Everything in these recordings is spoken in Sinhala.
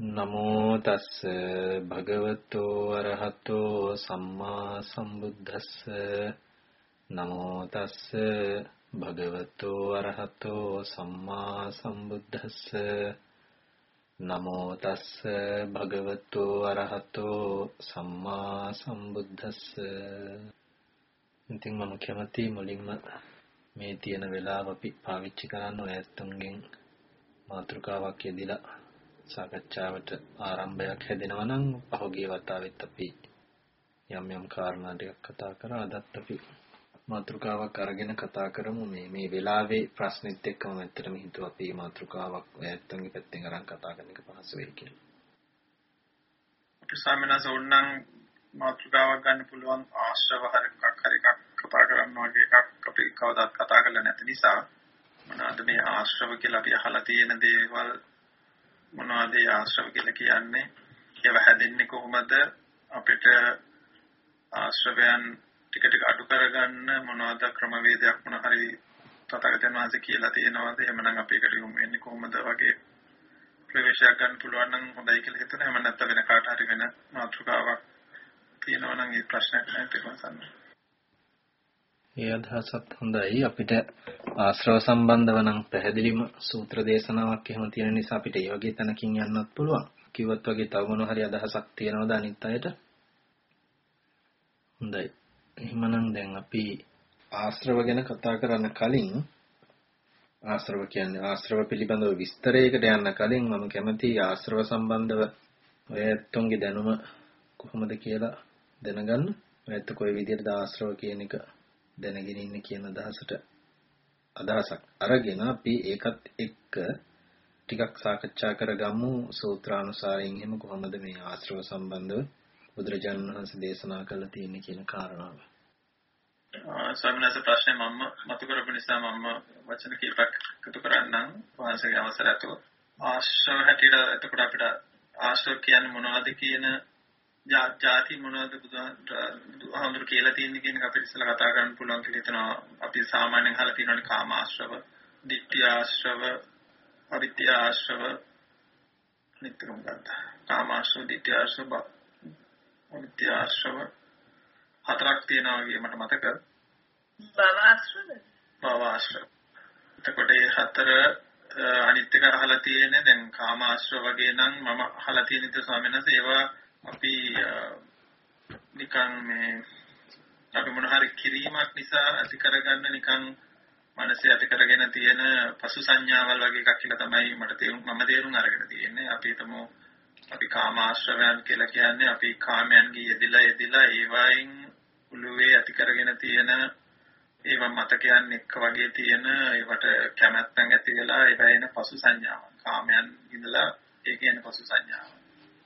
නමෝ තස්ස භගවතෝ අරහතෝ සම්මා සම්බුද්දස්ස. නමෝ තස්ස භගවතෝ අරහතෝ සම්මා සම්බුද්දස්ස. නමෝ තස්ස භගවතෝ අරහතෝ සම්මා සම්බුද්දස්ස. ඉතින් මම කැමති මුලින්ම මේ තියෙන වෙලාව අපි පාවිච්චි කරන්න ඔය ඇත්තුන්ගෙන් මාතෘකාවක් යෙදিলা සාකච්ඡාවට ආරම්භයක් හැදෙනවා නම් පහුගිය වතාවෙත් අපි යම් යම් කාරණා ටිකක් කතා කරා අදත් අපි මාතෘකාවක් අරගෙන කතා කරමු මේ මේ වෙලාවේ ප්‍රශ්නෙත් එක්කම ඇත්තටම හිතුවා අපි මාතෘකාවක් ඇත්තන්ගේ පැත්තෙන් අරන් කතා කරන එක පහසු වෙයි කියලා. ස්වාමිනාස ඕනනම් මාතෘකාවක් ගන්න පුළුවන් ආශ්‍රව හරි එකක් හරි එකක් කතා කරන්න වගේ එකක් අපි කවදාත් කතා කරලා නැති නිසා මොනවාද මේ ආශ්‍රව කියලා අපි අහලා තියෙන දේවල් මොනවද ආශ්‍රව කියලා කියන්නේ? ඒවා හැදෙන්නේ කොහොමද? අපිට ආශ්‍රවයන් ටික ටික අඩු කරගන්න මොනවද ක්‍රමවේදයක් මොන හරි තථාගතයන් වහන්සේ කියලා තියෙනවද? එහෙමනම් අපි ඒකට යොමු වෙන්නේ කොහොමද වගේ ප්‍රවේශයක් ගන්න පුළුවන් නම් හොඳයි කියලා හිතන. එහෙම නැත්නම් වෙන කාට හරි වෙන මාතෘකාවක් තියෙනවා නම් ඒ ප්‍රශ්නයක් නැත්නම් කොහොමද ඒ අදහසත් හොඳයි අපිට ආශ්‍රව සම්බන්ධව නම් පැහැදිලිම සූත්‍ර දේශනාවක් එහෙම තියෙන නිසා අපිට ඒ වගේ තැනකින් යන්නත් පුළුවන්. කිව්වත් වගේ තව මොන හරි අදහසක් තියෙනවද අනිත් අයට? හොඳයි. එහෙමනම් දැන් අපි ආශ්‍රව ගැන කතා කරන්න කලින් ආශ්‍රව කියන්නේ ආශ්‍රව පිළිබඳව විස්තරයකට යන්න කලින් මම කැමති ආශ්‍රව සම්බන්ධව ඔය ඇත්තොන්ගේ දැනුම කොහොමද කියලා දැනගන්න. ඔයත් කොයි විදිහටද ආශ්‍රව කියන එක දැනගෙන ඉන්න කියන අදහසට අදහසක් අරගෙන අපි ඒකත් එක්ක ටිකක් සාකච්ඡා කරගමු. සූත්‍රානුසාරයෙන් එහෙම කොහොමද මේ ආශ්‍රව සම්බන්ධව බුදුරජාණන් වහන්සේ දේශනා කළා තියෙන්නේ කියන කාරණාව. ස්වාමීනාස ප්‍රශ්නේ මම මතු කරපු නිසා මම වචන කීපයක් එකතු කරන්නම්. වහන්සේගේ අවසරයට ආශ්‍රව හැටියට එතකොට අපිට ආශ්‍රව කියන්නේ මොනවද කියන ජාති මොනවද බුදුහාමුදුරු කියලා තියෙන්නේ කියන එක අපිට ඉස්සෙල්ලා කතා කරන්න පුළුවන් කියලා හිතනවා. අපි සාමාන්‍යයෙන් අහලා තියෙනවානේ කාමාශ්‍රව, ditthියාශ්‍රව, අවිද්‍යාශ්‍රව නිතරම ගන්න. කාමාශ්‍රව, ditthියාශ්‍රව, අවිද්‍යාශ්‍රව හතරක් තියෙනවා වගේ මට මතක. භවආශ්‍රව. භවආශ්‍රව. එතකොට මේ හතර අනිත් එක අහලා තියෙන්නේ දැන් කාමාශ්‍රව වගේ නම් මම අහලා තියෙන ඉතින් ස්වාමීන් වහන්සේ ඒවා අපි නිකන් මේ අපි මොන හරි කිරීමක් නිසා ඇති කරගන්න නිකන් මනසේ ඇති කරගෙන තියෙන පසු සංඥාවල් වගේ එකක් කියලා තමයි මට තේරුම් මම තේරුම් අරගෙන තියෙන්නේ. අපි හිතමු අපි කාමාශ්‍රවයන් කියලා කියන්නේ අපි කාමයන්ගේ යෙදිලා යෙදිලා ඒවයින් උළුවේ ඇති කරගෙන තියෙන ඒව මතකයන් එක්ක වගේ තියෙන ඒවට කැමැත්තන් ඇති වෙලා ඒවයින පසු සංඥාවන්. කාමයන් ඉඳලා ඒ කියන්නේ පසු සංඥාවන්.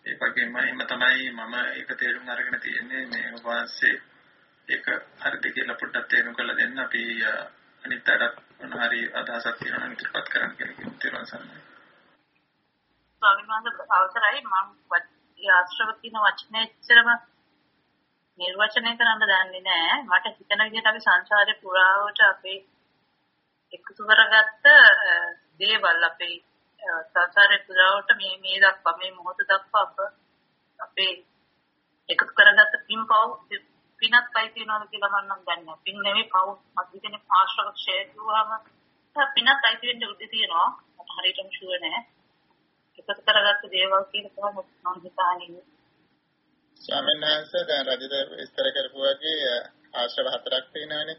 ඒ වගේම එහෙම තමයි මම ඒක තේරුම් අරගෙන තියෙන්නේ මේ වාස්සේ ඒක හරිද කියලා පොඩ්ඩක් තේරුම් කරලා දෙන්න අපි අනිත් අයට මොන හරි අදහසක් තියෙනවා නම් ඉදිරිපත් කරන්න කියලා කියමු තේරුම් ගන්න. ස්වාමීන් වහන්සේ අවසරයි මම ආශ්‍රව කියන වචනේ ඉච්චරම නිර්වචනය කරන්න දන්නේ නැහැ. මට හිතන විදිහට අපි සංසාරේ පුරාවට අපේ එකතු කරගත්ත දේවල් අපේ සංසාරේ පුරාවට මේ මේ දක්වා මේ මොහොත දක්වා අප අපේ එකතු කරගත්ත පින්පව් පිනත් පයි තියනවාද කියලා මම නම් දන්නේ නැහැ. පින් නෙමෙයි පව් මත් කියන්නේ ආශ්‍රව ක්ෂය කිව්වම පිනත් අයි තියෙන්න උදේ තියෙනවා. මට හරියටම ෂුවර් නැහැ. එකතු කරගත්ත දේවල් කියන කොහොමද මම හිතන්නේ. ස්වාමීන් වහන්සේ දැන් රජද විස්තර කරපු වගේ ආශ්‍රව හතරක් තියෙනවානේ.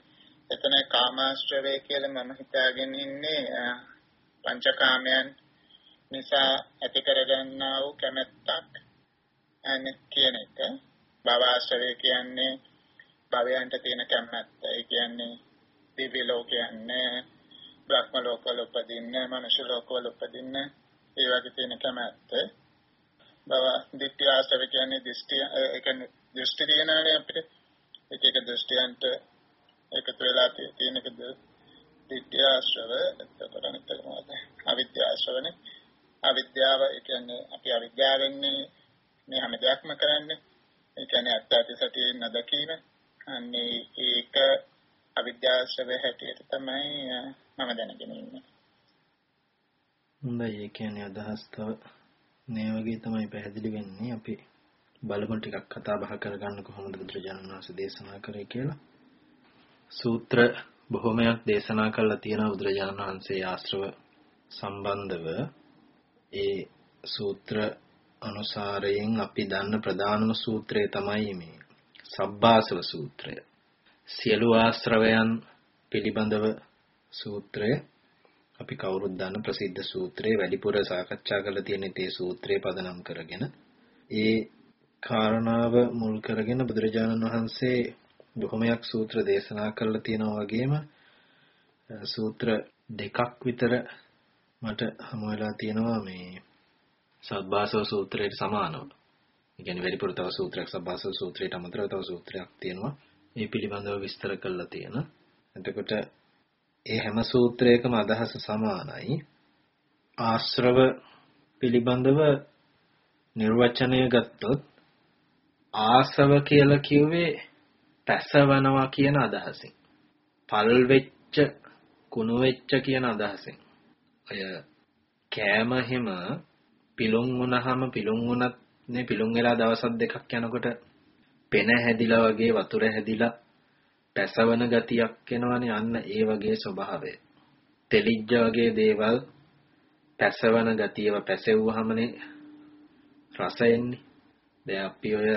එතන කාමාශ්‍රවය කියලා මම හිතාගෙන ඉන්නේ පංචකාමයන් නිසා ඇති කරගන්නා වූ කැමැත්තක් අනිත් කියන එක භවආශ්‍රය කියන්නේ භවයන්ට තියෙන කැමැත්ත. ඒ කියන්නේ දිව්‍ය ලෝකයන්නේ බ්‍රහ්ම ලෝකවල උපදින්න, මනුෂ්‍ය ලෝකවල උපදින්න ඒ වගේ තියෙන කැමැත්ත. භව දිට්ඨි ආශ්‍රය කියන්නේ දෘෂ්ටි ඒ කියන්නේ දෘෂ්ටි දිනනනේ අපිට එක එක දෘෂ්ටියන්ට එකතු වෙලා තියෙන එක දිට්ඨි ආශ්‍රව එතකොට අනිත් එක මොකද? අවිද්‍යා ආශ්‍රවනේ අවිද්‍යාව ඒ කියන්නේ අපි අවිද්‍යාවෙන් මේ හැම දෙයක්ම කරන්නේ. ඒ කියන්නේ ඇත්ත ඇති සැටි නොදකීම. අන්නේ ඒක අවිද්‍යාශ්‍රවය හැටියට තමයි මම දැනගෙන ඉන්නේ. හොඳයි ඒ කියන්නේ අදහස් තව මේ වගේ තමයි පැහැදිලි වෙන්නේ අපි බලමු ටිකක් කතා බහ කරගන්න කොහොමද බුදුරජාණන් වහන්සේ දේශනා කරේ කියලා. සූත්‍ර බොහොමයක් දේශනා කරලා තියෙනවා බුදුරජාණන් වහන්සේ ආශ්‍රව සම්බන්ධව ඒ සූත්‍ර අනුසාරයෙන් අපි දන්න ප්‍රධානම සූත්‍රය තමයි මේ සබ්බාසව සූත්‍රය. සියලු ආශ්‍රවයන් පිළිබඳව සූත්‍රය අපි කවුරුත් දන්න ප්‍රසිද්ධ සූත්‍රයේ වැඩිපුර සාකච්ඡා කරලා තියෙන තේ සූත්‍රය පදනම් කරගෙන ඒ කාරණාව මුල් කරගෙන බුදුරජාණන් වහන්සේ බොහොමයක් සූත්‍ර දේශනා කරලා තියෙනවා වගේම සූත්‍ර දෙකක් විතර මට හමු වෙලා තියෙනවා මේ සබ්බාසව සූත්‍රයට සමානව. ඒ කියන්නේ වැඩිපුර තව සූත්‍රයක් සබ්බාසව සූත්‍රයට අමතරව තව සූත්‍රයක් තියෙනවා. මේ පිළිබඳව විස්තර කරලා තියෙන. එතකොට ඒ හැම සූත්‍රයකම අදහස සමානයි. ආශ්‍රව පිළිබඳව නිර්වචනය ගත්තොත් ආසව කියලා කිව්වේ පැසවනවා කියන අදහසින්. පල් වෙච්ච කුණු වෙච්ච කියන අදහසින්. ඔය කෑම හිම පිලුම් වුණාම පිලුම් වුණත් නේ පිලුම් වෙලා දවසක් දෙකක් යනකොට පෙන හැදිලා වගේ වතුර හැදිලා පැසවන ගතියක් එනවනේ අන්න ඒ වගේ ස්වභාවය. තෙලිජ්ජ වගේ දේවල් පැසවන ගතියව පැසෙව්වහමනේ රස එන්නේ. දැන් අපි ඔය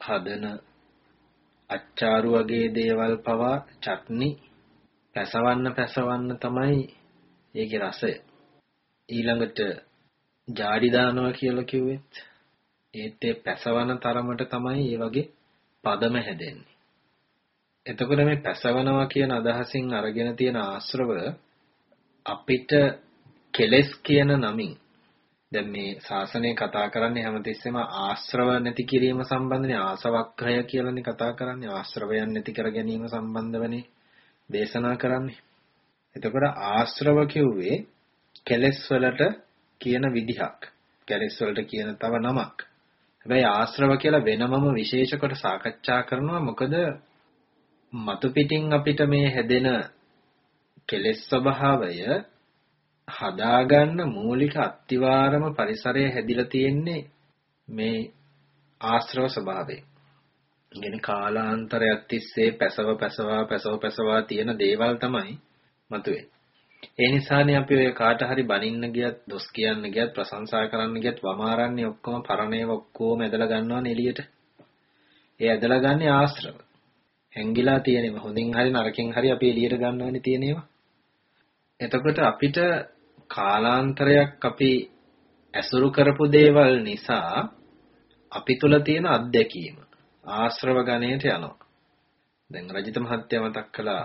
හදන අච්චාරු වගේ දේවල් පවා චට්නි පැසවන්න පැසවන්න තමයි ඒකේ රසය. ඊළඟට ජාඩි දානවා කියලා කිව්වෙත් ඒත් ඒ පැසවන තරමට තමයි ඒ වගේ පදම හැදෙන්නේ. එතකොට මේ පැසවනවා කියන අදහසින් අරගෙන තියෙන ආශ්‍රව අපිට කෙලස් කියන නමින් දැන් මේ ශාසනය කතා කරන්නේ හැමතිස්සෙම ආශ්‍රව නැති කිරීම සම්බන්ධනේ ආසවක්ඛය කියලානේ කතා කරන්නේ ආශ්‍රවයන් නැති කර ගැනීම සම්බන්ධවනේ දේශනා කරන්නේ. එතකොට ආශ්‍රව කිව්වේ කෙලස් වලට කියන විදිහක්. කැලෙස් වලට කියන තව නමක්. හැබැයි ආශ්‍රව කියලා වෙනමම විශේෂ කොට සාකච්ඡා කරනවා මොකද මතු පිටින් අපිට මේ හැදෙන කෙලෙස් ස්වභාවය හදාගන්න මූලික අත්විවරම පරිසරය හැදිලා තියෙන්නේ මේ ආශ්‍රව ස්වභාවයෙන්. ඉගෙන කාලාන්තරයක් තිස්සේ පැසව පැසවා පැසව පැසවා තියෙන දේවල් තමයි මතුවෙන්නේ. ඒ නිසානේ අපි ඔය කාට හරි බනින්න ගියත් දොස් කියන්න ගියත් ප්‍රශංසා කරන්න ගියත් වමාරන්නේ ඔක්කොම පරණේව ඔක්කොම ඇදලා ගන්නවනේ එළියට. ඒ ඇදලා ගන්නේ ආශ්‍රව. හැංගිලා තියෙනවා. හොඳින් හරි නරකින් හරි අපි එළියට ගන්නවනේ තියෙනවා. එතකොට අපිට කාලාන්තරයක් අපි ඇසුරු කරපු දේවල් නිසා අපි තුල තියෙන අත්දැකීම ආශ්‍රව ගණයට යනවා. දැන් රජිත මහත්තයා මතක් කළා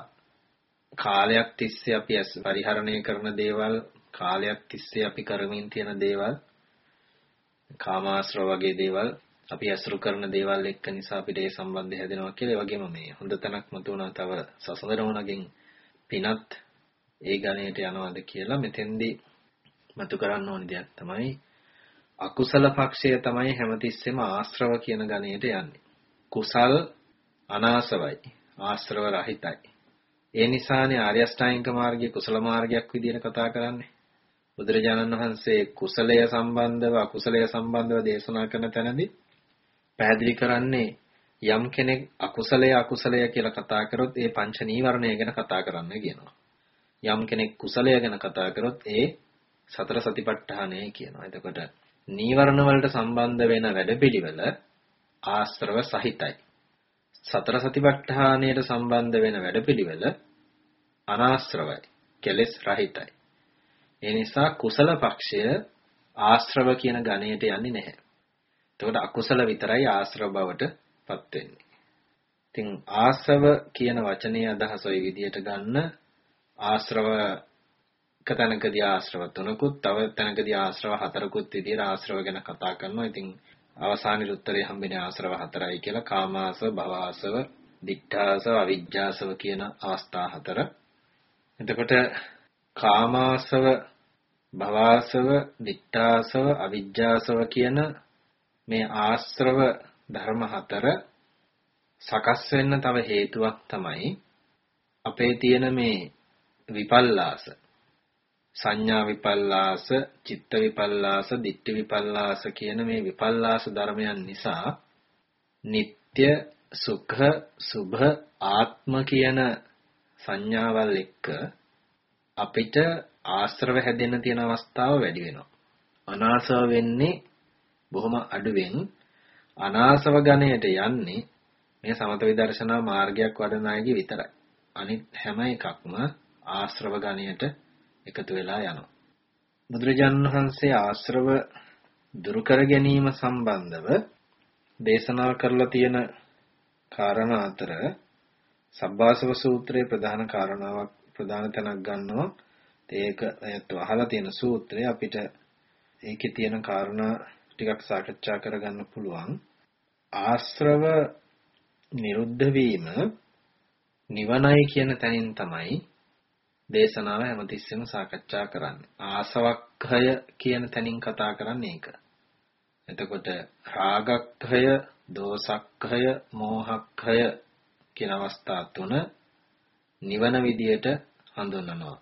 කාලයක් තිස්සේ අපි පරිහරණය කරන දේවල් කාලයක් තිස්සේ අපි කරමින් තියෙන දේවල් කාමාශ්‍රව වගේ දේවල් අපි අසුරු කරන දේවල් එක්ක නිසා අපිට ඒ සම්බන්ධය හැදෙනවා කියලා ඒ වගේම මේ හොඳ තැනක් මතුවනා තව සසඳරවණගෙන් පිනත් ඒ ගණයට යනවාද කියලා මෙතෙන්දී මතු කරන්න ඕනි දෙයක් තමයි අකුසල පක්ෂය තමයි හැමතිස්සෙම ආශ්‍රව කියන ගණයට යන්නේ. කුසල් අනාසවයි ආශ්‍රව රහිතයි. ඒ නිසානේ ආර්ය අෂ්ටාංගික මාර්ගයේ කුසල මාර්ගයක් විදිහට කතා කරන්නේ. බුදුරජාණන් වහන්සේ කුසලය සම්බන්ධව අකුසලය සම්බන්ධව දේශනා කරන තැනදී පැහැදිලි කරන්නේ යම් කෙනෙක් අකුසලය අකුසලය කියලා කතා කරොත් ඒ පංච නීවරණය ගැන කතා කරන්න කියනවා. යම් කෙනෙක් කුසලය ගැන කතා කරොත් ඒ සතර සතිපට්ඨානය කියනවා. එතකොට නීවරණ වලට සම්බන්ධ වෙන වැඩපිළිවෙල ආශ්‍රව සහිතයි. සතර සතිපට්ඨානයට සම්බන්ධ වෙන වැඩපිළිවෙල අනාශ්‍රවයි. කෙලෙස් රහිතයි. ඒ නිසා කුසල පක්ෂය ආශ්‍රව කියන ගණයට යන්නේ නැහැ. එතකොට අකුසල විතරයි ආශ්‍රව බවට පත් වෙන්නේ. ඉතින් ආශ්‍රව කියන වචනේ අදහස ওই විදිහට ගන්න ආශ්‍රව කතනකදී ආශ්‍රව තුනකුත් තව තැනකදී ආශ්‍රව හතරකුත් විදිහට ආශ්‍රව ගැන කතා කරනවා. ඉතින් අවසානයේ උත්තරේ හම්බෙන්නේ ආශ්‍රව හතරයි කියලා කාමාසව, භවආසව, දිඨාසව, අවිජ්ජාසව කියන අවස්ථා හතර. එතකොට කාමාසව භවාසව දිත්තාසව අවිජ්ජාසව කියන මේ ආශ්‍රව ධර්ම හතර සකස් වෙන්න තව හේතුවක් තමයි අපේ තියෙන මේ විපල්ලාස. සංඥා විපල්ලාස, චිත්ත විපල්ලාස, ditthi විපල්ලාස කියන මේ විපල්ලාස ධර්මයන් නිසා නিত্য සුඛ සුභ ආත්ම කියන සංඥාවල් එක්ක අපිට ආශ්‍රව හැදෙන්න තියෙන අවස්ථාව වැඩි වෙනවා. අනාසව වෙන්නේ බොහොම අඩුවෙන් අනාසව ගණයට යන්නේ මේ සමත විදර්ශනා මාර්ගයක් වඩන අයගේ විතරයි. අනිත් හැම එකක්ම ආශ්‍රව ගණයට එකතු වෙලා යනවා. බුදුරජාණන් වහන්සේ ආශ්‍රව දුරු කර ගැනීම සම්බන්ධව දේශනා කරලා තියෙන කාරණා අතර සබ්බාසව සූත්‍රයේ ප්‍රධාන කාරණාවක් ප්‍රධාන තැනක් ගන්නවා. ඒක අයත් අහලා තියෙන සූත්‍රය අපිට ඒකේ තියෙන කාරණා ටිකක් සාකච්ඡා කරගන්න පුළුවන්. ආශ්‍රව නිරුද්ධ වීම නිවනයි කියන තැනින් තමයි දේශනාව හැමතිස්සෙම සාකච්ඡා කරන්නේ. ආසවක්ඛය කියන තැනින් කතා කරන්නේ ඒක. එතකොට රාගක්ඛය, දෝසක්ඛය, මෝහක්ඛය කියන අවස්ථා තුන නිවන විදියට හඳුන්වනවා.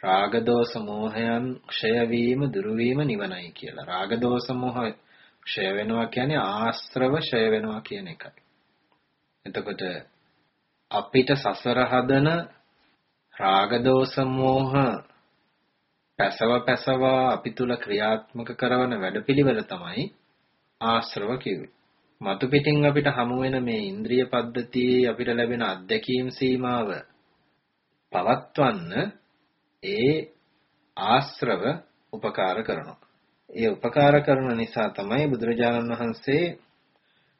රාග දෝෂ මෝහයන් ක්ෂය වීම දුරු වීම නිවනයි කියලා. රාග දෝෂ මෝහ ක්ෂය වෙනවා කියන්නේ ආශ්‍රව ක්ෂය වෙනවා කියන එකයි. එතකොට අපිට සසර හදන රාග දෝෂ මෝහ පැසව පැසව අපි තුල ක්‍රියාත්මක කරන වැඩපිළිවෙල තමයි ආශ්‍රව කිව්වේ. මතු පිටින් අපිට හමු වෙන මේ ඉන්ද්‍රිය පද්ධතියේ අපිට ලැබෙන අත්දැකීම් සීමාව පවත්වන්න ඒ ආශ්‍රව උපකාර කරනවා. ඒ උපකාර කරන නිසා තමයි බුදුරජාණන් වහන්සේ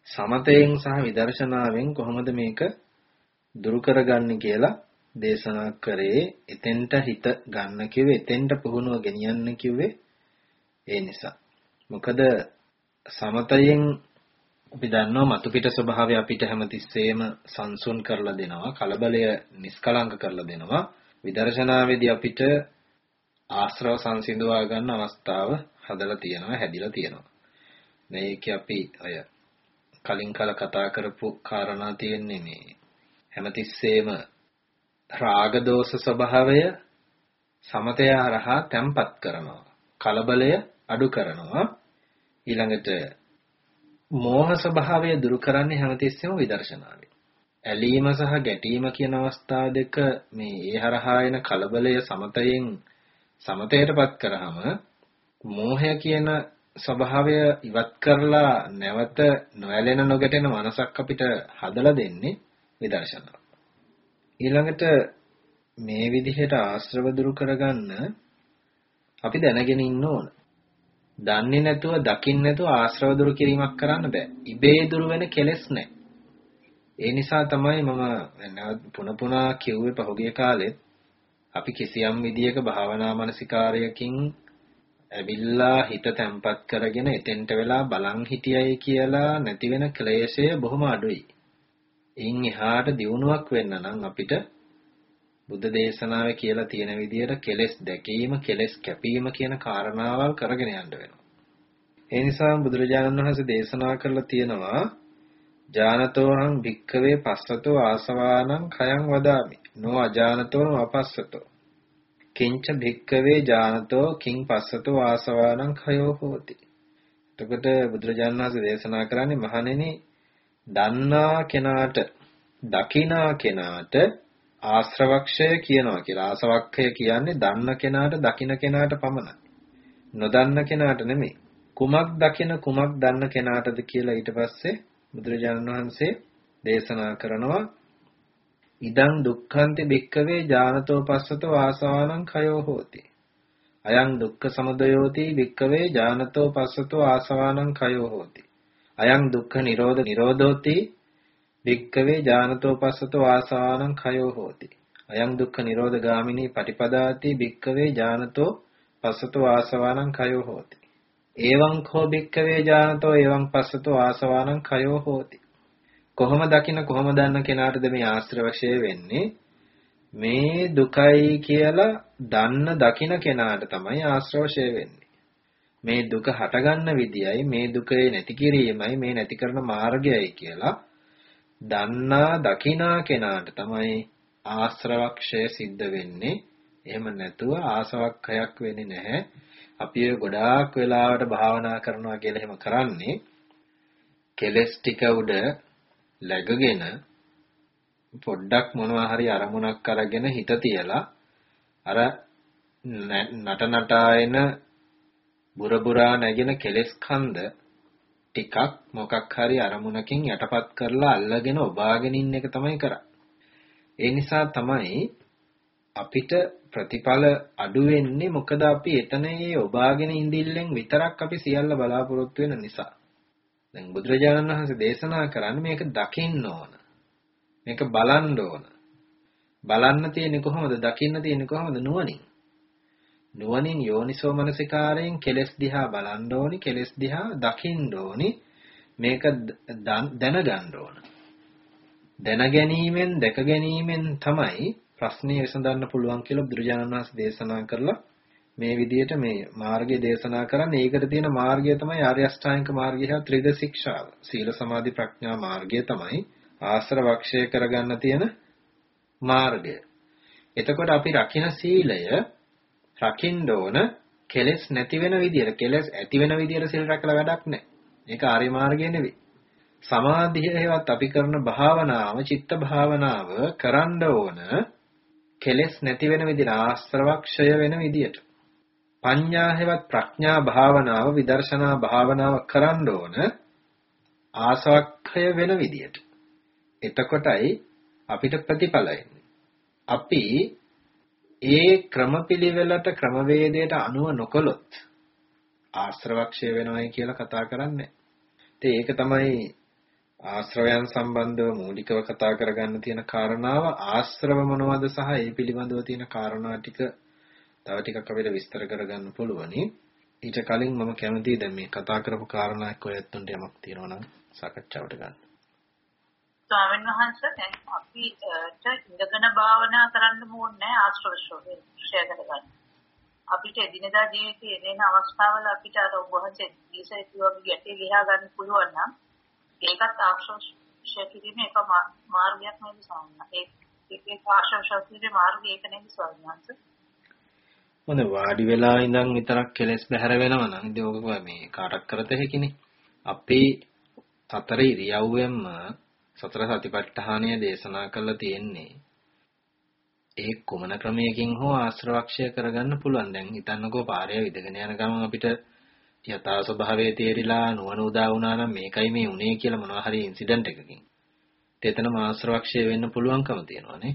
සමතයෙන් සහ විදර්ශනාවෙන් කොහොමද මේක දුරු කරගන්නේ කියලා දේශනා කරේ එතෙන්ට හිත ගන්න කිව්වේ එතෙන්ට පුහුණුව ගෙනියන්න කිව්වේ ඒ නිසා මොකද සමතයෙන් අපි දන්නවා මතු පිට ස්වභාවය අපිට හැමතිස්සෙම සංසුන් කරලා දෙනවා කලබලය නිස්කලංක කරලා දෙනවා. විදර්ශනාවේදී අපිට ආශ්‍රව සංසිඳවා ගන්න අවස්ථාව හදලා තියෙනවා හැදිලා තියෙනවා. මේකේ අපි අය කලින් කල කතා කරපු කාරණා තියෙන්නේ මේ හැමතිස්සෙම රාග දෝෂ ස්වභාවය සමතය හරහා තැම්පත් කරනවා. කලබලය අඩු කරනවා. ඊළඟට මෝහ ස්වභාවය දුරු කරන්නේ හැමතිස්සෙම විදර්ශනාවෙන් ඇලීම සහ ගැටීම කියන අවස්ථා දෙක මේ ඒ හරහා එන කලබලය සමතයෙන් සමතයටපත් කරාම මෝහය කියන ස්වභාවය ඉවත් කරලා නැවත නොඇලෙන නොගැටෙන මනසක් අපිට හදලා දෙන්නේ විදර්ශනාව. ඊළඟට මේ විදිහට ආශ්‍රව දුරු කරගන්න අපි දැනගෙන ඉන්න ඕන. දන්නේ නැතුව දකින්න නැතුව ආශ්‍රව දුරු කිරීමක් කරන්න බෑ. ඉබේ දුරු වෙන කෙලෙස් නැහැ. ඒ නිසා තමයි මම පුන පුනා කිව්වේ පහුගිය කාලෙත් අපි කිසියම් විදියක භාවනා මානසිකාරයකින් ඇවිල්ලා හිත තැම්පත් කරගෙන එතෙන්ට වෙලා බලන් හිටියයි කියලා නැති වෙන ක්ලේශය බොහොම අඩුයි. ඉන් එහාට දියුණුවක් වෙන්න නම් අපිට බුද්ධ දේශනාවේ කියලා තියෙන විදිහට කෙලෙස් දැකීම, කෙලෙස් කැපීම කියන කාරණාවල් කරගෙන යන්න වෙනවා. ඒ නිසා බුදුරජාණන් වහන්සේ දේශනා කරලා තියෙනවා ජානතෝහං භික්ඛවේ පස්සතෝ ආසවානං khයං වදාමි. නෝ අජානතෝ අපස්සතෝ. කිංච භික්ඛවේ ජානතෝ කිං පස්සතෝ ආසවානං khයෝ හෝති. එතකොට බුදුරජාණන් වහන්සේ දේශනා කරන්නේ මහණෙනි දන්නා කෙනාට දකිනා කෙනාට ආශ්‍රවක්ෂය කියනවා කියලා. ආසවක්ඛය කියන්නේ දන්න කෙනාට දකින කෙනාට පමණයි. නොදන්න කෙනාට නෙමෙයි. කුමක් දකින කුමක් දන්න කෙනාටද කියලා ඊට පස්සේ බුදුරජාණන් වහන්සේ දේශනා කරනවා ඉදං දුක්ඛන්ති භික්කවේ ඥානතෝ පස්සතෝ ආසවානං khයෝ හෝති අයං දුක්ඛ සමුදයෝති භික්කවේ ඥානතෝ පස්සතෝ ආසවානං khයෝ හෝති අයං දුක්ඛ නිරෝධ නිරෝධෝති භික්කවේ ඥානතෝ පස්සතෝ ආසවානං khයෝ හෝති. අයං දුක්ඛ නිරෝධ ගාමිනී පටිපදාති භික්කවේ ඥානතෝ පස්සතෝ ආසවානං khයෝ හෝති. එවං කෝ භික්කවේ ඥානතෝ එවං පස්සතෝ ආසවානං khයෝ හෝති. කොහොම දකින්න කොහොම දන්න කෙනාටද මේ ආශ්‍රවශය වෙන්නේ? මේ දුකයි කියලා දන්න දකින්න කෙනාට තමයි ආශ්‍රවශය වෙන්නේ. මේ දුක හටගන්න විදියයි මේ දුකේ නැති කිරීමයි මේ නැති කරන මාර්ගයයි කියලා දන්නා දකිනා කෙනාට තමයි ආශ්‍රවක්ෂය සිද්ධ වෙන්නේ එහෙම නැතුව ආසවක්ඛයක් වෙන්නේ නැහැ. අපි ඔය ගොඩාක් වෙලාවට භාවනා කරනවා කියලා එහෙම කරන්නේ කෙලස් ටික උඩ läගගෙන පොඩ්ඩක් මොනවා හරි අරමුණක් අරගෙන හිත තියලා අර නට නටා එන බුරබුරා නැගෙන කෙලස් කන්ද ටිකක් මොකක් හරි අරමුණකින් යටපත් කරලා අල්ලගෙන ඔබාගෙන ඉන්න එක තමයි කරන්නේ. ඒ නිසා තමයි අපිට ප්‍රතිඵල අඩු වෙන්නේ මොකද අපි එතනේ ඔබාගෙන ඉඳිල්ලෙන් විතරක් අපි සියල්ල බලාපොරොත්තු වෙන නිසා. දැන් බුදුරජාණන් වහන්සේ දේශනා කරන්නේ මේක දකින්න ඕන. මේක බලන්න ඕන. බලන්න තියෙන්නේ කොහොමද? දකින්න තියෙන්නේ කොහොමද? නුවණින්. නුවණින් යෝනිසෝ මනසිකාරයෙන් කෙලස් දිහා බලන්න ඕනි, කෙලස් දිහා දකින්න ඕනි. මේක දැනගන්න ඕන. දැන ගැනීමෙන් දැක ගැනීමෙන් තමයි ප්‍රශ්නේ විසඳන්න පුළුවන් කියලා බුදුරජාණන් වහන්සේ දේශනා කරලා මේ විදිහට මේ මාර්ගය දේශනා කරන්නේ ඒකට තියෙන මාර්ගය තමයි ආර්ය අෂ්ටාංගික මාර්ගය හා ත්‍රිද ශික්ෂාව. සීල සමාධි ප්‍රඥා මාර්ගය තමයි ආශ්‍රවක්ෂය කරගන්න තියෙන මාර්ගය. එතකොට අපි රකින්න සීලය රකින්න ඕන කෙලෙස් නැති වෙන විදියට කෙලෙස් ඇති වෙන විදියට සීල් රැකලා වැඩක් නැහැ. ඒක ආර්ය මාර්ගය නෙවෙයි. සමාධිය හේවත් අපි කරන භාවනාව චිත්ත භාවනාව කරන්න ඕන කෙලෙස් නැති වෙන විදිහට ආශ්‍රවක්ෂය වෙන විදිහට පඤ්ඤා හේවත් ප්‍රඥා භාවනාව විදර්ශනා භාවනාව කරන්න ඕන ආසවක්ඛය වෙන විදිහට එතකොටයි අපිට ප්‍රතිඵල අපි ඒ ක්‍රමපිළිවෙලට ක්‍රමවේදයට අනුව නොකළොත් ආශ්‍රවක්ෂය වෙනවයි කියලා කතා කරන්නේ. ඉතින් ඒක තමයි ආශ්‍රවයන් සම්බන්ධව මූලිකව කතා කරගන්න තියෙන කාරණාව ආශ්‍රව මොනවද සහ ඒ පිළිබඳව තියෙන කාරණා ටික තව ටිකක් අපිට විස්තර කරගන්න පුළුවනි. ඊට කලින් මම කැමතියි දැන් මේ කතා කරපු කාරණා එක්ක ඔයත්තුන්ට යමක් තියෙනවා නම් සාකච්ඡාවට ගන්න. ස්වාමීන් වහන්සේ දැන් අපිට ඉඳගෙන භාවනා කරන්න ඕනේ ආශ්‍රව ශ්‍රය කරගන්න. අපිට එදිනදා ජීවිතයේ එන අවස්ථාවල අපිට අර ඔබ වහන්සේ දීසේ කිව්වා ගැටේ ලියා ගන්න පුළුවන් නම් ඒකත් ආශ්‍රය කිරීමේ එක මාර්ගයක් නේද ස්වාමීන් ඒ ඒකේ ආශ්‍රය කිරීමේ මාර්ගය ඒක නේද ස්වාමීන් වහන්සේ? මොන වාඩි වෙලා ඉඳන් විතරක් කෙලස් බැහැර වෙනවා නම් ඉතින් ඔක මේ කාටක් කරත හැකිනේ? අපි සතර ඉරියව්වෙන්ම සතර සතිපට්ඨානය දේශනා කරලා තියෙන්නේ ඒ කුමන ක්‍රමයකින් හෝ ආශ්‍රවක්ෂය කරගන්න පුළුවන් දැන් හිතන්නකෝ පාරය විදගෙන යන ගමන් අපිට යථා ස්වභාවයේ තේරිලා නුවණ උදා වුණා නම් මේකයි මේ උනේ කියලා මොනවා හරි ඉන්සිඩන්ට් එකකින්. එතන මාස්ත්‍රවක්ෂය වෙන්න පුළුවන්කම තියෙනවානේ.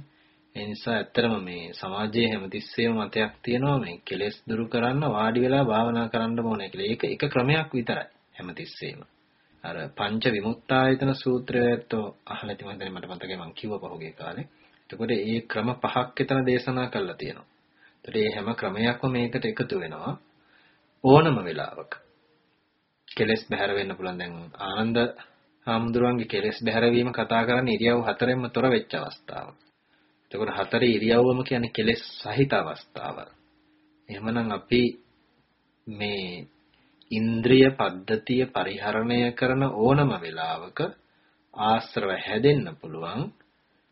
ඒ නිසා ඇත්තටම මේ සමාජයේ හැමතිස්සෙම මතයක් තියෙනවා මේ කෙලෙස් දුරු කරන්න වාඩි වෙලා භාවනා කරන්න ඕනේ කියලා. ඒක එක ක්‍රමයක් විතරයි හැමතිස්සෙම. අර පංච විමුක්තායතන සූත්‍රයත් අහලා තිබුණා මට මතකයි මම කිව්ව පහුගිය කාලේ. එතකොට මේ ක්‍රම පහක් එතන දේශනා කරලා තියෙනවා. එතකොට මේ හැම ක්‍රමයක්ම මේකට එකතු වෙනවා. ඕනම වෙලාවක කෙලස් බැහැර වෙන්න පුළුවන් දැන් ආනන්ද හාමුදුරුවන්ගේ කෙලස් බැහැරවීම කතා කරන්නේ ඉරියව් හතරෙන්ම තොර වෙච්ච අවස්ථාවක්. එතකොට හතරේ ඉරියව්වම කියන්නේ කෙලස් සහිත අවස්ථාවල්. එහෙමනම් අපි මේ ඉන්ද්‍රිය පද්ධතිය පරිහරණය කරන ඕනම වෙලාවක ආශ්‍රව හැදෙන්න පුළුවන්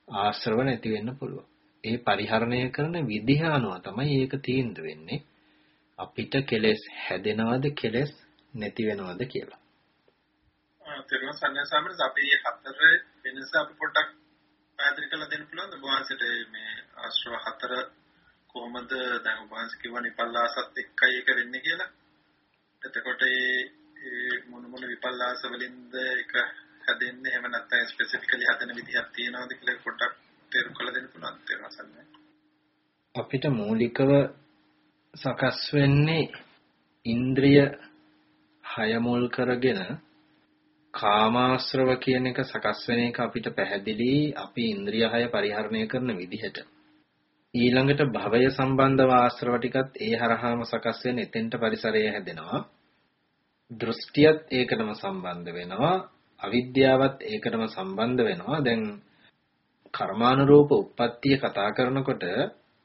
ආශ්‍රව නැති වෙන්න පුළුවන්. ඒ පරිහරණය කරන විදිහ අනුව තමයි ඒක තීන්දුව වෙන්නේ. අපිට කෙලෙස් හැදෙනවද කෙලෙස් නැති වෙනවද කියලා. තේරුම් ගන්න සම්මත අපි හතර වෙනස අපි පොඩ්ඩක් පැහැදිලි කරලා දෙන්න පුළුවන්ද වහන්සේට මේ ආශ්‍රව හතර කොහොමද දැන් වහන්සේ කියවනේ පල්ලාසත් එක්කයි ඒක වෙන්නේ කියලා. එතකොට ඒ මොන මොන විපල්ලාස වලින්ද ඒක හැදෙන්නේ? එහෙම නැත්නම් ස්පෙસિෆිකලි හදන විදිහක් තියෙනවද කියලා පොඩ්ඩක් තේරුම් කරලා දෙන්න පුළුවන් තේරුම් ගන්න. අපිට මූලිකව සකස් වෙන්නේ ඉන්ද්‍රිය හය මුල් කරගෙන කාමාශ්‍රව කියන එක සකස් වෙන එක අපිට පැහැදිලි. අපි ඉන්ද්‍රිය හය පරිහරණය කරන විදිහට. ඊළඟට භවය සම්බන්ධව ආශ්‍රව ටිකත් ඒ හරහාම සකස් වෙන එතෙන්ට පරිසරය හැදෙනවා. දෘෂ්ටියත් ඒකටම සම්බන්ධ වෙනවා. අවිද්‍යාවත් ඒකටම සම්බන්ධ වෙනවා. දැන් කර්මානුරූප උප්පත්තිය කතා කරනකොට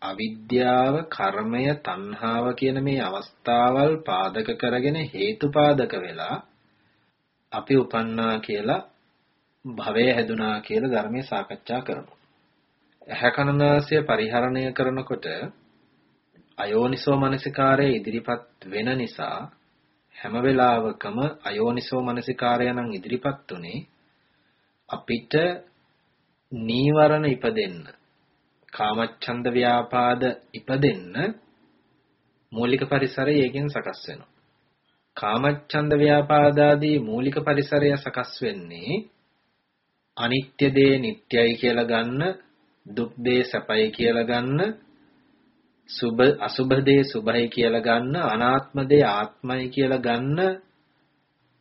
අවිද්‍යාව කර්මය තණ්හාව කියන මේ අවස්ථාවල් පාදක කරගෙන හේතුපාදක වෙලා අපි උපන්නා කියලා භවය හැදුනා කියලා ධර්මයේ සාකච්ඡා කරනවා. ඇහැ කනනාසය පරිහරණය කරනකොට අයෝනිසෝ මනසිකාරය ඉදිරිපත් වෙන නිසා හැම වෙලාවකම අයෝනිසෝ මනසිකාරය නම් ඉදිරිපත් උනේ අපිට නීවරණ ඉපදෙන්න කාමච්ඡන්ද ව්‍යාපාද ඉපදෙන්න මූලික පරිසරය ඒකෙන් සකස් වෙනවා. කාමච්ඡන්ද ව්‍යාපාදාදී මූලික පරිසරය සකස් වෙන්නේ අනිත්‍ය දේ නිට්ටයයි කියලා ගන්න, දුක් දේ සැපයි කියලා ගන්න, සුභ අසුභ දේ සුභයි කියලා ගන්න, අනාත්ම දේ ආත්මයි කියලා ගන්න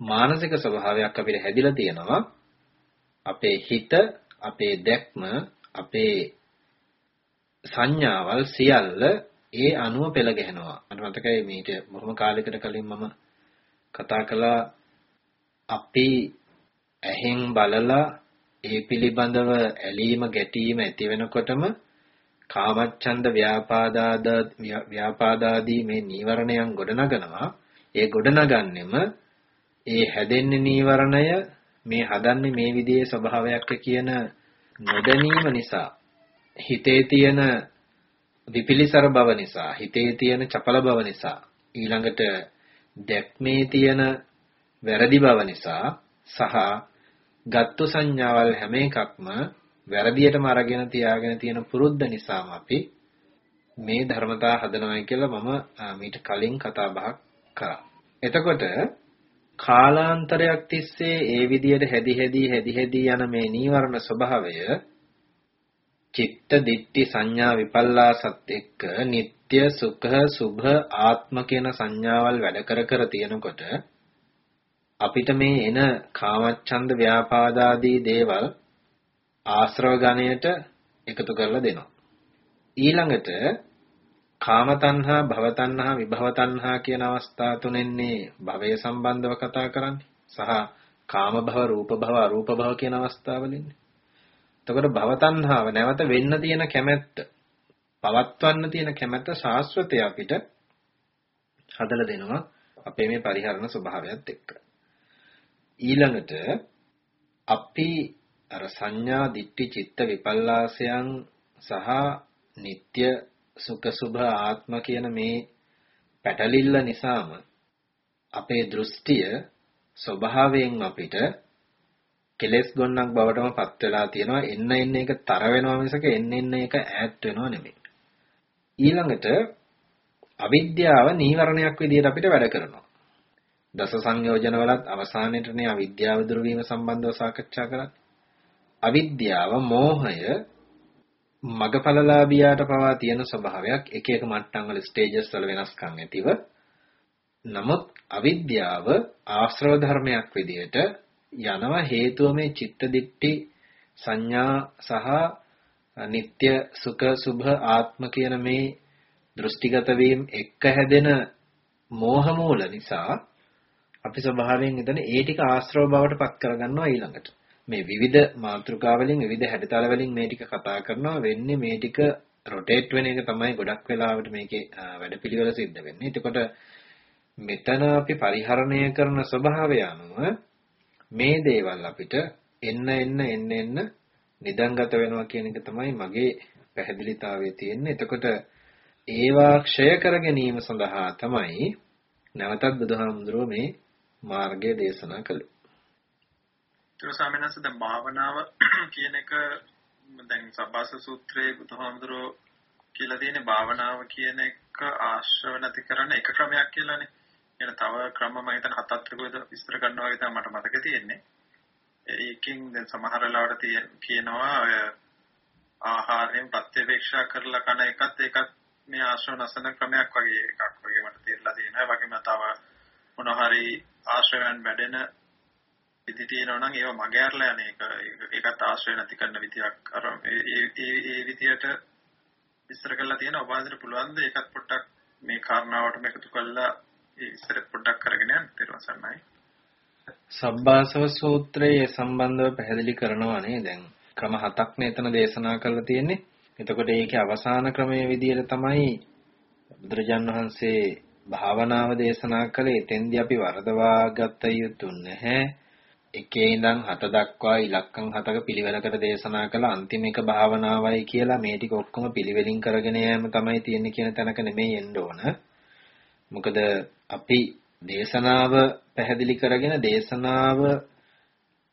මානසික ස්වභාවයක් අපිට හැදිලා තියෙනවා. අපේ හිත, අපේ දැක්ම, අපේ සංඥාවල් සියල්ල ඒ අනුව පෙළ ගැහෙනවා. මට මතකයි මීට බොහොම කාලයකට කලින් මම කතා කළා අපි ඇහෙන් බලලා ඒ පිළිබඳව ඇලීම ගැටීම ඇති වෙනකොටම කාමච්ඡන්ද ව්‍යාපාදාද ව්‍යාපාදාදී මේ නීවරණයන් ගොඩනගනවා. ඒ ගොඩනගන්නෙම ඒ හැදෙන්නේ නීවරණය මේ හදන්නේ මේ විදිහේ ස්වභාවයක් කියන නොදැනීම නිසා හිතේ තියෙන විපිලිසර බව නිසා හිතේ තියෙන චපල බව නිසා ඊළඟට දැක්මේ තියෙන වැරදි බව නිසා සහ ගත්තු සංඥාවල් හැම එකක්ම වැරදියටම අරගෙන තියාගෙන තියෙන පුරුද්ද නිසාම අපි මේ ධර්මතා හදනවායි කියලා මම මීට කලින් කතා බහක් කරා. එතකොට කාලාන්තරයක් තිස්සේ ඒ විදියට හැදි හැදි හැදි හැදි යන මේ නීවරණ ස්වභාවය චිත්ත දිට්ඨි සංඥා විපල්ලාසත් එක්ක නিত্য සුඛ සුභ ආත්ම කියන සංඥාවල් වැඩ කර කර තියෙනකොට අපිට මේ එන කාමච්ඡන්ද ව්‍යාපාදාදී දේවල් ආශ්‍රව ගණයට එකතු කරලා දෙනවා. ඊළඟට කාම තණ්හා භව තණ්හා විභව තණ්හා කියන අවස්ථා තුනෙන්නේ භවය සම්බන්ධව කතා කරන්නේ. සහ කාම භව රූප භව අරූප භව කියන අවස්ථාවලින්නේ එතකොට භව තණ්හාව නැවත වෙන්න තියෙන කැමැත්ත පවත්වන්න තියෙන කැමැත්ත ශාස්ත්‍රතය අපිට හදලා දෙනවා. අපේ මේ පරිහරණ ස්වභාවයත් එක්ක. ඊළඟට අපි අර සංඥා දිට්ඨි චිත්ත විපල්ලාසයන් සහ නিত্য සුඛ සුභ ආත්ම කියන මේ පැටලිල්ල නිසාම අපේ දෘෂ්ටිය ස්වභාවයෙන් අපිට කෙලෙස් ගොන්නක් බවටම පත් වෙලා තියෙනවා. එන්න එන්න එක තර වෙනවා මිසක එන්න එන්න එක ඈත් වෙනව නෙමෙයි. ඊළඟට අවිද්‍යාව නීවරණයක් විදිහට අපිට වැඩ කරනවා. දස සංයෝජන වලත් අවසානයේටනේ අවිද්‍යාව දුරු වීම සම්බන්ධව සාකච්ඡා කරන්නේ. අවිද්‍යාව මෝහය මගපලලාභියාට පවා තියෙන ස්වභාවයක් එක එක මට්ටම් වල ස්ටේජස් වල වෙනස්කම් ඇතිව. නමුත් අවිද්‍යාව ආශ්‍රව ධර්මයක් විදිහට යනවා හේතුව මේ චිත්ත දිට්ඨි සංඥා සහ නিত্য සුඛ සුභ ආත්ම කියන මේ දෘෂ්ටිගත වීම එක්ක හැදෙන මෝහ මූල නිසා අපි ස්වභාවයෙන් එතන ඒ ටික ආශ්‍රව බවට පත් කරගන්නවා ඊළඟට මේ විවිධ මාතෘකා වලින් විවිධ හැඩතල වලින් මේ ටික කතා කරනවා වෙන්නේ මේ ටික රොටේට් වෙන එක තමයි ගොඩක් වෙලාවට මේකේ වැඩපිළිවෙල සිද්ධ වෙන්නේ. එතකොට මෙතන අපි පරිහරණය කරන ස්වභාවය අනුව මේ දේවල් අපිට එන්න එන්න එන්න එන්න නිදන්ගත වෙනවා කියන එක තමයි මගේ පැහැදිලිතාවයේ තියෙන්නේ. එතකොට ඒවා ක්ෂය කර ගැනීම සඳහා තමයි නැවතත් බුදුහාමුදුරුවෝ මේ මාර්ගය දේශනා කළේ. ඒක සාමනස දැන් භාවනාව කියන එක දැන් සබ්බාස සූත්‍රයේ බුදුහාමුදුරුවෝ කියලා තියෙන භාවනාව කියන එක ආශ්‍රව නැති කරන එක ක්‍රමයක් කියලානේ. එන තව ක්‍රම මම හිතන හතක් විතර විස්තර කරනවා වගේ තමයි මට මතක තියෙන්නේ. ඒකෙන් දැන් සමහර වෙලාවට කියනවා ඔය ආහාරයෙන් ප්‍රත්‍යවේක්ෂා කරලා කන එකත් ඒකත් මේ ආශ්‍රව නැසන ක්‍රමයක් වගේ එකක් වගේ මට තේරලා තියෙනවා. වගේම තව මොන හරි ආශ්‍රවයන් වැඩෙන විදි තියෙනවා නම් ඒව මග ඇරලා යන එක. ඒකත් ආශ්‍රය නැති කරන විදියක්. අර ඒ ඒ විදියට විස්තර කරලා තියෙන ඔබ අතර පුළුවන් ද ඒකත් පොඩ්ඩක් මේ කාරණාවට මේකතු කරලා ඒ විස්තර පොඩ්ඩක් කරගෙන යන්න? තිරවසන්නයි සබ්බාසව සූත්‍රයේ සම්බන්ධව පැහැදිලි කරනවානේ දැන් ක්‍රම හතක් නේ එතන දේශනා කරලා තියෙන්නේ. එතකොට ඒකේ අවසාන ක්‍රමයේ විදිහට තමයි බුදුරජාන් වහන්සේ භාවනාව දේශනා කළේ. එතෙන්දී අපි වරදවා ගත යුතු නැහැ. එකේ ඉඳන් හත දක්වා ඉලක්කම් හතක පිළිවෙලකට දේශනා කළ අන්තිම එක භාවනාවයි කියලා මේ ටික ඔක්කොම පිළිවෙලින් කරගෙන යෑම තමයි තියෙන්නේ කියන තැනක නෙමෙයි එන්න ඕන. මොකද අපි දේශනාව පැහැදිලි කරගෙන දේශනාව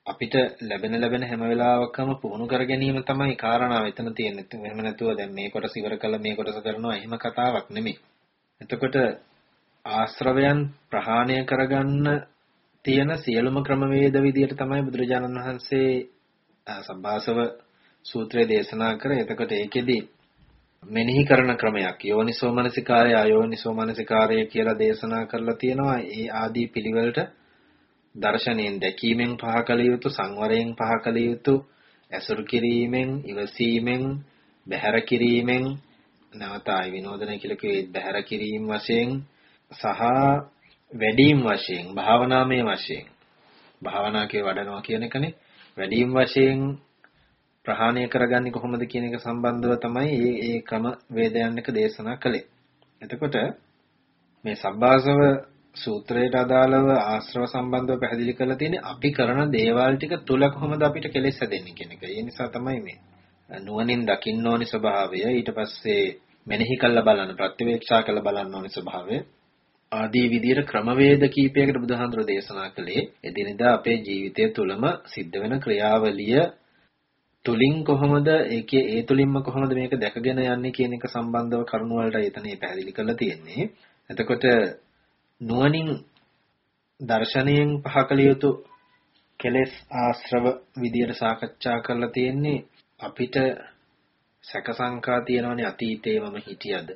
අපිට ලැබෙන ලැබෙන හැම වෙලාවකම පුහුණු කර ගැනීම තමයි කාරණාව එතන තියෙන්නේ. එහෙම නැතුව දැන් මේ කොටස ඉවර කළා මේ කොටස කරනවා එහෙම කතාවක් නෙමෙයි. එතකොට ආශ්‍රවයන් ප්‍රහාණය කරගන්න තියෙන සියලුම ක්‍රමවේද විදියට තමයි බුදුරජාණන් වහන්සේ සබ්බාසව සූත්‍රය දේශනා කරේ. එතකොට ඒකෙදි මෙනෙහි කරන ක්‍රමයක් යෝනිසෝ මනසිකාරය අයෝනිසෝ මනසිකාරය කියලා දේශනා කරලා තියෙනවා. ඒ ආදී පිළිවෙලට දර්ශනයෙන් දැකීමෙන් පහ කළ යුතු සංවරයෙන් පහ කළ යුතු ඇසුරු කිරීමෙන් ඉවසීමෙන් බැහැර කිරීමෙන් නැවත ආයි විනෝදනය කියලා කිව්වේ බැහැර කිරීම වශයෙන් සහ වැඩිම වශයෙන් භාවනාමය වශයෙන් භාවනා කිය වඩනවා කියන එකනේ වැඩිම වශයෙන් ප්‍රහාණය කරගන්නේ කොහොමද කියන එක සම්බන්ධව තමයි මේ ඒ ක්‍රම වේදයන් එක දේශනා කළේ. එතකොට මේ සබ්බාසව සූත්‍රයට අදාළව ආශ්‍රව සම්බන්ධව පැහැදිලි කරලා තියෙන්නේ අපි කරන දේවල් ටික තුල කොහොමද අපිට කෙලෙස් හැදෙන්නේ කියන එක. ඒ නිසා තමයි මේ නුවණින් දකින්න ඕනි ස්වභාවය ඊට පස්සේ මෙනෙහි කළා බලන්න ප්‍රතිවේක්ෂා කළා බලන්න ඕනි ස්වභාවය ආදී විදියට ක්‍රමවේද කීපයකට බුදුහාඳුර දේශනා කළේ එදිනෙදා අපේ ජීවිතය තුළම සිද්ධ වෙන ක්‍රියාවලිය තුලින් කොහොමද ඒකේ ඒ තුලින්ම කොහොමද මේක දැකගෙන යන්නේ කියන එක සම්බන්ධව කරුණු වලට එතන පැහැදිලි කරලා තියෙන්නේ. එතකොට නුවණින් දර්ශනයෙන් පහකල යුතු කෙලෙස් ආශ්‍රව විදියට සාකච්ඡා කරලා තියෙන්නේ අපිට සැක සංකා තියෙනවනේ අතීතේ මම හිටියද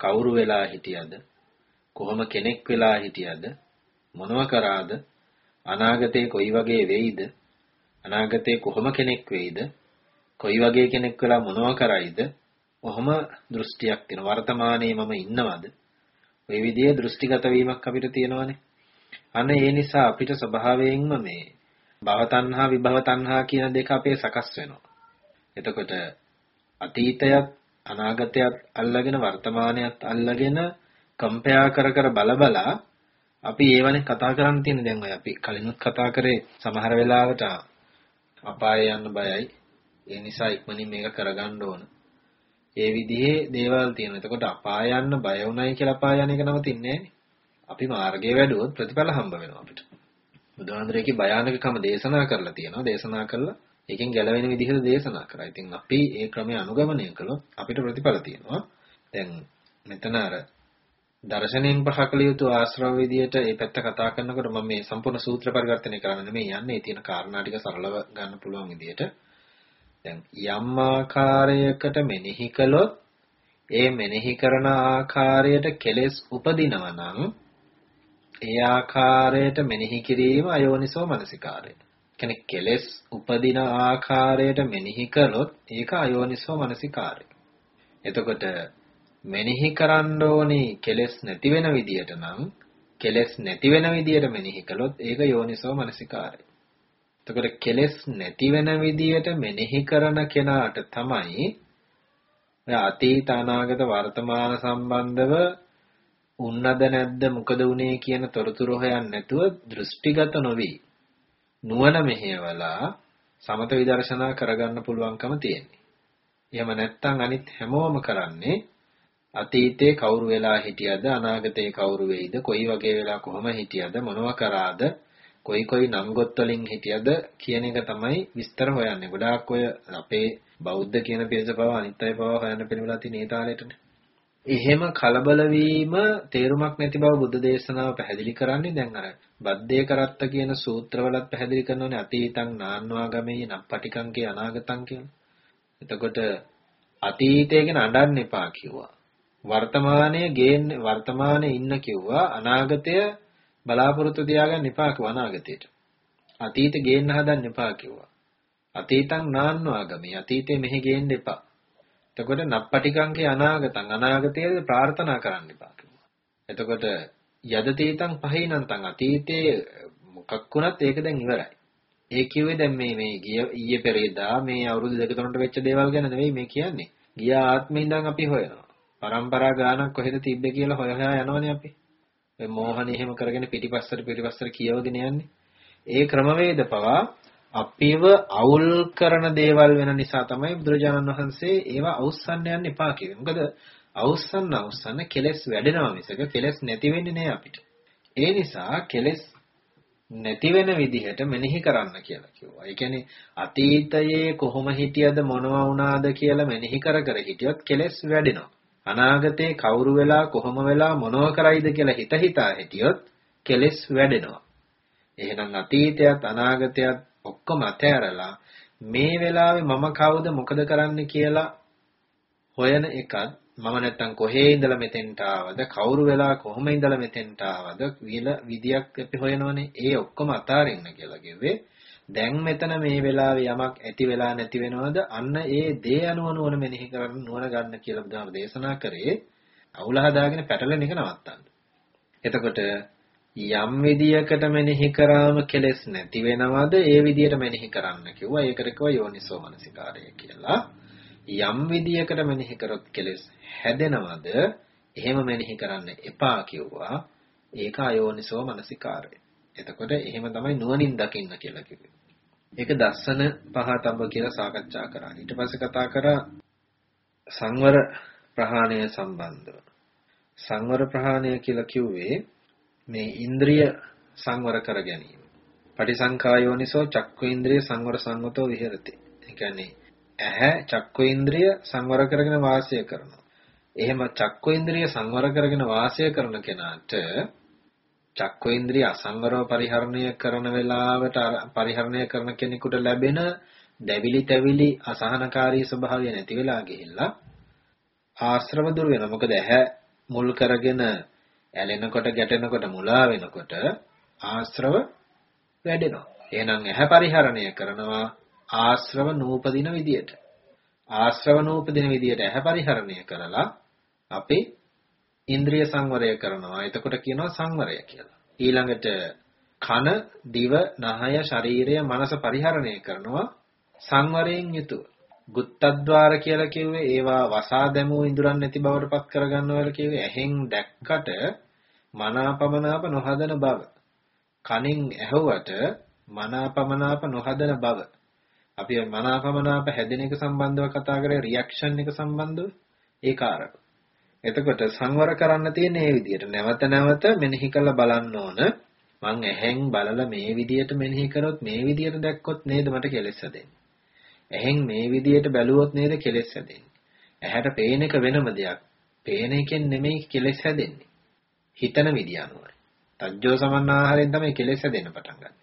කවුරු වෙලා හිටියද කොහොම කෙනෙක් වෙලා හිටියද? මොනව කරාද? අනාගතේ කොයි වගේ වෙයිද? අනාගතේ කොහොම කෙනෙක් වෙයිද? කොයි වගේ කෙනෙක් වෙලා මොනව කරයිද? කොහොම දෘෂ්ටියක් තියෙන වර්තමානයේ මම ඉන්නවද? ওই විදිහේ දෘෂ්ටිගත වීමක් අපිට තියෙනවනේ. අන්න ඒ නිසා අපිට ස්වභාවයෙන්ම මේ භව තණ්හා විභව තණ්හා කියන දෙක අපේ සකස් වෙනවා. එතකොට අතීතයත් අනාගතයත් අල්ලගෙන වර්තමානයත් අල්ලගෙන කම්පයා කර කර බල බලා අපි ඒවනේ කතා කරන්න තියෙන දැන් ඔය අපි කලිනුත් කතා කරේ සමහර වෙලාවට අපාය යන්න බයයි. ඒ නිසා ඉක්මනින් මේක කරගන්න ඕන. ඒ විදිහේ දේවල් තියෙනවා. එතකොට අපාය යන්න බය වුණයි කියලා අපාය යන එක නවතින්නේ අපි මාර්ගයේ වැඩුවොත් ප්‍රතිඵල හම්බ වෙනවා අපිට. බුදුහාඳුරේකේ භයානකකම දේශනා කරලා තියෙනවා. දේශනා කළා ඒකෙන් ගැලවෙන විදිහට දේශනා කරා. ඉතින් අපි ඒ ක්‍රමය අනුගමනය කළොත් අපිට ප්‍රතිඵල තියෙනවා. දැන් මෙතන අර දර්ශනයෙන් පහකල යුතු ආශ්‍රව විදියට මේ පැත්ත කතා කරනකොට මම මේ සම්පූර්ණ සූත්‍ර පරිවර්තනය කරන්න නෙමෙයි යන්නේ. තියෙන කාරණා ටික සරලව ගන්න පුළුවන් විදියට. දැන් යම් ආකාරයකට මෙනෙහි කළොත් ඒ මෙනෙහි කරන ආකාරයට කෙලෙස් උපදිනවා නම් ඒ ආකාරයට මෙනෙහි කිරීම අයෝනිසෝ මනසිකාරය. කියන්නේ කෙලෙස් උපදින ආකාරයට මෙනෙහි කළොත් ඒක අයෝනිසෝ මනසිකාරය. එතකොට මෙනෙහි කරන්න ඕනේ කෙලෙස් නැති වෙන විදියට නම් කෙලෙස් නැති වෙන විදියට මෙනෙහි කළොත් ඒක යෝනිසෝ මනසිකාරය. එතකොට කෙලෙස් නැති වෙන විදියට මෙනෙහි කරන කෙනාට තමයි අතීත අනාගත වර්තමාන සම්බන්ධව උන්නද නැද්ද මොකද උනේ කියන තොරතුරු හොයන්නේ නැතුව දෘෂ්ටිගත නොවි නුවණ මෙහෙवला සමත විදර්ශනා කරගන්න පුළුවන්කම තියෙන්නේ. එහෙම නැත්නම් අනිත් හැමෝම කරන්නේ අතීතේ කවුරු වෙලා හිටියද අනාගතේ කවුරු වෙයිද කොයි වගේ වෙලා කොහොම හිටියද මොනව කරාද කොයි කොයි නම් ගොත් වලින් හිටියද කියන එක තමයි විස්තර හොයන්නේ. ගොඩාක් ඔය අපේ බෞද්ධ කියන පිරිස පව අනිත් අය පව හොයන්න පිළිවෙලා තියෙන ඒ තාලෙටනේ. එහෙම කලබල වීම තේරුමක් නැති බව බුද්ධ දේශනාව පැහැදිලි කරන්නේ දැන් අර බද්දේ කරත්ත කියන සූත්‍රවලත් පැහැදිලි කරනෝනේ අතීතං නාන්වා ගමේ නප්පටිකං කිය අනාගතං කියලා. එතකොට අතීතය ගැන අඬන්න එපා කිව්වා. වර්තමානයේ ගේන්නේ වර්තමානයේ ඉන්න කිව්වා අනාගතය බලාපොරොත්තු තියාගන්න එපා කිව්වා අනාගතයට. අතීත ගේන්න හදන්න එපා කිව්වා. අතීතං නාන්වාගමී අතීතේ මෙහි ගේන්න එපා. එතකොට නප්පටිකංගේ අනාගතං අනාගතයේ ප්‍රාර්ථනා කරන්න එපා කිව්වා. එතකොට යදතීතං පහිනන්තං අතීතයේ මොකක් වුණත් ඒක දැන් ඉවරයි. ඒ කිව්වේ දැන් මේ මේ ගිය ඊයේ පෙරේදා මේ අවුරුදු දෙක තුනට වෙච්ච දේවල් ගැන නෙවෙයි මේ කියන්නේ. ගිය ආත්මේ ඉඳන් අපි හොයනවා. පරම්පරා ගානක් කොහෙද තිබ්බේ කියලා හොය හොයා යනවනේ අපි. ඔය මෝහන එහෙම කරගෙන පිටිපස්සට පිටිපස්සට කියවගෙන යන්නේ. ඒ ක්‍රමවේද පවා අපිව අවුල් කරන දේවල් වෙන නිසා තමයි බුදුරජාණන් වහන්සේ ඒවා අවුස්සන්න යන්න එපා කිව්වේ. මොකද අවුස්සන්න අවුස්සන්න කෙලස් වැඩෙනවා මිසක කෙලස් නැති වෙන්නේ නෑ අපිට. ඒ නිසා කෙලස් නැති වෙන විදිහට මෙනෙහි කරන්න කියලා කිව්වා. ඒ කියන්නේ අතීතයේ කොහොම හිටියද මොනවා වුණාද කියලා මෙනෙහි කර කර හිටියොත් කෙලස් වැඩෙනවා. අනාගතේ කවුරු වෙලා කොහොම වෙලා මොනව කරයිද කියලා හිත හිතා හිටියොත් කෙලස් වැඩෙනවා. එහෙනම් අතීතයත් අනාගතයත් ඔක්කොම අතහැරලා මේ වෙලාවේ මම කවුද මොකද කරන්න කියලා හොයන එකත් මම නැත්තම් කොහේ ඉඳලා මෙතෙන්ට ආවද කවුරු වෙලා කොහොම ඉඳලා මෙතෙන්ට ආවද විල විදියක් අපි හොයනවනේ ඒ ඔක්කොම අතාරින්න කියලා කිව්වේ දැන් මෙතන මේ වෙලාවේ යමක් ඇති වෙලා නැති වෙනවද? අන්න ඒ දේ අනුව නුවණ මෙනෙහි කරන්න නුවණ ගන්න කියලා බුදුහාම දේශනා කරේ. අවුල හදාගෙන පැටලෙන එක නවත්තන්න. එතකොට යම් විදියකට මෙනෙහි කරාම කෙලෙස් නැති වෙනවද? ඒ විදියට මෙනෙහි කරන්න කිව්වා. ඒකට කිව්වා යෝනිසෝ මනසිකාරය කියලා. යම් විදියකට මෙනෙහි කරොත් කෙලෙස් හැදෙනවද? එහෙම මෙනෙහි කරන්න එපා කිව්වා. ඒක අයෝනිසෝ මනසිකාරය. එතකොට එහෙම තමයි නුවණින් දකින්න කියලා කිව්වේ ඒක දස්සන පහතඹ කියලා සාකච්ඡා කරා ඊට පස්සේ කතා කරා සංවර ප්‍රහාණය සම්බන්ධව සංවර ප්‍රහාණය කියලා කිව්වේ මේ ඉන්ද්‍රිය සංවර කර ගැනීම. පටිසංකායෝනිසෝ චක්කු ඉන්ද්‍රිය සංවර සංගතෝ විහෙරති. ඒ කියන්නේ ඇහැ චක්කු ඉන්ද්‍රිය සංවර කරගෙන වාසය කරනවා. එහෙම චක්කු ඉන්ද්‍රිය සංවර කරගෙන වාසය කරන කෙනාට චක්කු ඉන්ද්‍රිය අසංවරව පරිහරණය කරන වෙලාවට පරිහරණය කරන කෙනෙකුට ලැබෙන දැවිලි තැවිලි අසහනකාරී ස්වභාවය නැති වෙලා ගිහිල්ලා ආශ්‍රව දුර වෙනවා. මොකද ඇහැ මුල් කරගෙන ඇලෙනකොට ගැටෙනකොට මුලා වෙනකොට ආශ්‍රව වැඩෙනවා. එහෙනම් ඇහැ පරිහරණය කරනවා ආශ්‍රව නූපදින විදියට. ආශ්‍රව නූපදින විදියට ඇහැ පරිහරණය කරලා අපි ඉන්ද්‍රිය සංවරය කරනවා. එතකොට කියනවා සංවරය කියලා. ඊළඟට කන, දිව, නහය, ශරීරය, මනස පරිහරණය කරනවා සංවරයෙන් යුතුව. ගුත්තද්්වාර කියලා කිව්වේ ඒවා වසා දැමූ ඉඳුරන් නැති බවට පත් කරගන්නවා කිව්වේ ඇහෙන් දැක්කට මනාපමනාප නොහදන බව. කනින් ඇහුවට මනාපමනාප නොහදන බව. අපි මනාපමනාප හැදෙන එක සම්බන්ධව කතා කරේ රියැක්ෂන් එක සම්බන්ධව ඒ කාරක. එතකොට සංවර කරන්න තියෙන මේ විදිහට නැවත නැවත මෙනෙහි කරලා බලන්න ඕන. මං ඇහෙන් බලලා මේ විදිහට මෙනෙහි කරොත් මේ විදිහට දැක්කොත් නේද මට කෙලෙස් හැදෙන්නේ. ඇහෙන් මේ විදිහට බැලුවොත් නේද කෙලෙස් හැදෙන්නේ. ඇහැට පේන එක වෙනම දෙයක්. පේන එකෙන් නෙමෙයි කෙලෙස් හැදෙන්නේ. හිතන විදිය අනුවයි. තජ්ජෝ සමන්නාහාරයෙන් තමයි කෙලෙස් හැදෙන්න පටන් ගන්න.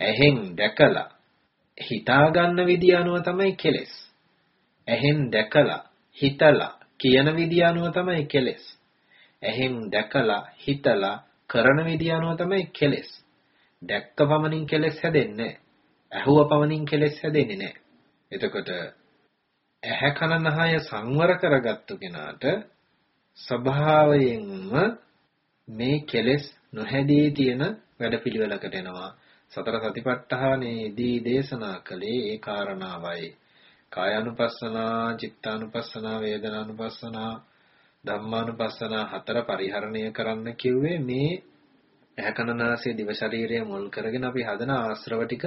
ඇහෙන් දැකලා හිතා ගන්න විදිය අනුව තමයි කෙලෙස්. ඇහෙන් දැකලා හිතලා කියන විදිය අනුව තමයි කෙලෙස්. ඇහෙන් දැකලා හිතලා කරන විදිය අනුව තමයි කෙලෙස්. දැක්ක පමණින් කෙලෙස් හැදෙන්නේ නැහැ. ඇහුව පමණින් කෙලෙස් හැදෙන්නේ නැහැ. එතකොට ඇහැ කන නහය සංවර කරගත්තු කෙනාට ස්වභාවයෙන්ම මේ කෙලෙස් නොහැදී තියෙන වැඩපිළිවෙලකට එනවා. සතර සතිපට්ඨානයේදී දේශනා කළේ ඒ කාරණාවයි. කායानुපස්සනා, චිත්තානුපස්සනා, වේදනානුපස්සනා, ධම්මානුපස්සනා හතර පරිහරණය කරන්න කිව්වේ මේ ඇහැකනාසය දිව ශරීරය මුල් කරගෙන අපි හදන ආශ්‍රව ටික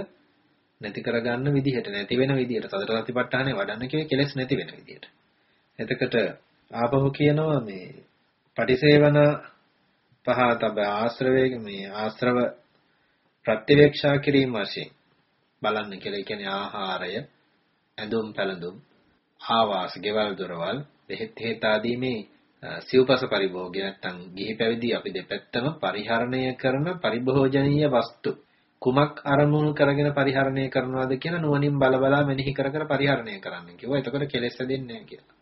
නැති කරගන්න විදිහට නැති වෙන විදිහට සතර සතිපට්ඨානේ වඩන්න කිව්වේ කෙලෙස් නැති වෙන විදිහට. එතකොට ආපහු කියනවා මේ පටිසේවන පහතබ ආශ්‍රවයේ මේ ආශ්‍රව ප්‍රතිවේක්ෂා කිරීම වශයෙන් බලන්න කියලා. ඒ කියන්නේ ආහාරය, ඇඳුම් පැළඳුම්, ආවාස, ගෙවල් දොරවල්, බෙහෙත් හේත ආදී මේ සිව්පස පරිභෝගය නැත්තම් ගිහි පැවිදි අපි දෙපැත්තම පරිහරණය කරන පරිභෝජනීය වස්තු කුමක් අරමුණු කරගෙන පරිහරණය කරනවද කියන නුවණින් බල බලා මෙනෙහි කර කර පරිහරණය කරන්න කිව්වා. එතකොට කෙලෙස් හැදෙන්නේ නැහැ කියලා.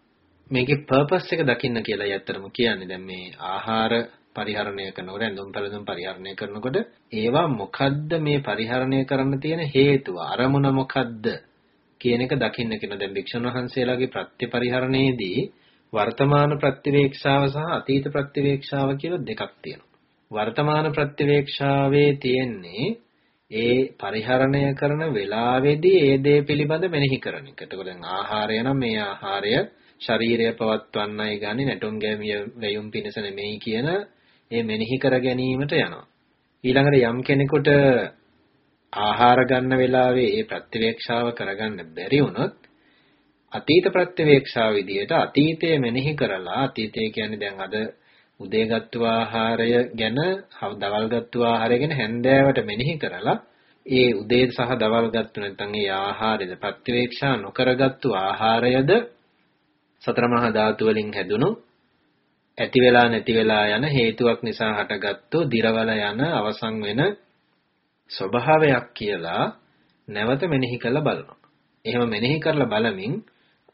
මේකේ පර්පස් එක දකින්න කියලා ඇත්තටම කියන්නේ. දැන් මේ ආහාර පරිහරණය කරනකොට ඇඳුම් පැළඳුම් පරිහරණය කරනකොට ඒවා මොකද්ද මේ පරිහරණය කරන්න තියෙන හේතුව අරමුණ මොකද්ද කියන එක දකින්න කියන දැන් භික්ෂුන් වහන්සේලාගේ ප්‍රත්‍ය පරිහරණයේදී වර්තමාන ප්‍රතිවේක්ෂාව සහ අතීත ප්‍රතිවේක්ෂාව කියලා දෙකක් තියෙනවා. වර්තමාන ප්‍රතිවේක්ෂාවේ තියෙන්නේ ඒ පරිහරණය කරන වෙලාවේදී ඒ දේ පිළිබඳ මෙනෙහි කරන එක. එතකොට දැන් ආහාරය නම් මේ ආහාරය ශරීරය පවත්වන්නයි ගන්නේ නැටුම් ගැමිය වැයුම් පිණිස නෙමෙයි කියන ඒ මෙනෙහි කර ගැනීමට යනවා. ඊළඟට යම් කෙනෙකුට ආහාර ගන්න වෙලාවේ ඒ ප්‍රතිවේක්ෂාව කරගන්න බැරි වුණොත් අතීත ප්‍රතිවේක්ෂාව විදියට අතීතය මෙනෙහි කරලා අතීතය කියන්නේ දැන් අද උදේ ගත්තු ආහාරය ගැන දවල් ගත්තු ආහාරය ගැන හැන්දෑවට මෙනෙහි කරලා ඒ උදේ සහ දවල් ගත්තු නැත්නම් ඒ ආහාරයද ප්‍රතිවේක්ෂා නොකරගත්තු ආහාරයද සතර මහා ධාතු වලින් හැදුණු ඇති වෙලා නැති වෙලා යන හේතුවක් නිසා හටගත්තු දිරවල යන අවසන් වෙන ස්වභාවයක් කියලා නැවත මෙනෙහි කරලා බලනවා. එහෙම මෙනෙහි කරලා බලමින්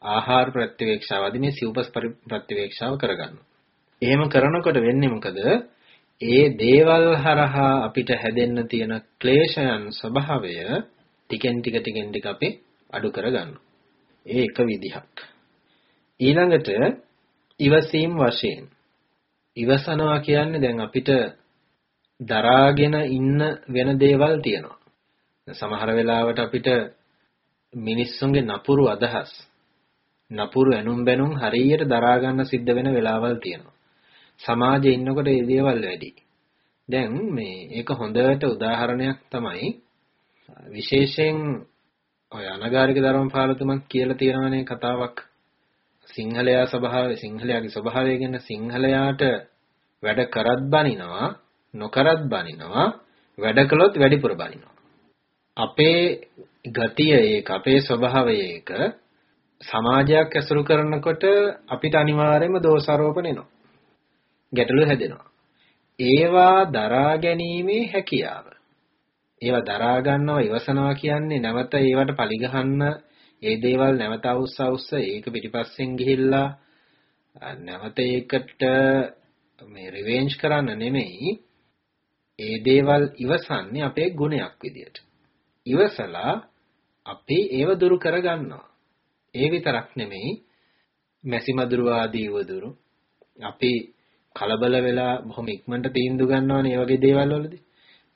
ආහාර ප්‍රතිවේක්ෂාවදී මේ සිව්පස් ප්‍රතිවේක්ෂාව කරගන්නවා. එහෙම කරනකොට වෙන්නේ මොකද? ඒ දේවල් හරහා අපිට හැදෙන්න තියෙන ක්ලේශයන් ස්වභාවය ටිකෙන් ටික ටිකෙන් ටික අපි අඩු කරගන්නවා. ඒ එක විදිහක්. ඊළඟට ඉවසීම් වශයෙන් ඉවසනවා කියන්නේ දැන් අපිට දරාගෙන ඉන්න වෙන දේවල් තියෙනවා. සමහර වෙලාවට අපිට මිනිස්සුන්ගේ නපුරු අදහස් නපුරු ඇනුම් බැනුම් හරියට දරා ගන්න සිද්ධ වෙන වෙලාවල් තියෙනවා. සමාජයේ ඉන්නකොට මේ දේවල් වැඩි. දැන් මේ ඒක හොඳට උදාහරණයක් තමයි විශේෂයෙන් ඔය අනගාരിക ධර්මපාලතුමත් කියලා තියෙනවනේ කතාවක් සිංහලයා ස්වභාවය සිංහලයාගේ ස්වභාවය ගැන සිංහලයාට වැඩ කරත් බනිනවා නොකරත් බනිනවා වැඩ කළොත් වැඩිපුර බනිනවා. අපේ ගතිය ඒක අපේ ස්වභාවය ඒක සමාජයක් ඇසුරු කරනකොට අපිට අනිවාර්යයෙන්ම දෝෂාරෝපණ එනවා ගැටලු හැදෙනවා. ඒවා දරා ගැනීමේ හැකියාව. ඒවා දරා ගන්නවා ඉවසනවා කියන්නේ නැවත ඒවට පරිගහන්න ඒ දේවල් නැවත අවුස්ස අවුස්ස ඒක පිටිපස්සෙන් ගිහිල්ලා නැවත ඒකට මේ රිවෙන්ජ් කරන්න නෙමෙයි. ඒ දේවල් ඉවසන්නේ අපේ ගුණයක් විදියට. ඉවසලා අපි ඒව දුරු කරගන්නවා. ඒ විතරක් නෙමෙයි මැසිමදුරු ආදී වදුරු අපි කලබල වෙලා බොහොම ඉක්මනට තීන්දුව ගන්නවනේ මේ වගේ දේවල් වලදී.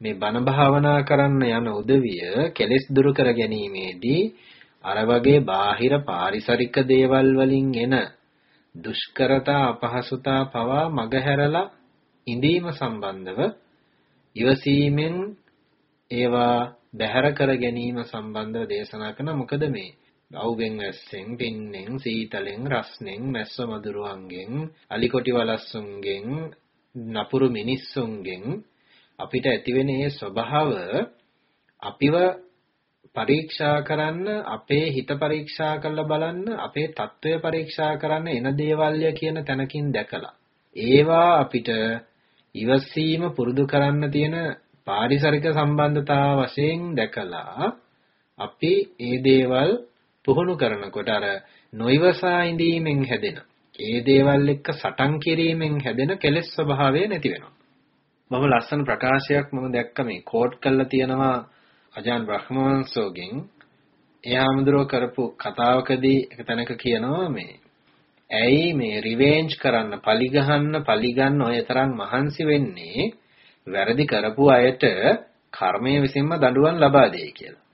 මේ බණ භාවනා කරන්න යන උදවිය කෙලෙස් දුරු කර ගැනීමේදී අර වගේ බාහිර පාරිසරික දේවල් වලින් එන දුෂ්කරතා අපහසුතා පවා මගහැරලා ඉඳීම සම්බන්ධව ඉවසීමෙන් ඒවා බැහැර කර ගැනීම සම්බන්ධව දේශනා කරන මොකද මේ? අවුගෙන් වැස්සෙන් පින්නෙන් සීතලෙන් රස්නෙන් මැස්ස මදුරුවන්ගෙන් අලිකොටි වලස්සුන්ගෙන් නපුරු මිනිස්සුන්ගෙන් අපිට ඇතිවෙන මේ ස්වභාව අපිව පරීක්ෂා කරන්න අපේ හිත පරීක්ෂා කරලා බලන්න අපේ తত্ত্বය පරීක්ෂා කරන්න එන දේවල්ය කියන තැනකින් දැකලා. ඒවා අපිට ඉවසීම පුරුදු කරන්න තියෙන පාරිසරික සම්බන්ධතාව වශයෙන් දැකලා අපි ඒ දේවල් පුහුණු කරනකොට අර නොයිවසා ඉඳීමෙන් හැදෙන ඒ දේවල් එක්ක සටන් කිරීමෙන් හැදෙන කෙලෙස් ස්වභාවය නැති වෙනවා. මම ලස්සන ප්‍රකාශයක් මම දැක්ක මේ කෝට් කරලා තියෙනවා අජාන් බ්‍රහ්මවංශෝගෙන් එයාමඳුරෝ කරපු කතාවකදී එක තැනක කියනවා මේ ඇයි මේ රිවෙන්ජ් කරන්න පලිගහන්න පලිගන්න ඔය තරම් මහන්සි වෙන්නේ වැරදි කරපු අයට කර්මය විසින්ම දඬුවම් ලබා දෙයි කියලා.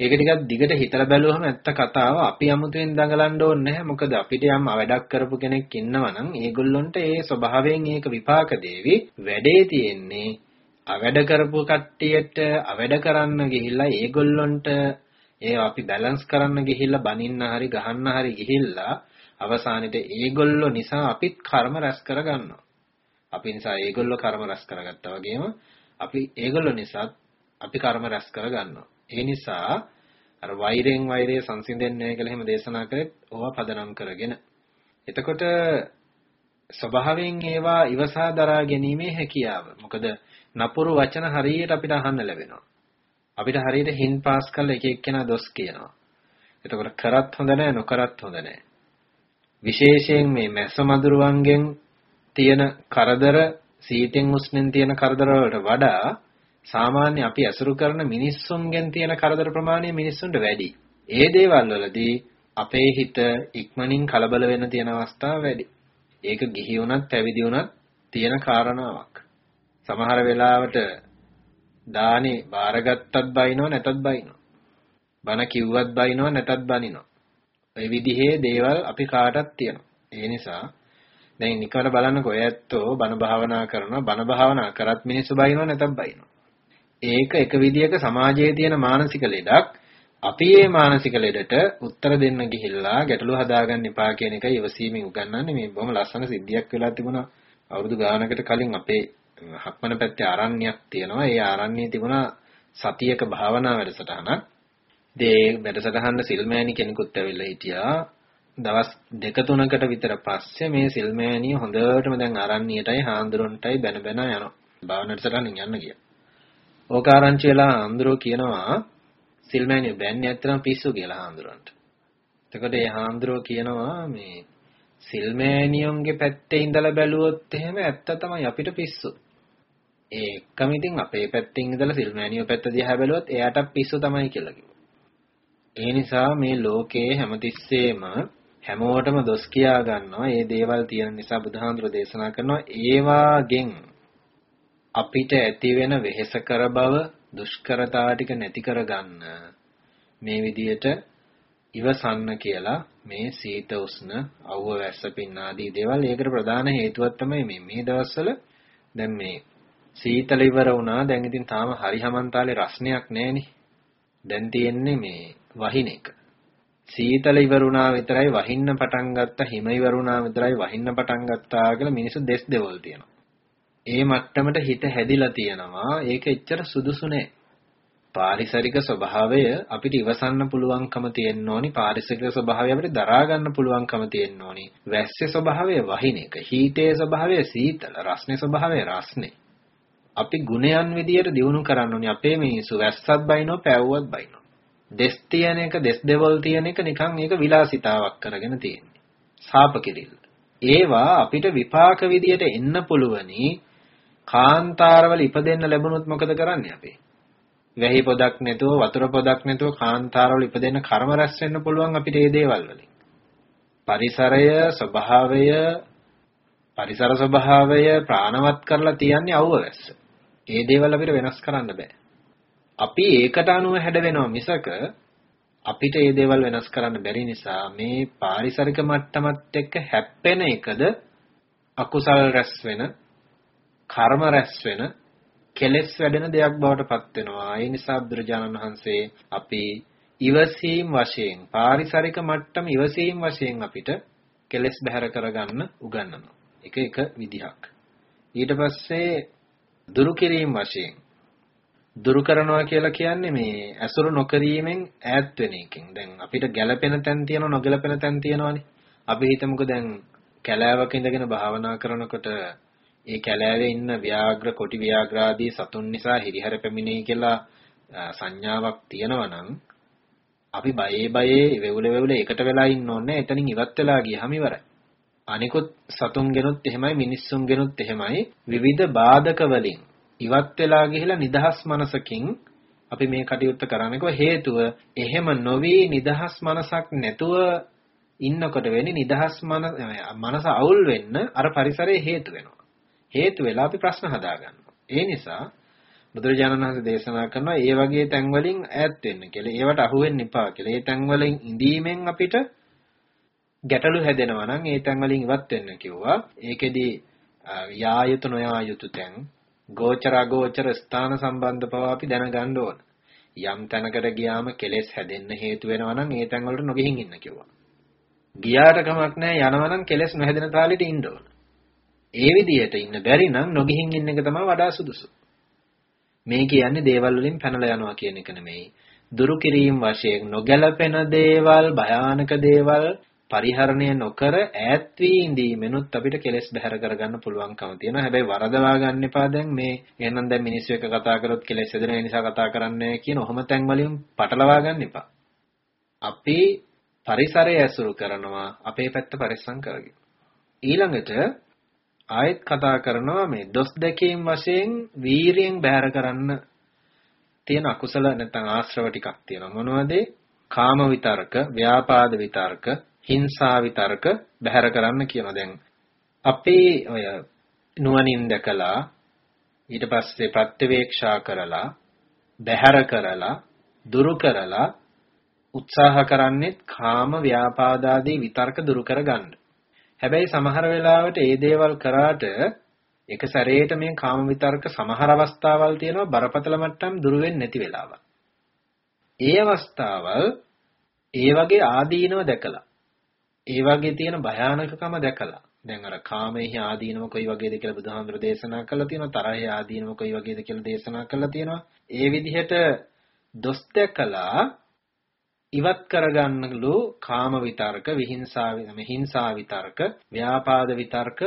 ඒක ටිකක් දිගට හිතලා බැලුවම ඇත්ත කතාව අපි 아무තෙන් දඟලන්න ඕනේ නැහැ. මොකද අපිට යම් අවඩක් කරපු කෙනෙක් ඉන්නවා නම් ඒගොල්ලොන්ට ඒ ස්වභාවයෙන් ඒක විපාක දෙවි. වැඩේ තියෙන්නේ අවැඩ කරපු කට්ටියට අවැඩ කරන්න ගිහිල්ලා ඒගොල්ලොන්ට ඒ අපි බැලන්ස් කරන්න ගිහිල්ලා බනින්න හරි ගහන්න හරි ගිහිල්ලා අවසානෙට ඒගොල්ලෝ නිසා අපිත් කර්ම රැස් කරගන්නවා. අපි නිසා ඒගොල්ලෝ කර්ම රැස් කරගත්තා වගේම අපි ඒගොල්ලෝ නිසා අපි කර්ම රැස් කරගන්නවා. ඒ නිසා අර වෛරයෙන් වෛරය සංසිඳෙන්නේ කියලා එහෙම දේශනා කරෙත් ඕවා පදනම් කරගෙන. එතකොට ස්වභාවයෙන් ඒවා ඉවසා දරා ගැනීමේ හැකියාව. මොකද නපුරු වචන හරියට අපිට අහන්න ලැබෙනවා. අපිට හරියට හින් පාස් කරලා එක එක්කෙනා දොස් කියනවා. එතකොට කරත් හොඳ නැහැ නොකරත් හොඳ නැහැ. විශේෂයෙන් මේ මැස්ස මදුරුවන්ගෙන් තියෙන කරදර සීතෙන් උස්නෙන් තියෙන කරදර වලට වඩා සාමාන්‍ය අපි අසුරු කරන මිනිස්සුන්ගෙන් තියෙන කරදර ප්‍රමාණය මිනිස්සුන්ට වැඩි. ඒ දේවල් වලදී අපේ හිත ඉක්මනින් කලබල වෙන්න තියෙන අවස්ථා වැඩි. ඒක ගිහි වුණත් පැවිදි වුණත් තියෙන කාරණාවක්. සමහර වෙලාවට දානේ බාරගත්තත් බයිනෝ නැතත් බයිනෝ. බන කිව්වත් බයිනෝ නැතත් බනිනෝ. ඔය විදිහේ දේවල් අපි කාටත් තියෙනවා. ඒ නිසා දැන් නිකවල බලන්නකො ඔය ඇත්තෝ බන භාවනා කරනවා බන භාවනා කරත් මිනිස්සු බයිනෝ නැතත් බයිනෝ. ඒක එක විදියක සමාජයේ තියෙන මානසික ලෙඩක්. අපි මේ මානසික ලෙඩට උත්තර දෙන්න ගිහිල්ලා ගැටලු හදාගන්න එපා කියන එකයි ඉවසීමෙන් උගන්වන්නේ. මේ බොහොම ලස්සන සිද්ධියක් වෙලා තිබුණා. අවුරුදු ගානකට කලින් අපේ හක්මන පැත්තේ ආරණ්‍යයක් තියෙනවා. ඒ ආරණ්‍යයේ තිබුණා සතියක භාවනා වැඩසටහනක්. ඒ වැඩසටහන සිල්මෑණි කෙනෙකුත් ඇවිල්ලා හිටියා. දවස් දෙක තුනකට විතර පස්සේ මේ සිල්මෑණිය හොඳටම දැන් ආරණ්‍යයටයි හාඳුරන්ටයි බැන බැන යනවා. භාවනාවට සටහනින් යන්න ගියා. ඕක ආරංචි වෙලා හාඳුරෝ කියනවා සිල්මෑණිය බැන්නේ ඇත්තටම පිස්සු කියලා හාඳුරන්ට. එතකොට ඒ හාඳුරෝ කියනවා මේ සිල්මෑණියොන්ගේ පැත්තේ ඉඳලා බැලුවොත් එහෙම ඇත්ත තමයි අපිට පිස්සු. ඒ එක්කම ඉතින් අපේ පැත්තෙන් ඉඳලා සිල්මෑණියෝ පැත්ත දිහා බැලුවොත් එයාට පිස්සු තමයි කියලා කිව්වා. ඒ නිසා මේ ලෝකයේ හැමතිස්සෙම හැමෝටම දොස් කියා ගන්නවා. මේ දේවල් තියෙන නිසා බුදුහාඳුර දේශනා කරනවා ඒවාගෙන් අපිට ඇති වෙන වෙහෙසකර බව දුෂ්කරතා ටික නැති කරගන්න මේ විදියට ඉවසන්න කියලා මේ සීත උෂ්ණ අවුව වැස්ස පින්න ආදී දේවල් ඒකට ප්‍රධාන හේතුවක් තමයි මේ. මේ දවස්වල දැන් මේ සීතල ඉවර වුණා. දැන් ඉතින් තාම හරි හැමන්තාලේ රස්නයක් නැහෙනේ. දැන් තියෙන්නේ මේ වහින එක. සීතල ඉවර වුණා විතරයි වහින්න පටන් ගත්තා හිම ඉවර වුණා විතරයි වහින්න පටන් ගත්තා කියලා මිනිස්සු දෙස් දෙවල් තියෙනවා. ඒ මට්ටමට හිත හැදිලා තියෙනවා. ඒක එච්චර සුදුසු නෑ. පාරිසරික ස්වභාවය අපිට ඉවසන්න පුළුවන්කම තියෙන්න ඕනි. පාරිසරික ස්වභාවය අපිට දරා ගන්න පුළුවන්කම තියෙන්න ඕනි. වැස්සේ ස්වභාවය වහින එක. හීතයේ ස්වභාවය සීතල. රස්නේ ස්වභාවය රස්නේ. අපි ගුණයන් විදියට දිනු කරන්න ඕනි. අපේ මිනිස්සු වැස්සත් බයිනෝ පැවුවත් බයිනෝ. දෙස් තියෙන එක දෙස් දෙවල් තියෙන එක නිකන් ඒක විලාසිතාවක් කරගෙන තියෙන්නේ සාප කිරිල්ල ඒවා අපිට විපාක විදියට එන්න පුළුවනි කාන්තාරවල ඉපදෙන්න ලැබුණොත් මොකද කරන්නේ අපි? වැහි පොදක් නැතුව වතුර පොදක් නැතුව කාන්තාරවල ඉපදෙන්න කර්ම රැස් වෙන්න පුළුවන් අපිට මේ දේවල් වලින්. පරිසරය ස්වභාවය පරිසර ස්වභාවය ප්‍රාණවත් කරලා තියන්නේ අවුව වැස්ස. ඒ දේවල් අපිට වෙනස් කරන්න බෑ. අපි ඒකට අනුව හැඩ වෙනවා මිසක අපිට මේ දේවල් වෙනස් කරන්න බැරි නිසා මේ පාරිසරික මට්ටමත් එක්ක හැප්පෙන එකද අකුසල් රැස් වෙන කර්ම රැස් වෙන කෙලෙස් වැඩෙන දෙයක් බවට පත් වෙනවා. ඒ නිසා බුදුරජාණන් වහන්සේ අපි ඉවසීම් වශයෙන් පාරිසරික මට්ටම ඉවසීම් වශයෙන් අපිට කෙලෙස් බැහැර කරගන්න උගන්වනවා. ඒක එක විදිහක්. ඊට පස්සේ දුරු කිරීම වශයෙන් දුරු කරනවා කියලා කියන්නේ මේ ඇසුරු නොකිරීමෙන් ඈත් වෙන එකෙන්. දැන් අපිට ගැළපෙන තැන් තියෙනවා නොගැළපෙන තැන් තියෙනවානේ. අපි හිතමුකෝ දැන් කැලෑවක ඉඳගෙන භාවනා කරනකොට ඒ කැලෑවේ ඉන්න ව්‍යාග්‍ර කොටි ව්‍යාග්‍රාදී සතුන් නිසා හිරිහැර පැමිණෙයි කියලා සංඥාවක් තියෙනවා නම් අපි බයේ බයේ වෙවුල වෙවුල එකට වෙලා ඉන්න ඕනේ එතනින් ඉවත් වෙලා ගියහම ඉවරයි. අනිකුත් සතුන්ගෙනුත් එහෙමයි මිනිස්සුන්ගෙනුත් එහෙමයි විවිධ බාධක වලින් ඉවත් වෙලා ගිහිලා නිදහස් මනසකින් අපි මේ කටයුත්ත කරන්නකෝ හේතුව එහෙම නොවි නිදහස් මනසක් නැතුව ඉන්නකොට වෙන්නේ නිදහස් මනස අවුල් වෙන්න අර පරිසරයේ හේතු වෙනවා. හේතු වෙලා අපි ප්‍රශ්න හදාගන්නවා. ඒ නිසා බුදුරජාණන් වහන්සේ දේශනා කරනවා ඒ වගේ තැන් වලින් ඈත් වෙන්න කියලා. ඒවට අහු වෙන්න එපා කියලා. ඒ තැන් වලින් ඉඳීමෙන් අපිට ගැටලු හැදෙනවා නම් ඒ තැන් වලින් ඉවත් වෙන්න කිව්වා. ඒකෙදි යා යුතු නොයා යුතු තැන් ගෝචර අගෝචර ස්ථාන සම්බන්ධ පවා අපි දැනගන්න ඕන. යම් තැනකට ගියාම කෙලෙස් හැදෙන්න හේතු වෙනවා නම් ඒ තැන් වලට නොගිහින් ඉන්න කිව්වා. ගියාට කමක් නැහැ යනවා නම් කෙලෙස් නොහැදෙන තාලෙට ඉන්න ඕන. ඒ විදිහට ඉන්න බැරි නම් නොගිහින් ඉන්න එක තමයි වඩා සුදුසු. මේ කියන්නේ දේවල් වලින් පැනලා යනවා කියන එක නෙමෙයි. දුරු කිරීම වශයෙන් නොගැලපෙන දේවල්, භයානක දේවල් පරිහරණය නොකර ඈත් වී ඉඳීමෙනුත් අපිට කෙලෙස් බැහැර කරගන්න පුළුවන්කම තියෙනවා. හැබැයි වරදවා ගන්න එපා දැන් මේ එහෙනම් දැන් මිනිස්සු එක්ක කතා කරොත් කෙලෙස් හැදෙන නිසා කතා කරන්නේ කියන ඔහොම තැන් වලින් පටලවා ගන්න එපා. අපි පරිසරය ඇසුරු කරනවා අපේ පැත්ත පරිස්සම් කරගෙන. ඊළඟට ආයෙත් කතා කරනවා මේ දොස් දැකීම් වශයෙන් වීරියෙන් බැහැර කරන්න තියෙන අකුසල නැත්නම් ආශ්‍රව ටිකක් තියෙනවා මොනවද කාම විතරක ව්‍යාපාද විතරක හිංසා විතරක බැහැර කරන්න කියනවා දැන් අපේ ඔය නුවණින් දැකලා ඊට පස්සේ ප්‍රත්‍යවේක්ෂා කරලා බැහැර කරලා දුරු කරලා උත්සාහ කරන්නේ කාම ව්‍යාපාදාදී විතර්ක දුරු කරගන්න. හැබැයි සමහර වෙලාවට ඒ දේවල් කරාට එක සැරේට මේ කාම විතර්ක සමහර අවස්ථාවල් තියෙනවා බරපතල මට්ටම් දුරු වෙන්නේ නැති වෙලාවක්. ඒ අවස්ථාවල් ඒ වගේ ආදීනව දැකලා ඒ වගේ තියෙන භයානකකම දැකලා. දැන් අර කාමයේ ආදීනව කොයි වගේද කියලා බුදුහාමුදුරු දේශනා කළා තියෙනවා. තරහේ ආදීනව කොයි වගේද කියලා දේශනා කළා තියෙනවා. ඒ විදිහට දොස් දැකලා ඉවත් කරගන්නලු කාම විතර්ක විහිංසා හිංසා විතර්ක ව්‍යාපාද විතර්ක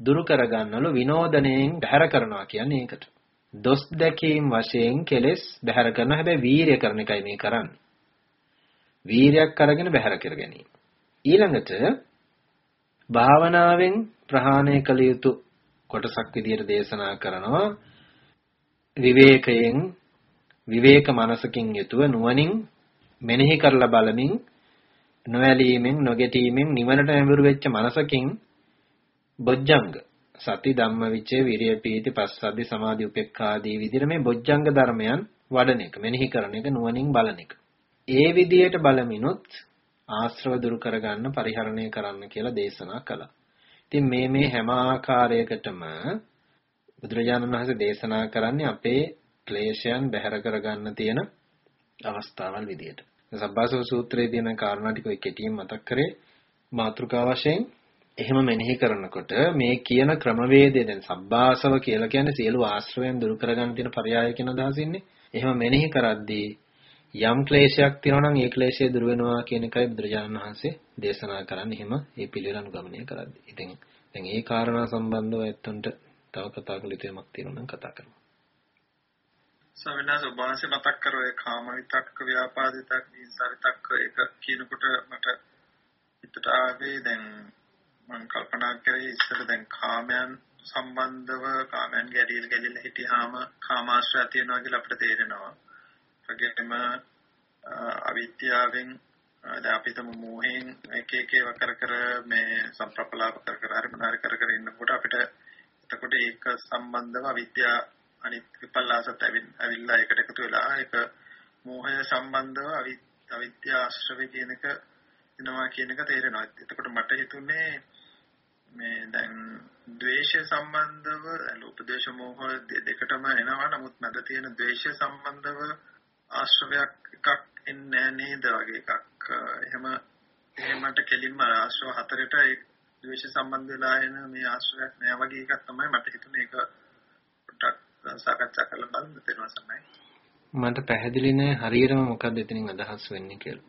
දුරු කරගන්නලු විනෝදණයෙන් බැහැර කරනවා කියන්නේ ඒකට. දොස් දැකීම් වශයෙන් කෙලෙස් බැහැර කරන හැබැයි වීරිය කරන එකයි මේ කරන්නේ. වීරයක් අරගෙන බැහැර කර ගැනීම. ඊළඟට භාවනාවෙන් ප්‍රහාණය කළ යුතු කොටසක් විදියට දේශනා කරනවා විවේකයෙන් විවේක මනසකින් යුතුව නුවණින් මෙනෙහි කරලා බලමින් නොඇලීමෙන් නොගැටීමෙන් නිවනට ඇඹුරු වෙච්ච මනසකින් බොජ්ජංග සති ධම්මවිචේ විරිය පීති පස්සද්ධි සමාධි උපේක්ඛා ආදී විදිහට මේ බොජ්ජංග ධර්මයන් වඩන එක මෙනෙහි කරන එක නුවණින් බලන එක. ඒ විදිහට බලමිනුත් ආශ්‍රව දුරු කරගන්න පරිහරණය කරන්න කියලා දේශනා කළා. ඉතින් මේ මේ හැම ආකාරයකටම බුදුරජාණන් වහන්සේ දේශනා කරන්නේ අපේ ක්ලේශයන් බැහැර කරගන්න තියෙන අවස්ථාවල් විදියට. සබ්බාසව සූත්‍රයේ තියෙන කාරණා ටික ඔය කෙටියෙන් මතක් කරේ මාතෘකා වශයෙන් එහෙම මෙනෙහි කරනකොට මේ කියන ක්‍රමවේදය දැන් සබ්බාසව කියලා කියන්නේ සියලු ආශ්‍රවයන් දුරු කරගන්න තියෙන පරයය කියන අදහසින්නේ. එහෙම මෙනෙහි කරද්දී යම් ක්ලේශයක් තියෙනවා නම් ඒ ක්ලේශය දුර වෙනවා කියන එකයි බුදුරජාණන් වහන්සේ දේශනා කරන්නේ. එහෙම ඒ පිළිවෙල අනුගමනය කරද්දී. ඉතින් දැන් ඒ කාරණා සම්බන්ධව ඇත්තන්ට තව කතා කළ යුතු යමක් තියෙනවා නම් කතා කරමු. ස්වාමීනාස ඔබවහන්සේ මතක් කර ඔය කාම විතක්ක ව්‍යාපාද විතක්ක හිංසා විතක්ක එක කියනකොට මට හිතට ආවේ දැන් මම කල්පනා කරේ ඉස්සර දැන් කාමයන් සම්බන්ධව කාමයන් ගැටීල් ගැලිලා හිටියාම කාමාශ්‍රය තියෙනවා කියලා අපිට තේරෙනවා. ඒකෙම අවිද්‍යාවෙන් දැන් අපි තම මොහෙන් එක එක ඒවා කර කර මේ සම්ප්‍රප්පලාප කර කර හරි මොනාරි කර කර ඉන්නකොට අපිට එතකොට ඒක සම්බන්ධව අවිද්‍යාව අනිත් විපල්ලාසත් ඇවිල්ලා ඒකට එකතු වෙලා ඒක මෝහය සම්බන්ධව අවිද්‍යා ආශ්‍රවය කියන එක එනවා කියන එක තේරෙනවා. එතකොට මට හිතුනේ මේ දැන් ද්වේෂය සම්බන්ධව ලෝභ දේශ මොහ දෙකටම එනවා. නමුත් මැද තියෙන ද්වේෂය සම්බන්ධව ආශ්‍රවයක් එකක් එන්නේ නේද වගේ එකක්. එහෙම එහෙමට කෙලින්ම ආශ්‍රව හතරට ඒ ද්වේෂ සම්බන්ධ වෙලා එන මේ ආශ්‍රවයක් නෑ වගේ එකක් තමයි මට හිතුනේ ඒක පොඩ්ඩක් සාකච්ඡා කරලා බලන්න තේරුම් ගන්නයි. මට පැහැදිලි නෑ හරියටම මොකක්ද එතනින් අදහස් වෙන්නේ කියලා.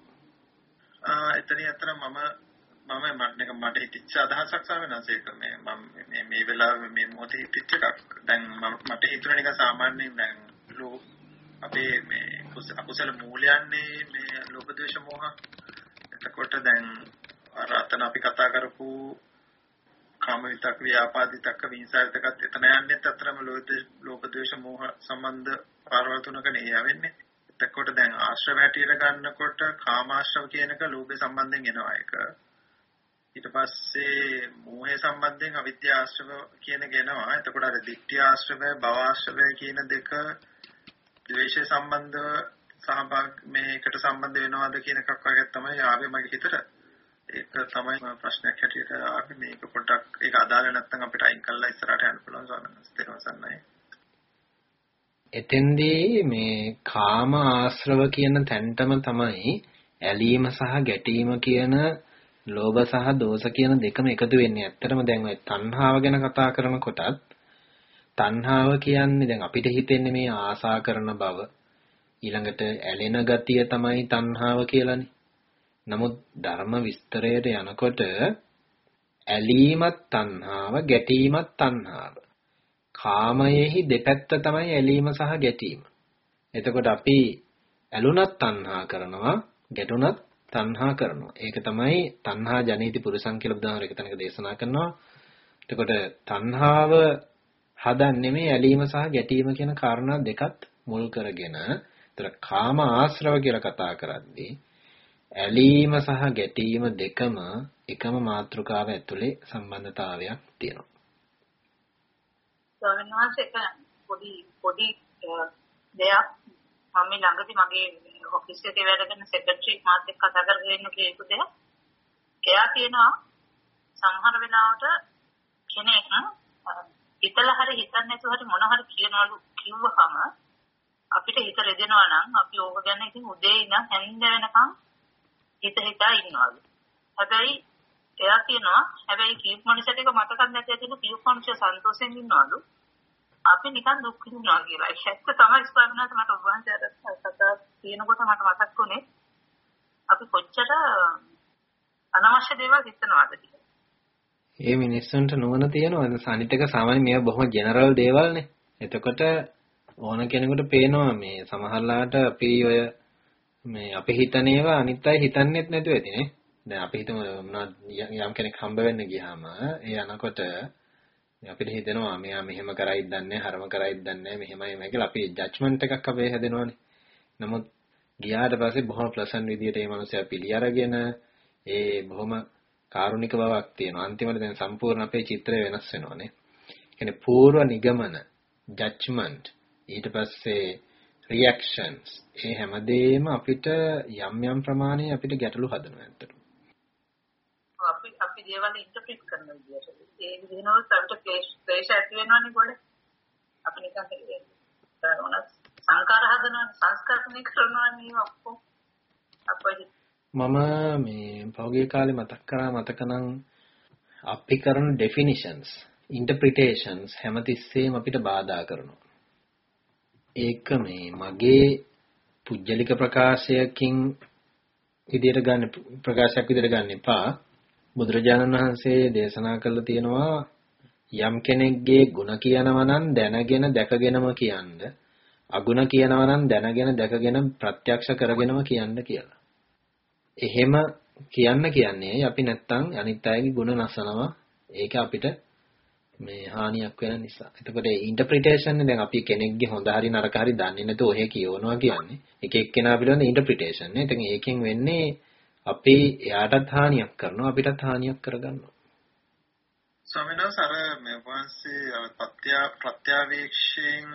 ආ එතනින් අතර මම මම මට මට හිතච්ච අදහසක් ඒක මේ මම මේ මේ වෙලාවේ මේ මොහොතේ හිතච්ච එකක්. දැන් මට හිතුනේ නිකන් සාමාන්‍යයෙන් දැන් අපේ මේ අකුසල මූලයන්නේ මේ ලෝභ ද්වේෂ මෝහ. එතකොට දැන් අර අතන අපි කතා කරපු කාම විතක් ව්‍යාපාදිතක විහිංසාවිතකත් එතන යන්නේ අතරම ලෝභ ද්වේෂ මෝහ සම්බන්ධ පාරවල් තුනක නේ යවෙන්නේ. එතකොට දැන් ආශ්‍රව හැටියට ගන්නකොට කාමාශ්‍රව කියන එක ලෝභය සම්බන්ධයෙන් එනවා ඒක. ඊට පස්සේ මෝහය සම්බන්ධයෙන් අවිද්‍යා ආශ්‍රව කියන එක එනවා. එතකොට අර ditthya ආශ්‍රවය, භව ආශ්‍රවය කියන දෙක ද්වේෂය සම්බන්ධව සහභාග මේකට සම්බන්ධ වෙනවද කියන එකක් වගේ තමයි ආවේ මගේ හිතට. ඒක තමයි ප්‍රශ්නයක් හැටියට ආවේ මේක පොඩ්ඩක් ඒක අදාළ නැත්නම් අපිට අයින් කරලා ඉස්සරහට යන්න පුළුවන් ස්වාමීන් වහන්සේ. එතෙන්දී මේ කාම ආශ්‍රව කියන තැනටම තමයි ඇලීම සහ ගැටීම කියන ලෝභ සහ දෝෂ කියන දෙකම එකතු වෙන්නේ. ඇත්තටම දැන් ඔය තණ්හාව ගැන කතා කරනකොටත් තණ්හාව කියන්නේ දැන් අපිට හිතෙන්නේ මේ ආසා කරන බව ඊළඟට ඇලෙන ගතිය තමයි තණ්හාව කියලානේ. නමුත් ධර්ම විස්තරයට යනකොට ඇලීමත් තණ්හාව, ගැටීමත් තණ්හාව. කාමයේහි දෙපැත්ත තමයි ඇලීම සහ ගැටීම. එතකොට අපි ඇලුනත් තණ්හා කරනවා, ගැටුනත් තණ්හා කරනවා. ඒක තමයි තණ්හා ජනීති පුරුෂං කියලා බුදුහාමර එක තැනක දේශනා කරනවා. එතකොට තණ්හාව හදන්නේ මේ ඇලීම සහ ගැටීම කියන කාරණා දෙකත් මුල් කරගෙන ඒතර කාම ආශ්‍රව කියලා කතා කරද්දී ඇලීම සහ ගැටීම දෙකම එකම මාතෘකාව ඇතුලේ සම්බන්ධතාවයක් තියෙනවා. ස්වාමීන් වහන්සේ එක පොඩි පොඩි දෙයක් මම ළඟදී මගේ ඔෆිස් එකේ වැඩ කරන සෙක්‍රටරි මාත් එක්ක කතා කරගෙන ඉන්න කේකු දෙයක්. එයා කියනවා සමහර වෙලාවට කෙනෙක් හිතලා හරි හිතන්නේ නැතුව හරි මොන හරි කියනවලු කිව්වහම අපිට හිත රෙදෙනවා නම් අපි ඕක ගැන ඉතින් උදේ ඉඳන් හැන්ද වෙනකම් හිත හිතා ඉන්නවලු. හැබැයි එයා කියනවා හැබැයි කීප් මනුස්සයෙක් එක මතකක් නැති ඇතිලු කීප් මනුස්සය සන්තෝෂෙන් ඉන්නවලු. අපි නිකන් දුක් විඳිනවා කියලා. ඒක ඇත්ත තමයි ස්වාමීනාත් මට ඔබ වහන්සේට කතා කියනකොට මට මතක් වුණේ අපි කොච්චර අනවශ්‍ය දේවල් හිතනවාද කියලා. ඒ මිනිස්සුන්ට නුවණ තියෙනවා. අනිත් එක සාමාන්‍ය මේවා බොහොම ජෙනරල් දේවල්නේ. එතකොට ඕන කෙනෙකුට පේනවා මේ සමහරලාට අපි ඔය මේ අපි හිතන ඒවා අනිත් අය හිතන්නේත් නැතුව ඇතිනේ. දැන් අපි හිතමු යම් කෙනෙක් හම්බ වෙන්න ගියාම ඒ යනකොට අපිට හිතෙනවා මෙයා මෙහෙම කරයිද දන්නේ හරම කරයිද දන්නේ මෙහෙමයි මේ කියලා අපි ජජ්මන්ට් එකක් අපේ හැදෙනවානේ. නමුත් ගියාට පස්සේ බොහොම ප්ලසන්ට් විදියට මේ මනුස්සයා පිළි අරගෙන ඒ බොහොම කාරුණික බවක් තියෙනවා. අන්තිමට දැන් සම්පූර්ණ අපේ චිත්‍රය වෙනස් වෙනවානේ. කියන්නේ పూర్ව නිගමන ජජ්මන්ට් ඊට පස්සේ රියැක්ෂන්ස් ඒ හැමදේම අපිට යම් යම් ප්‍රමාණයේ අපිට ගැටලු හදනවා ඇත්තටම. අපි අපි දේවල් ඉන්ටර්ප්‍රිට් කරන විදියට. ඒ විදිහනොත් අපිට ක්ලේශ ක්ලේශ ඇති වෙනවනේ ගොඩ. අපි නිකන් කරනවා සංකාර හදනවා සංස්කරණය කරනවා නේ ඔක්කොම. අපේ මම මේ පෞගේ කාලේ මතක් කරා මතකනම් අපි කරන ඩෙෆිනිෂන්ස් ඉන්ටර්ප්‍රිටේෂන්ස් හැමතිස්සෙම අපිට බාධා කරනවා. ඒක මේ මගේ පුජ්‍යලික ප්‍රකාශයකින් විදියට ගන්න ප්‍රකාශයක් විදියට ගන්න එපා. බුදුරජාණන් වහන්සේ දේශනා කළා තියෙනවා යම් කෙනෙක්ගේ ಗುಣ කියනවා නම් දැනගෙන දැකගෙනම කියන්න අගුණ කියනවා නම් දැනගෙන දැකගෙන ප්‍රත්‍යක්ෂ කරගෙනම කියන්න කියලා. එහෙම කියන්න කියන්නේ අපි නැත්තම් අනිත් අයගේ ಗುಣ නසනවා ඒක අපිට මේ හානියක් වෙන නිසා. එතකොට ඒ ඉන්ටර්ප්‍රිටේෂන් දැන් අපි කෙනෙක්ගේ හොඳ හරි නරක හරි දන්නේ නැතුව ඔහෙ කියවනවා කියන්නේ. එක එක්කෙනා පිළිබඳ ඉන්ටර්ප්‍රිටේෂන් නේ. ඉතින් ඒකෙන් වෙන්නේ අපි එයාටත් හානියක් කරනවා අපිටත් හානියක් කරගන්නවා. ස්වාමීන් වහන්සේ අර මේ වහන්සේ ප්‍රත්‍ය ප්‍රත්‍යවේක්ෂයෙන්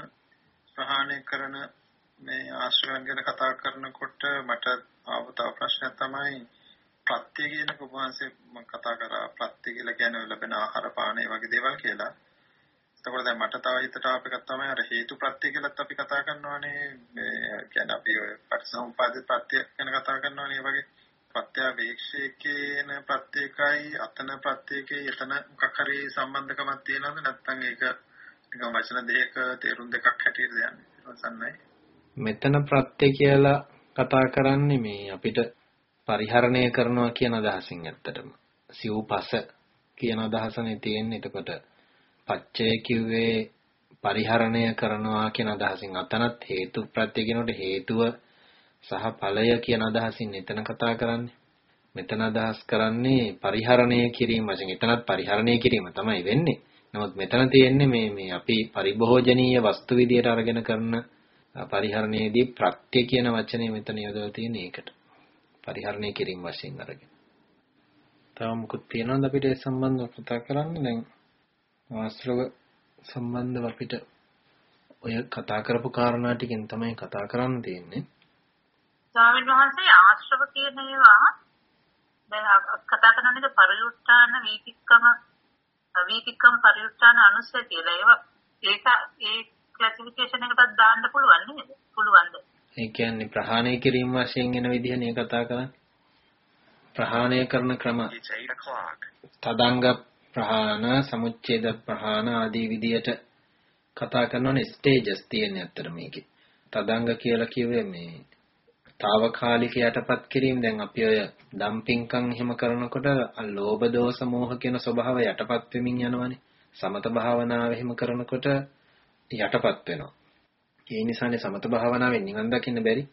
ප්‍රහාණය කරන මේ ආශ්‍රයයන් ගැන කතා කරනකොට මට ආව තව ප්‍රශ්නයක් තමයි ප්‍රත්‍ය කියන කුමාරසේ මම කතා කරා. ප්‍රත්‍ය කියලා කියන්නේ ලැබෙන ආහාර පාන ඒ වගේ දේවල් කියලා. එතකොට දැන් මට තව හිතට ආප එකක් තමයි අර හේතු ප්‍රත්‍ය කියලාත් අපි කතා කරනවානේ. මේ කියන්නේ අපි ඔය පටිසමුපාද ප්‍රත්‍ය ගැන කතා කරනවානේ වගේ. ප්‍රත්‍යවේක්ෂයේ කියන ප්‍රත්‍යකයි අතන ප්‍රත්‍යකේ එතන මොකක් හරි සම්බන්ධකමක් තියෙනවද? නැත්නම් ඒක නිකන් වචන දෙකක තේරුම් දෙකක් හැටියට දයන්නේ සන්නයි මෙතන ප්‍රත්‍ය කියලා කතා කරන්නේ මේ අපිට පරිහරණය කරනවා කියන අදහසින් ඇත්තටම. සිව්පස කියන අදහසනේ තියෙන්නේ. එතකොට පච්චය කිව්වේ පරිහරණය කරනවා කියන අදහසින් අතනත් හේතු ප්‍රත්‍ය කියනකොට හේතුව සහ ඵලය කියන අදහසින් එතන කතා කරන්නේ. මෙතන අදහස් කරන්නේ පරිහරණය කිරීම වශයෙන්. එතනත් පරිහරණය කිරීම තමයි වෙන්නේ. නමුත් මෙතන තියෙන්නේ මේ මේ අපි පරිභෝජනීය වස්තු විදියට අරගෙන කරන පරිහරණයේදී ප්‍රත්‍ය කියන වචනේ මෙතන යොදලා තියෙන ඒකට පරිහරණය කිරීම වශයෙන් අරගෙන. තව මොකද තියෙනවද අපිට ඒ සම්බන්ධව කතා කරන්න දැන් ආශ්‍රව සම්බන්ධව අපිට ඔය කතා කරපු කාරණා ටිකෙන් තමයි කතා කරන්න තියෙන්නේ. ස්වාමීන් වහන්සේ ආශ්‍රව කියන ඒවා දැන් කතා කරන්නේ පරිඋත්ථාන වීතික්කම වීතික්කම පරිඋත්ථාන අනුස්සය කියලා. ඒවා ඒක ඒ ක්ලාසිෆිකේෂන් එකකට දාන්න පුළුවන් නේද? පුළුවන්ද? ඒ කියන්නේ ප්‍රහාණය කිරීම වශයෙන් එන විදිහනේ කතා කරන්නේ. ප්‍රහාණය කරන ක්‍රම තදංග ප්‍රහාණ සමුච්ඡේද ප්‍රහාණ ආදී විදියට කතා කරනවනේ ස්ටේජස් තියෙන ඇත්තට මේකේ. තදංග කියලා කිව්වේ මේ తాවකාලික යටපත් කිරීම දැන් අපි ඔය ඩම්පින්කම් එහෙම කරනකොට ලෝභ දෝෂ මෝහ කියන ස්වභාව යටපත් වෙමින් යනවනේ. සමත භාවනාව එහෙම කරනකොට යටපත් වෙනවා. ඒ නිසානේ සමත භාවනාවෙන් නිවන් දකින්න බැරි.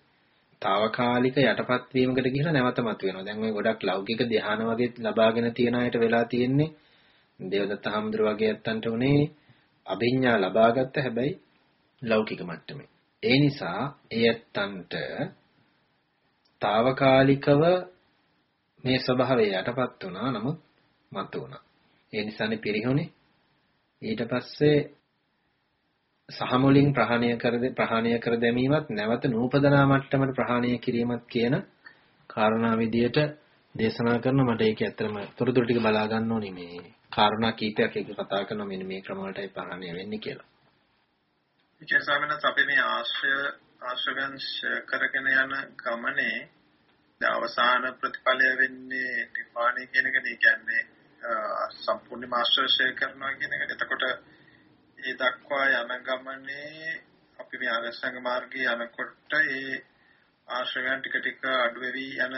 తాවකාලික යටපත් වීමකට ගිහිලා නැවත මත වෙනවා. දැන් ඔය ගොඩක් ලෞකික ධ්‍යාන වගේ ලබාගෙන තියන අයට වෙලා තියෙන්නේ දේවදත්ත හාමුදුර වගේ ඇත්තන්ට උනේ අභිඥා ලබාගත්ත හැබැයි ලෞකික මට්ටමේ. ඒ නිසා ඒ ඇත්තන්ට తాවකාලිකව මේ ස්වභාවය යටපත් වුණා නමුත් මත වුණා. ඒ නිසානේ පිරිහුනේ. ඊට පස්සේ සහ මුලින් ප්‍රහාණය කර ප්‍රහාණය කර දැමීමත් නැවත නූපදනා මට්ටමට ප්‍රහාණය කිරීමත් කියන කාරණා විදියට දේශනා කරන මට ඒක ඇත්තටම තොරතුරු ටික බලා ගන්න ඕනේ මේ කාරණා කීපයක් එක කතා කරන මෙන්න මේ ක්‍රම වලටයි පහරණය වෙන්නේ කියලා. ඒ ස්වාමීන් අපි මේ ආශ්‍රය ආශ්‍රයයන් කරගෙන යන ගමනේ අවසාන ප්‍රතිඵලය වෙන්නේ නිර්වාණය කියන එක කියන්නේ සම්පූර්ණ ආශ්‍රය කරනවා කියන එක. එතකොට ඒ දක්වා යන ගමනේ අපි මේ ආගස්සංග මාර්ගයේ යනකොට ඒ ආශ්‍රයයන් ටික ටික අඩු වෙවි යන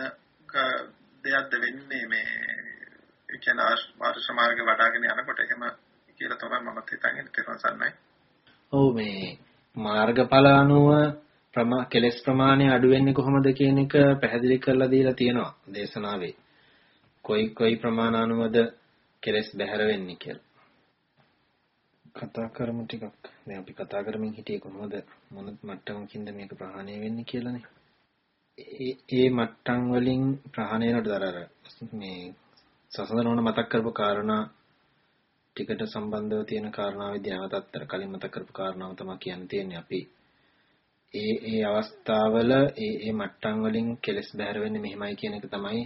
දෙයක්ද වෙන්නේ මේ ඒ කියන්නේ ආශ්‍රය මාර්ගේ වඩාගෙන යනකොට එහෙම කියලා තමයි මම හිතන්නේ තේරුම් ඔව් මේ මාර්ගඵල අනුව ප්‍රමා කෙලස් ප්‍රමාණය අඩු වෙන්නේ කොහොමද කියන එක පැහැදිලි කරලා දීලා තියෙනවා දේශනාවේ. කොයි කොයි ප්‍රමාණානුවද කෙලස් බැහැර වෙන්නේ කියලා. කතා කරමු ටිකක්. දැන් අපි කතා කරමින් හිටියේ කොහොමද මොන මට්ටමකින්ද මේක ප්‍රහාණය වෙන්නේ කියලානේ. ඒ ඒ මට්ටම් වලින් ප්‍රහාණය වෙනකොට අර මේ සසඳනෝන මතක් කරපු කාරණා ටිකට සම්බන්ධව තියෙන කාරණාවේදී නැවතත් කලින් මතක් කරපු කාරණාව තමයි කියන්න තියෙන්නේ අපි ඒ ඒ අවස්ථාවල ඒ ඒ මට්ටම් වලින් කෙලස් බැහැර වෙන්නේ මෙහෙමයි කියන එක තමයි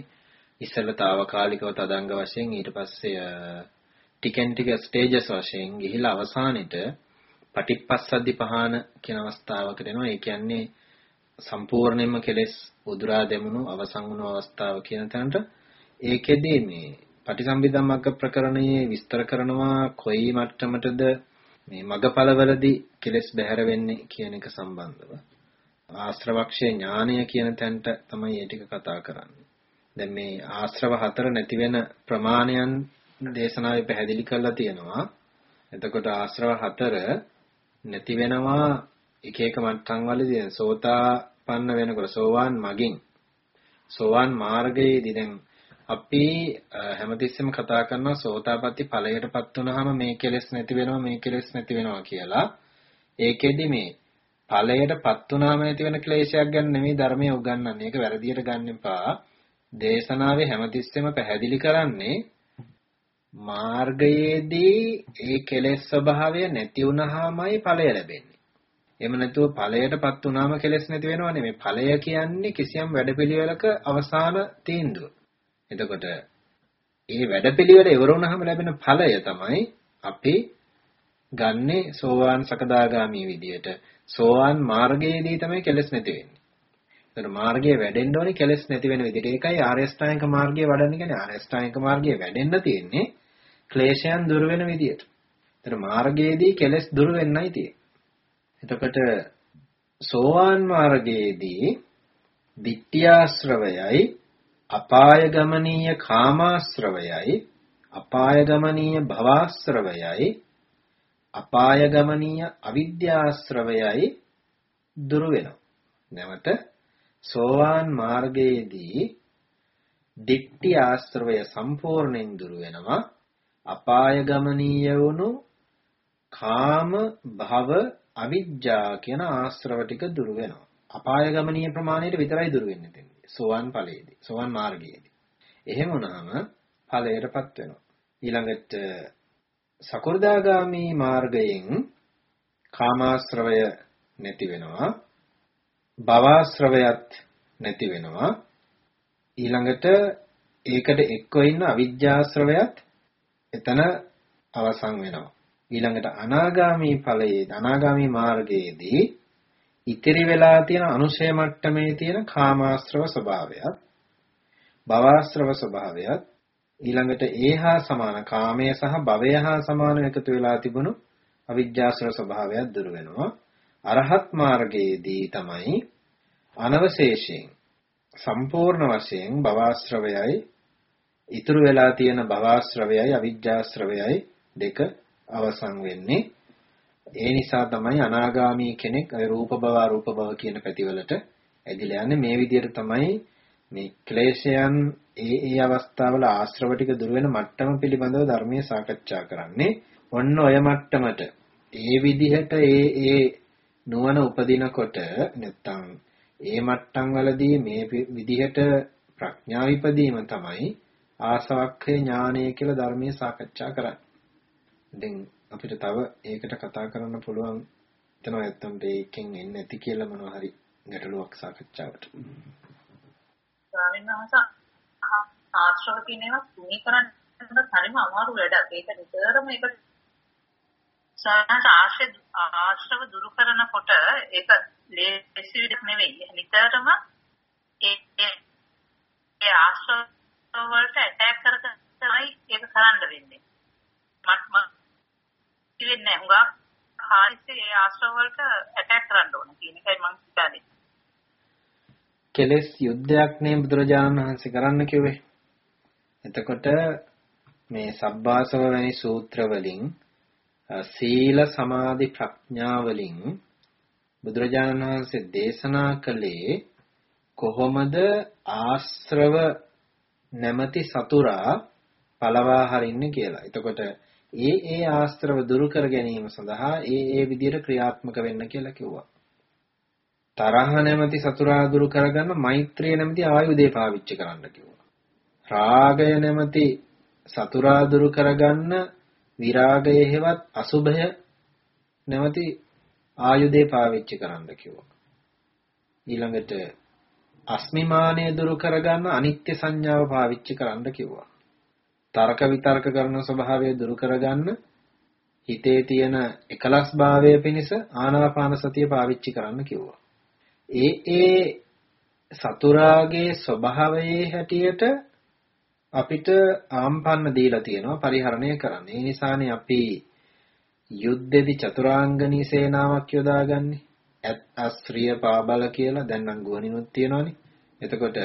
ඉස්සෙල්ලා తాවකාලිකව තදංග වශයෙන් ඊට පස්සේ ටිකෙන් ටික ස්ටේජස් වශයෙන් ගිහිලා අවසානෙට පටිපස්සද්දි පහන කියන අවස්ථාවකට එනවා. ඒ කියන්නේ සම්පූර්ණයෙන්ම කෙලස් උදුරා දෙමුණු අවසන් වුණු අවස්ථාව කියන තැනට ඒකෙදී මේ පටිසම්භිදා මග්ග ප්‍රකරණයේ විස්තර කරනවා කොයි මට්ටමටද මේ මගපලවලදී කෙලස් බැහැර වෙන්නේ කියන එක සම්බන්ධව ආශ්‍රවක්ෂේ ඥානය කියන තැනට තමයි මේ ටික කතා කරන්නේ. දැන් මේ ආශ්‍රව හතර නැති වෙන ප්‍රමාණයන් දේශනාවේ පැහැදිලි කරලා තියෙනවා. එතකොට ආශ්‍රව හතර නැති වෙනවා එක එක මට්ටම් වලදී සෝතාපන්න වෙනකොට සෝවාන් මගින් සෝවාන් මාර්ගයේදී දැන් අපි හැමතිස්සෙම කතා කරනවා සෝතාපට්ටි ඵලයටපත් වුනහම මේ කෙලෙස් නැති වෙනවා මේ කෙලෙස් නැති වෙනවා කියලා. ඒකෙදි මේ ඵලයටපත් වුනහම නැති වෙන ක්ලේශයක් ගැන නෙමෙයි ධර්මයේ උගන්වන්නේ. ඒක වැරදියට ගන්න එපා. දේශනාවේ හැමතිස්සෙම පැහැදිලි කරන්නේ මාර්ගයේදී ඒ කෙලෙස් ස්වභාවය නැති වුනහමයි ඵලය ලැබෙන්නේ. එහෙම නැතුව ඵලයටපත් වුනහම කෙලෙස් නැති වෙනව නෙමෙයි. ඵලය කියන්නේ කිසියම් වැඩපිළිවෙලක අවසාන තීන්දුව. එතකොට ඒ වැඩපිළිවෙල ඉවර වුණාම ලැබෙන ඵලය තමයි අපි ගන්නේ සෝවාන් සකදාගාමි විදියට. සෝවාන් මාර්ගයේදී තමයි කෙලස් නැති වෙන්නේ. ඒතර මාර්ගයේ වැඩෙන්න ඕනේ කෙලස් නැති වෙන විදිහට. ඒකයි ආර්ය ශ්‍රාණික මාර්ගයේ වඩන්න කියන්නේ ආර්ය ශ්‍රාණික මාර්ගයේ වැඩෙන්න තියෙන්නේ ක්ලේශයන් දුර වෙන විදිහට. ඒතර මාර්ගයේදී කෙලස් දුර වෙන්නයි තියෙන්නේ. එතකොට සෝවාන් මාර්ගයේදී ditthyaශ්‍රවයයි අපායගමනීය කාමාශ්‍රවයයි අපායගමනීය භවආශ්‍රවයයි අපායගමනීය අවිද්‍යාශ්‍රවයයි දුරු වෙනවා. නැවත සෝවාන් මාර්ගයේදී දික්ටි ආශ්‍රවය සම්පූර්ණයෙන් දුරු වෙනවා. අපායගමනීය වුණු කාම භව අවිජ්ජා කියන ආශ්‍රව ටික දුරු වෙනවා. අපායගමනීය ප්‍රමාණයට විතරයි දුරු වෙන්නේ. සෝවන් ඵලයේදී සෝවන් මාර්ගයේදී. එහෙම වුණාම ඵලයටපත් වෙනවා. ඊළඟට සකෘදාගාමි මාර්ගයෙන් කාමාශ්‍රවය නැති වෙනවා. භවශ්‍රවයත් නැති වෙනවා. ඊළඟට ඒකට එක්ව ඉන්න අවිජ්ජාශ්‍රවයත් එතන අවසන් වෙනවා. ඊළඟට අනාගාමි ඵලයේ අනාගාමි මාර්ගයේදී ඉතිරි වෙලා තියෙන අනුශය මට්ටමේ තියෙන කාමාශ්‍රව ස්වභාවයත් භවආශ්‍රව ස්වභාවයත් ඊළඟට ඒහා සමාන කාමය සහ භවය හා සමාන එකතු වෙලා තිබුණු අවිජ්ජාශ්‍රව ස්වභාවයත් දුර වෙනවා අරහත් මාර්ගයේදී තමයි අනවශේෂයෙන් සම්පූර්ණ වශයෙන් භවආශ්‍රවයයි ඉතුරු වෙලා තියෙන භවආශ්‍රවයයි අවිජ්ජාශ්‍රවයයි දෙක අවසන් වෙන්නේ. ඒ නිසා තමයි අනාගාමී කෙනෙක් අය රූප භව අරූප භව කියන පැතිවලට ඇදිලා යන්නේ. මේ විදිහට තමයි මේ ක්ලේශයන් ඒ ඒ අවස්ථාවල ආශ්‍රව ටික දුර වෙන මට්ටම පිළිබඳව ධර්මයේ සාකච්ඡා කරන්නේ. ඔන්න ඔය මට්ටමට. ඒ විදිහට ඒ ඒ නුවණ උපදිනකොට නැත්තම් ඒ මට්ටම් වලදී මේ විදිහට ප්‍රඥා විපදීම තමයි ආසවක්ඛේ ඥානය කියලා ධර්මයේ සාකච්ඡා කරන්නේ. දැන් අපිට තව ඒකට කතා කරන්න පුළුවන් හිතනවා නැත්තම් ඒකෙන් එන්නේ නැති කියලා මොනවා හරි ගැටලුවක් සාකච්ඡාවට. ස්වාමීන් වහන්සේ ආශ්‍රව කියන ඒවා තුනී කරන්න හරිම අමාරු වැඩක්. ඒක නිතරම ඒක සාහස ආශ්‍රය ආශ්‍රව දුරු කරනකොට ඒක ලේසි විදිහක් නෙවෙයි. නිතරම ඒ ඒ ආශ්‍රව වලට ඇටැක් කර තමයි ඒක කරන්න වෙන්නේ. මත් මත් ඉන්නේ හුඟක් හාරිසේ ඒ ආශ්‍රව වලට ඇටැක් කරන්න ඕන කියන එකයි මම හිතන්නේ. කෙලෙස් යුද්ධයක් නේ බුදුරජාණන් වහන්සේ කරන්න කිව්වේ. එතකොට මේ සබ්බාසව වැනි සූත්‍ර වලින් සීල සමාධි ප්‍රඥා වලින් බුදුරජාණන් වහන්සේ දේශනා කළේ කොහොමද ආශ්‍රව නැමැති සතුරා පළවා හරින්නේ කියලා. එතකොට ඒ ඒ ආශ්‍රව දුරු කර ගැනීම සඳහා ඒ ඒ විදිහට ක්‍රියාත්මක වෙන්න කියලා කිව්වා. තරහ නැමැති සතුරා දුරු කරගන්න මෛත්‍රිය නැමැති ආයුධය පාවිච්චි කරන්න කිව්වා. රාගය නැමැති සතුරා දුරු කරගන්න විරාගය හේවත් අසුභය නැමැති ආයුධය පාවිච්චි කරන්න කිව්වා. ඊළඟට අස්මිමානය දුරු කරගන්න අනිත්‍ය සංඥාව පාවිච්චි කරන්න කිව්වා. තර්ක විතර්ක කරන ස්වභාවය දුරු කරගන්න හිතේ තියෙන එකලස් භාවය පිණිස ආනාපාන සතිය පාවිච්චි කරන්න කිව්වා. ඒ ඒ සතුරාගේ ස්වභාවයේ හැටියට අපිට ආම්පන්න දීලා තියෙනවා පරිහරණය කරන්න. ඒ නිසානේ අපි යුද්ධෙදි චතුරාංගනී සේනාවක් යොදාගන්නේ. අස්ත්‍රිය පාබල කියලා දැන් නම් ගුවනිනුත් තියෙනවානේ. එතකොට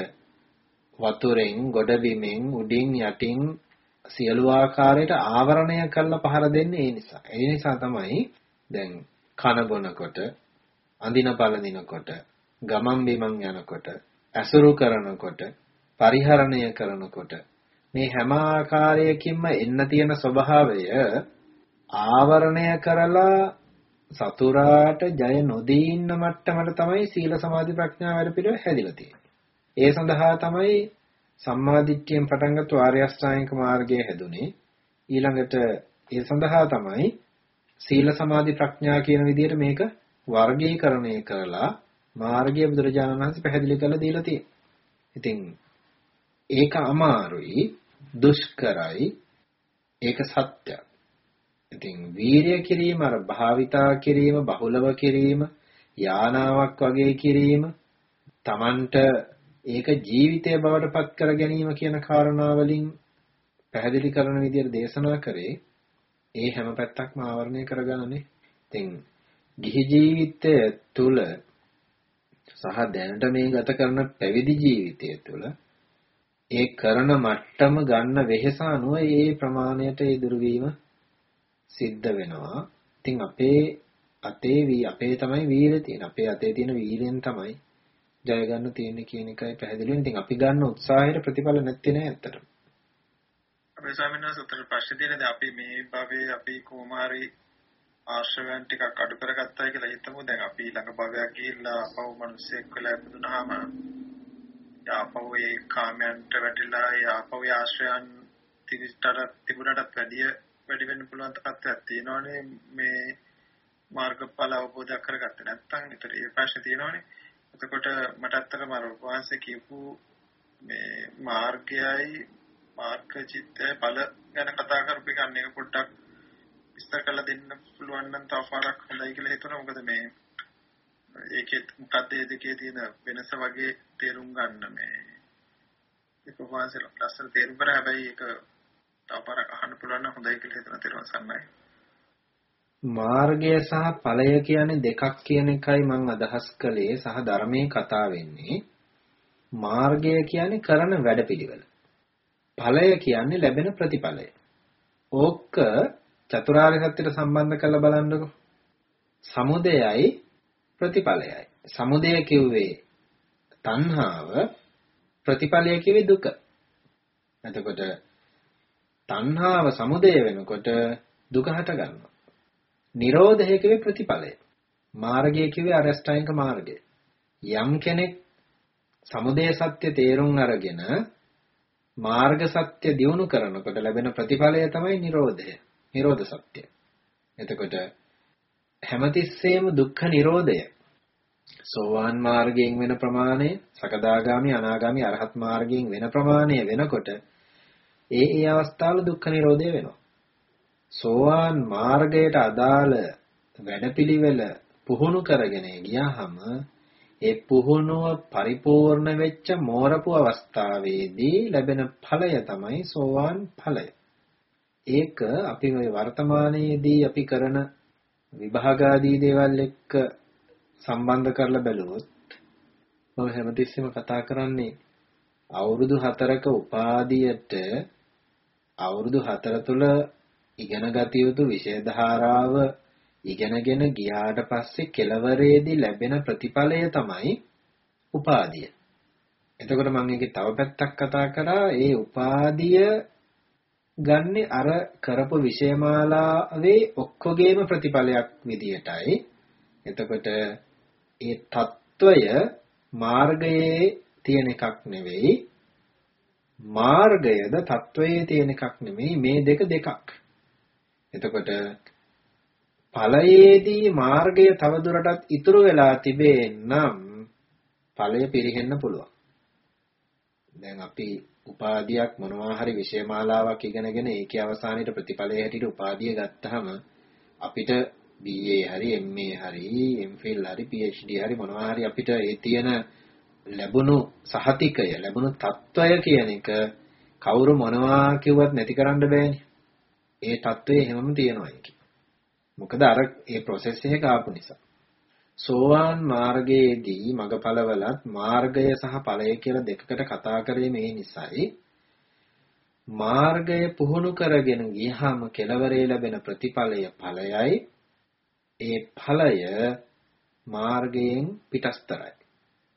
වතුරෙන් ගොඩබිමෙන් උඩින් යටින් සියලු ආකාරයට ආවරණය කරලා පහර දෙන්නේ ඒ නිසා. ඒ නිසා තමයි දැන් කන බොනකොට, අඳින පළඳිනකොට, ගමන් බිමන් යනකොට, ඇසුරු කරනකොට, පරිහරණය කරනකොට මේ හැම ආකාරයකින්ම එන්න තියෙන ස්වභාවය ආවරණය කරලා සතුරාට ජය නොදී ඉන්න මට්ටමට තමයි සීල සමාධි ප්‍රඥා වැඩ පිළිවෙල හැදිලා තියෙන්නේ. ඒ සඳහා තමයි සම්මාදිට්ඨියෙන් පටන් ගත්ත ආර්ය අෂ්ටාංගික මාර්ගය හැදුනේ. ඊළඟට ඒ සඳහා තමයි සීල සමාධි ප්‍රඥා කියන විදිහට මේක වර්ගීකරණය කරලා මාර්ගය බුදුරජාණන් වහන්සේ පැහැදිලි කරලා දීලා තියෙනවා. ඉතින් ඒක අමාරුයි, දුෂ්කරයි, ඒක සත්‍යයක්. ඉතින් වීරිය කිරීම අර භාවිතා කිරීම, බහුලව කිරීම, යානාවක් වගේ කිරීම, Tamanට ඒක ජීවිතය බවට පත් කර ගැනීම කියන කාරණාවලින් පැහැදිලි කරන විදිහට දේශනා කරේ ඒ හැම පැත්තක්ම ආවරණය කරගන්නනේ. ඉතින් ගිහි ජීවිතය තුළ සහ දැනට මේ ගත කරන පැවිදි ජීවිතය තුළ ඒ කරන මට්ටම ගන්න වෙහෙස අනුව ඒ ප්‍රමාණයට ඒ දුර්වීම සිද්ධ වෙනවා. ඉතින් අපේ අතේ වී අපේ තමයි වීරිය තියෙන. අපේ අතේ තියෙන වීරියෙන් තමයි ජය ගන්න තියෙන්නේ කියන එකයි පැහැදිලිවෙන්. ඉතින් අපි ගන්න උත්සාහයට ප්‍රතිඵල නැත්තේ නෑ ඇත්තටම. අපේ ස්වාමීන් වහන්සේ උත්තර ප්‍රශ්න දෙන්නේ අපි මේ භවයේ අපි කොමාරි ආශ්‍රවයන් ටිකක් අඩු කරගත්තා කියලා හිතමු. දැන් අපි ළඟ භවයක් ගිහිල්ලා අපව මිනිස්සෙක් වෙලා ඉපදුනහම ආපහු ඒ කාමයන්ට වැටිලා ඒ ආපහු ආශ්‍රයන් තිරිස්තර තිබුණටත් වැඩිය වැඩි වෙන්න පුළුවන් තත්ත්වයක් තියෙනවානේ මේ මාර්ගඵල අවබෝධ කරගත්තේ නැත්නම් ඒතර ඒ ප්‍රශ්නේ තියෙනවානේ එතකොට මට අත්තටම අර වහන්සේ කියපු මේ මාර්ගයයි මාර්ග චිත්තය බල ගැන කතා කරපු එක අන්න එක පොඩ්ඩක් විස්තර කරලා දෙන්න පුළුවන් නම් තව පාරක් හොඳයි කියලා හිතුණා. මොකද මේ ඒකේ මොකද්ද ඒ දෙකේ තියෙන වෙනස වගේ තේරුම් ගන්න මේ ඒක වහන්සේ ලස්සන තේරුම් කරා. හැබැයි ඒක තව පාරක් අහන්න පුළුවන් නම් හොඳයි කියලා හිතන තේරුම් සන්නයි මාර්ගය සහ ඵලය කියන්නේ දෙකක් කියන එකයි මම අදහස් කළේ සහ ධර්මයේ කතා වෙන්නේ. මාර්ගය කියන්නේ කරන වැඩපිළිවෙල. ඵලය කියන්නේ ලැබෙන ප්‍රතිඵලය. ඕක චතුරාර්ය සත්‍යයට සම්බන්ධ කරලා බලන්නකෝ. සමුදයයි ප්‍රතිඵලයයි. සමුදය කිව්වේ තණ්හාව ප්‍රතිඵලය කිව්වේ දුක. එතකොට තණ්හාව සමුදය වෙනකොට දුක හට ගන්නවා. නිරෝධය කිව්වේ ප්‍රතිඵලය. මාර්ගය කිව්වේ අරස්ථායනික මාර්ගය. යම් කෙනෙක් සමුදය සත්‍ය තේරුම් අරගෙන මාර්ග සත්‍ය දියුණු කරනකොට ලැබෙන ප්‍රතිඵලය තමයි නිරෝධය. නිරෝධ සත්‍ය. එතකොට හැමතිස්සෙම දුක්ඛ නිරෝධය සෝවාන් මාර්ගයෙන් වෙන ප්‍රමාණය, සකදාගාමි, අනාගාමි, අරහත් මාර්ගයෙන් වෙන ප්‍රමාණය වෙනකොට ඒ ඒ අවස්ථාවල දුක්ඛ නිරෝධය වෙනවා. සෝවාන් මාර්ගයට අදාළ වැඩපිළිවෙල පුහුණු කරගෙන ගියාම ඒ පුහුණුව පරිපූර්ණ වෙච්ච මෝරපු අවස්ථාවේදී ලැබෙන ඵලය තමයි සෝවාන් ඵලය. ඒක අපි මේ වර්තමානයේදී අපි කරන විභාගාදී දේවල් එක්ක සම්බන්ධ කරලා බැලුවොත් මම හැමතිස්සෙම කතා කරන්නේ අවුරුදු 4ක උපාධියට අවුරුදු 4 තුල ඉගෙන ගත යුතු විෂය ධාරාව ඉගෙනගෙන ගියාට පස්සේ කෙලවරේදී ලැබෙන ප්‍රතිඵලය තමයි උපාදිය. එතකොට මම ඒකේ තව පැත්තක් කතා කරා ඒ උපාදිය ගන්නේ අර කරපු විෂයමාලාවේ ඔක්කොගේම ප්‍රතිඵලයක් විදියටයි. එතකොට ඒ తত্ত্বය මාර්ගයේ තියෙන එකක් නෙවෙයි මාර්ගයද తত্ত্বයේ තියෙන එකක් නෙමෙයි මේ දෙක දෙකක්. එතකොට ඵලයේදී මාර්ගය තවදුරටත් ඉතුරු වෙලා තිබේ නම් ඵලය පිරෙහෙන්න පුළුවන්. දැන් අපි උපාදියක් මොනවා හරි විශේෂමාලාවක් ඉගෙනගෙන ඒකේ අවසානයේ ප්‍රතිඵලයේ හැටියට උපාදිය ගත්තාම අපිට BA හරි MA හරි MPhil හරි PhD හරි මොනවා හරි අපිට ඒ තියෙන ලැබුණු සහතිකය ලැබුණු తত্ত্বය කියන එක කවුරු මොනවා කිව්වත් නැති කරන්න බෑනේ. ඒ தત્ත්වය හැමම තියෙනවායි කියන. මොකද අර ඒ process එක ආපු නිසා. සෝවාන් මාර්ගයේදී මගපලවලත් මාර්ගය සහ ඵලය කියලා දෙකකට කතා කරේ මේ නිසයි මාර්ගය පුහුණු කරගෙන ගියහම කෙලවරේ ලැබෙන ප්‍රතිඵලය ඵලයයි ඒ ඵලය මාර්ගයෙන් පිටස්තරයි.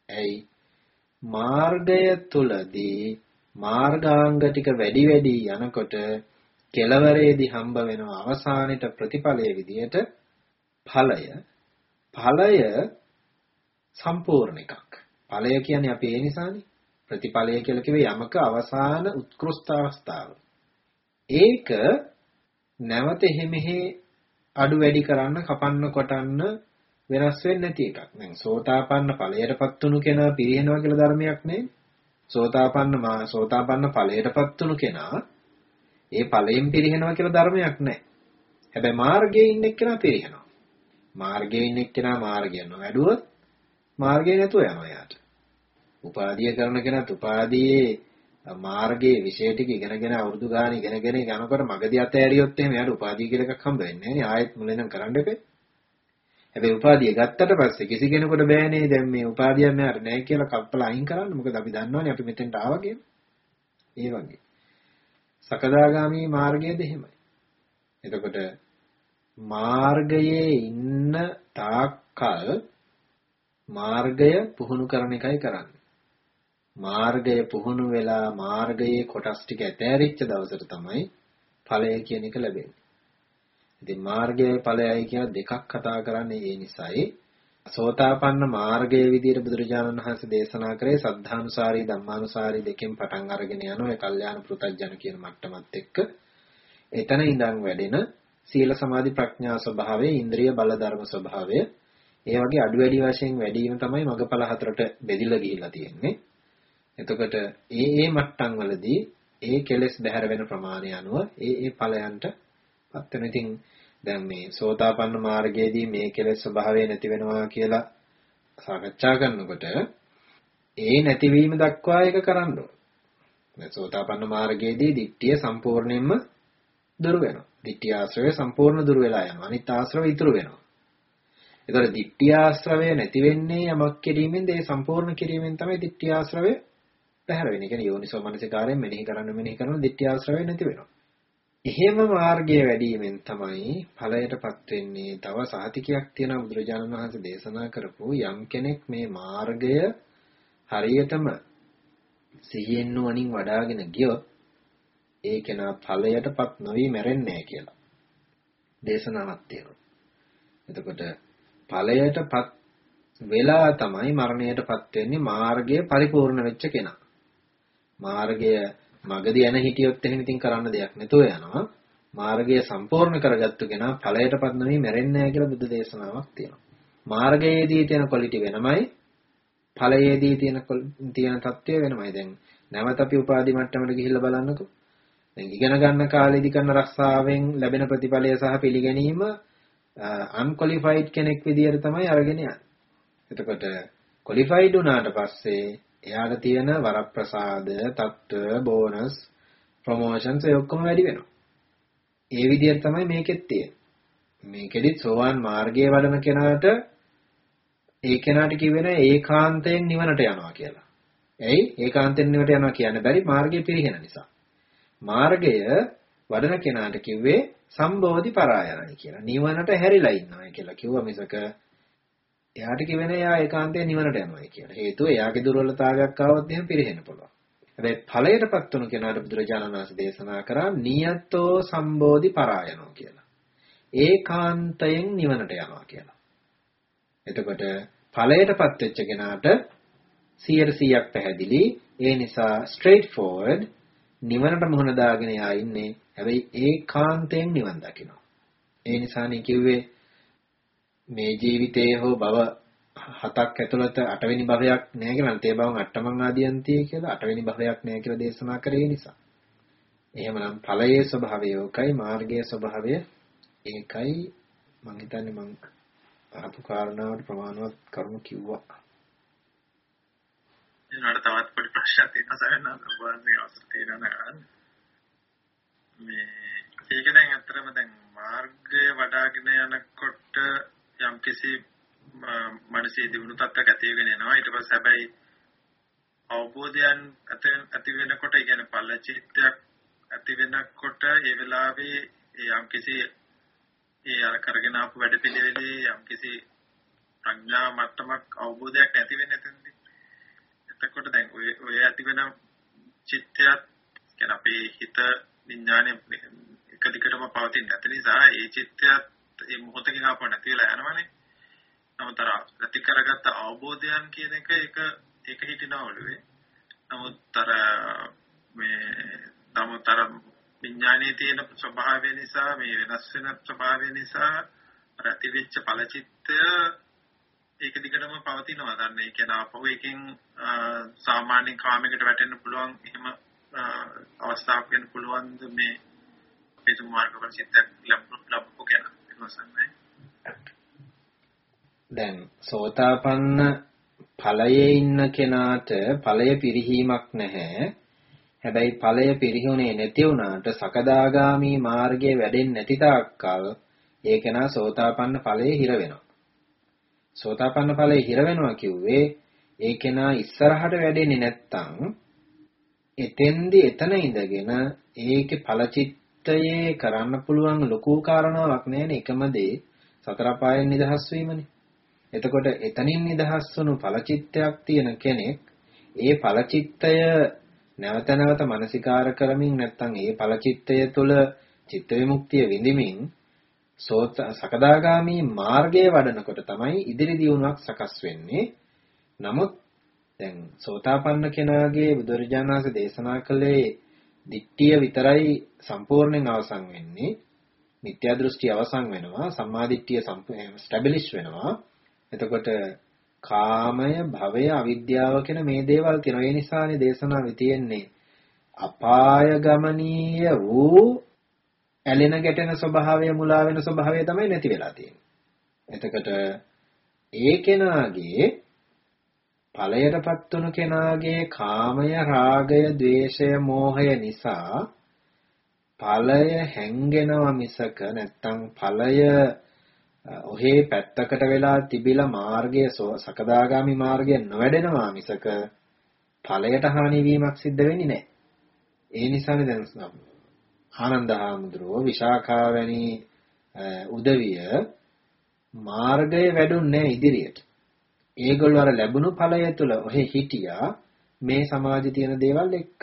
ඇයි මාර්ගය තුලදී මාර්ගාංග ටික වැඩි වැඩි යනකොට කෙලවරේදී හම්බ වෙනවා අවසානෙට ප්‍රතිඵලයේ විදියට ඵලය ඵලය සම්පූර්ණ එකක් ඵලය කියන්නේ අපි ඒ නිසානේ ප්‍රතිඵලය කියලා කිව්වේ යමක අවසාන උත්කෘෂ්ඨ අවස්ථාව ඒක නැවත එහෙමෙහි අඩු වැඩි කරන්න කපන්න කොටන්න වෙනස් වෙන්නේ නැති එකක්. දැන් සෝතාපන්න ඵලයටපත් වුණු කෙනා පිරිනව කියලා ධර්මයක් නේ. සෝතාපන්න මා සෝතාපන්න ඵලයටපත් වුණු කෙනා ඒ ඵලයෙන් පිරිනව කියලා ධර්මයක් නැහැ. හැබැයි මාර්ගයේ ඉන්න එක්කෙනා පිරිනව. මාර්ගයේ ඉන්න එක්කෙනා මාර්ගය නොවැඩුවොත් මාර්ගය නැතුව යනවා යාට. උපාධිය කරන කෙනත් උපාධියේ මාර්ගයේ විශේෂ ටික ඉගෙනගෙන අවුරුදු ගාන ඉගෙනගෙන යනකොට මගදී අතෑරියොත් එහෙම යාට උපාධිය කියලා එකක් හම්බ වෙන්නේ නැහැ. ආයෙත් මුලින්ම කරන්න එපේ. හැබැයි උපාධිය ගත්තට පස්සේ කිසි කෙනෙකුට බෑනේ දැන් මේ උපාධියක් නෑ නෑ කියලා කප්පලා අයින් කරන්න. මොකද අපි දන්නවනේ අපි මෙතෙන්ට ආවා කියලා. ඒ වගේ. සකදාගාමි මාර්ගයද එහෙමයි. එතකොට මාර්ගයේ ඉන්න තාක්කල් මාර්ගය පුහුණු කරන එකයි කරන්නේ. මාර්ගය පුහුණු වෙලා මාර්ගයේ කොටස් ටික ඇතෑරිච්ච දවසට තමයි ඵලය කියන එක ලැබෙන්නේ. ඉතින් මාර්ගයයි ඵලයයි කියලා දෙකක් කතා කරන්නේ ඒ නිසායි. සෝතාපන්න මාර්ගයේ විදිහට බුදුරජාණන් වහන්සේ දේශනා කරේ සද්ධානුසාරී ධම්මානුසාරී දෙකෙන් පටන් අරගෙන යන ඔය කල්යාණ පෘතජන කියන මට්ටමත් එක්ක එතන ඉඳන් වැඩෙන සීල සමාධි ප්‍රඥා ස්වභාවය ඉන්ද්‍රිය බල ධර්ම ස්වභාවය ඒ වගේ අඩු වැඩි වශයෙන් වැඩි වීම තමයි මගපල හතරට බෙදිලා ගිහිල්ලා තියෙන්නේ. එතකොට ඒ ඒ මට්ටම් වලදී ඒ කෙලෙස් බැහැර වෙන ප්‍රමාණය අනුව ඒ ඒ ඵලයන්ට පත් වෙන. ඉතින් දැන් මේ සෝතාපන්න මාර්ගයේදී මේ කෙලෙස් ස්වභාවය නැති වෙනවා කියලා සාකච්ඡා කරනකොට ඒ නැතිවීම දක්වා එක කරන්න ඕන. දැන් සෝතාපන්න මාර්ගයේදී දිට්ඨිය සම්පූර්ණයෙන්ම දුරු වෙනවා. දිට්ඨිය ආශ්‍රවය සම්පූර්ණ දුරු වෙලා යනවා. අනිත් ආශ්‍රව ඉතුරු වෙනවා. ඒතර දිට්ඨිය ආශ්‍රවය නැති වෙන්නේ යමක් කිරීමෙන්ද ඒ සම්පූර්ණ කිරීමෙන් තමයි දිට්ඨිය ආශ්‍රවය පැහැර වෙන්නේ. කියන්නේ යෝනිසෝ මනසිකාරයෙන් මෙනෙහි කරන්න මෙනෙහි කරන දිට්ඨිය ආශ්‍රවය නැති වෙනවා. එහෙම මාර්ගය වැඩිවීමෙන් තමයි ඵලයටපත් වෙන්නේ. තව සාතිකයක් තියෙන බුදුරජාණන් වහන්සේ දේශනා කරපු යම් කෙනෙක් මේ මාර්ගය හරියටම සිහියෙන් නුවණින් වඩ아가ගෙන ගියොත් ඒ කෙනා ඵලයටපත් නොවි මැරෙන්නේ නැහැ කියලා. දේශනාවක් තියෙනවා. එතකොට ඵලයටපත් වෙලා තමයි මරණයටපත් වෙන්නේ මාර්ගය පරිපූර්ණ වෙච්ච කෙනා. මාර්ගය මගදී යන හිටියොත් එහෙම ඉතින් කරන්න දෙයක් නැතුව යනවා. මාර්ගය සම්පූර්ණ කරගත්තු කෙනා ඵලයටපත් නොවි මැරෙන්නේ නැහැ කියලා බුද්ධ දේශනාවක් තියෙනවා. මාර්ගයේදී තියෙන ක්වොලිටි වෙනමයි ඵලයේදී තියෙන තියෙන தත්ත්වය වෙනමයි. දැන් නැවත අපි උපාධි මට්ටමට ගිහිල්ලා බලන්නකෝ. දැන් ඉගෙන ගන්න කාලේදී කරන රස්සාවෙන් ලැබෙන ප්‍රතිඵලය සහ පිළිගැනීම අන්කොලිෆයිඩ් කෙනෙක් විදියට තමයි අරගෙන යන්නේ. එතකොට කොලිෆයිඩ් වුණාට පස්සේ එයාට තියෙන වරප්‍රසාද, තත්ත්ව, බෝනස්, ප්‍රොමෝෂන්ස් ඒ ඔක්කොම වැඩි වෙනවා. ඒ විදිහට තමයි මේකෙත් තියෙන්නේ. මේකෙදිත් සෝවාන් මාර්ගයේ වඩන කෙනාට ඒ කෙනාට කිව්වේ ඒකාන්තයෙන් නිවනට යනවා කියලා. එයි ඒකාන්තයෙන් නිවනට යනවා කියන්න බැරි මාර්ගය පිරිහෙන නිසා. මාර්ගය වඩන කෙනාට කිව්වේ සම්බෝධි පරායනයි කියලා. නිවනට හැරිලා ඉන්නවා කියලා කිව්වා මිසක එයාට කිවෙන එයා ඒකාන්තයෙන් නිවනට යනවා කියලා. හේතුව එයාගේ දුර්වලතාවයක් ආවොත් එහෙම පිරෙහෙන්න පුළුවන්. හැබැයි ඵලයටපත් වුණු කෙනාට බුදුරජාණන් වහන්සේ දේශනා කරා නියතෝ සම්බෝධි පරායනෝ කියලා. ඒකාන්තයෙන් නිවනට යනවා කියලා. එතකොට ඵලයටපත් වෙච්ච කෙනාට 100%ක් පැහැදිලි. ඒ නිසා straight forward නිවනට මුහුණ දාගෙන යා ඉන්නේ. හැබැයි ඒකාන්තයෙන් නිවන් දකිනවා. ඒ නිසානේ කිව්වේ මේ ජීවිතයේ හෝ භව හතක් ඇතුළත අටවෙනි භවයක් නැහැ කියලා තේ භවං අට්ටමං ආදියන්ති කියලා අටවෙනි භවයක් නැහැ කියලා දේශනා කරේ නිසා. එහෙමනම් ඵලයේ ස්වභාවය ඒකයි මාර්ගයේ ස්වභාවය ඒකයි මම හිතන්නේ මම අහපු කාරණාවට ප්‍රමාණවත් කරුණු කිව්වා. ඊළඟට තවත් පොඩි ප්‍රශ්නයක් තියෙනවා සරණ වහන්සේ අවසර තියෙනවා මේ ඒක දැන් අත්‍තරම දැන් මාර්ගය වඩාගෙන යනකොට යම්කිසි මනසේ දිනු තත්ත්වයක් ඇති වෙගෙන එනවා. ඊට පස්සේ හැබැයි අවබෝධයන් ඇති වෙනකොට ඒ කියන්නේ පල්ලචිත්තයක් ඇති වෙනකොට ඒ වෙලාවේ යම්කිසි ඒ අර කරගෙන ආපු වැඩ පිළිවෙලේ යම්කිසි ප්‍රඥා මට්ටමක් අවබෝධයක් නැති වෙන්නේ නැතෙන්දී එතකොට දැන් ඔය ඔය ඇති වෙන චිත්තයත් කියන අපේ හිත විඥානය එක දිගටම පවතින නැති නිසා ඒ චිත්තයත් ඒ මොහොතකින් ආපහු නැති වෙලා යනවනේ. නමුත් අර ඇති කරගත්ත අවබෝධයන් කියන එක ඒක ඒක හිටිනවා ඔළුවේ. නමුත් අර මේ නමුත් අර විඥානයේ තියෙන ස්වභාවය නිසා මේ වෙනස් වෙන ස්වභාවය නිසා අර ඇතිවෙච්ච ඵලචිත්තය ඒක දිගටම පවතිනවා ගන්න. ඒ කියන්නේ ආපහු එකෙන් සාමාන්‍ය කාමයකට වැටෙන්න පුළුවන් එහෙම අවස්ථාවක් වෙන්න පුළුවන් මේ පිටු මාර්ගවල සිද්ධ ලැබු කෙනා. දැන් සෝතාපන්න ඵලයේ ඉන්න කෙනාට ඵලය පිරිහීමක් නැහැ. හැබැයි ඵලය පිරිහුනේ නැති වුණාට සකදාගාමි මාර්ගයේ වැඩෙන්නේ නැති තාක්කල් ඒ කෙනා සෝතාපන්න ඵලයේ හිර වෙනවා. සෝතාපන්න ඵලයේ හිර වෙනවා කිව්වේ ඒ කෙනා ඉස්සරහට වැඩෙන්නේ නැත්තම් එතෙන්දි එතන ඉඳගෙන ඒකේ ඵලචිත් චිත්තයේ කරන්න පුළුවන් ලොකු කාරණාවක් නෑනේ එකම දේ සතර පායෙන් නිදහස් වීමනේ. එතකොට එතනින් නිදහස් වුණු ඵලචිත්තයක් තියෙන කෙනෙක් ඒ ඵලචිත්තය නැවත නැවත මනසිකාර කරමින් නැත්නම් ඒ ඵලචිත්තය තුළ චිත්ත විමුක්තිය විඳිමින් සෝත සකදාගාමි මාර්ගයේ වඩනකොට තමයි ඉදිරි දියුණුවක් සකස් වෙන්නේ. නමුත් දැන් සෝතාපන්න කෙනාගේ බුදුරජාණන් වහන්සේ දේශනා කළේ දිට්ඨිය විතරයි සම්පූර්ණයෙන් අවසන් වෙන්නේ. මිත්‍යා දෘෂ්ටි අවසන් වෙනවා. සම්මා දිට්ඨිය ස්ටැබිලිෂ් වෙනවා. එතකොට කාමය, භවය, අවිද්‍යාව කියන මේ දේවල් තියෙනවා. ඒ නිසානේ දේශනාවේ තියෙන්නේ අපාය ගමනීය වූ ඇලෙන ගැටෙන ස්වභාවය මුලා වෙන ස්වභාවය තමයි නැති වෙලා තියෙන්නේ. එතකොට ඒ කෙනාගේ ඵලයටපත් වුණු කෙනාගේ කාමය, රාගය, ద్వේෂය, මෝහය නිසා ඵලය හැංගෙනවා මිසක නැත්තම් ඵලය ඔහේ පැත්තකට වෙලා තිබිලා මාර්ගය සකදාගාමි මාර්ගය නොවැඩෙනවා මිසක ඵලයට හානි වීමක් සිද්ධ වෙන්නේ නැහැ. ඒ නිසානේ දැන් ආනන්ද හාමුදුරුවෝ විශාඛා වැනි උදවිය මාර්ගය වැඩුන්නේ ඉදිරියට. ඒගොල්ලෝ අර ලැබුණු ඵලය තුල ඔහෙ හිටියා මේ සමාජයේ තියෙන දේවල් එක්ක.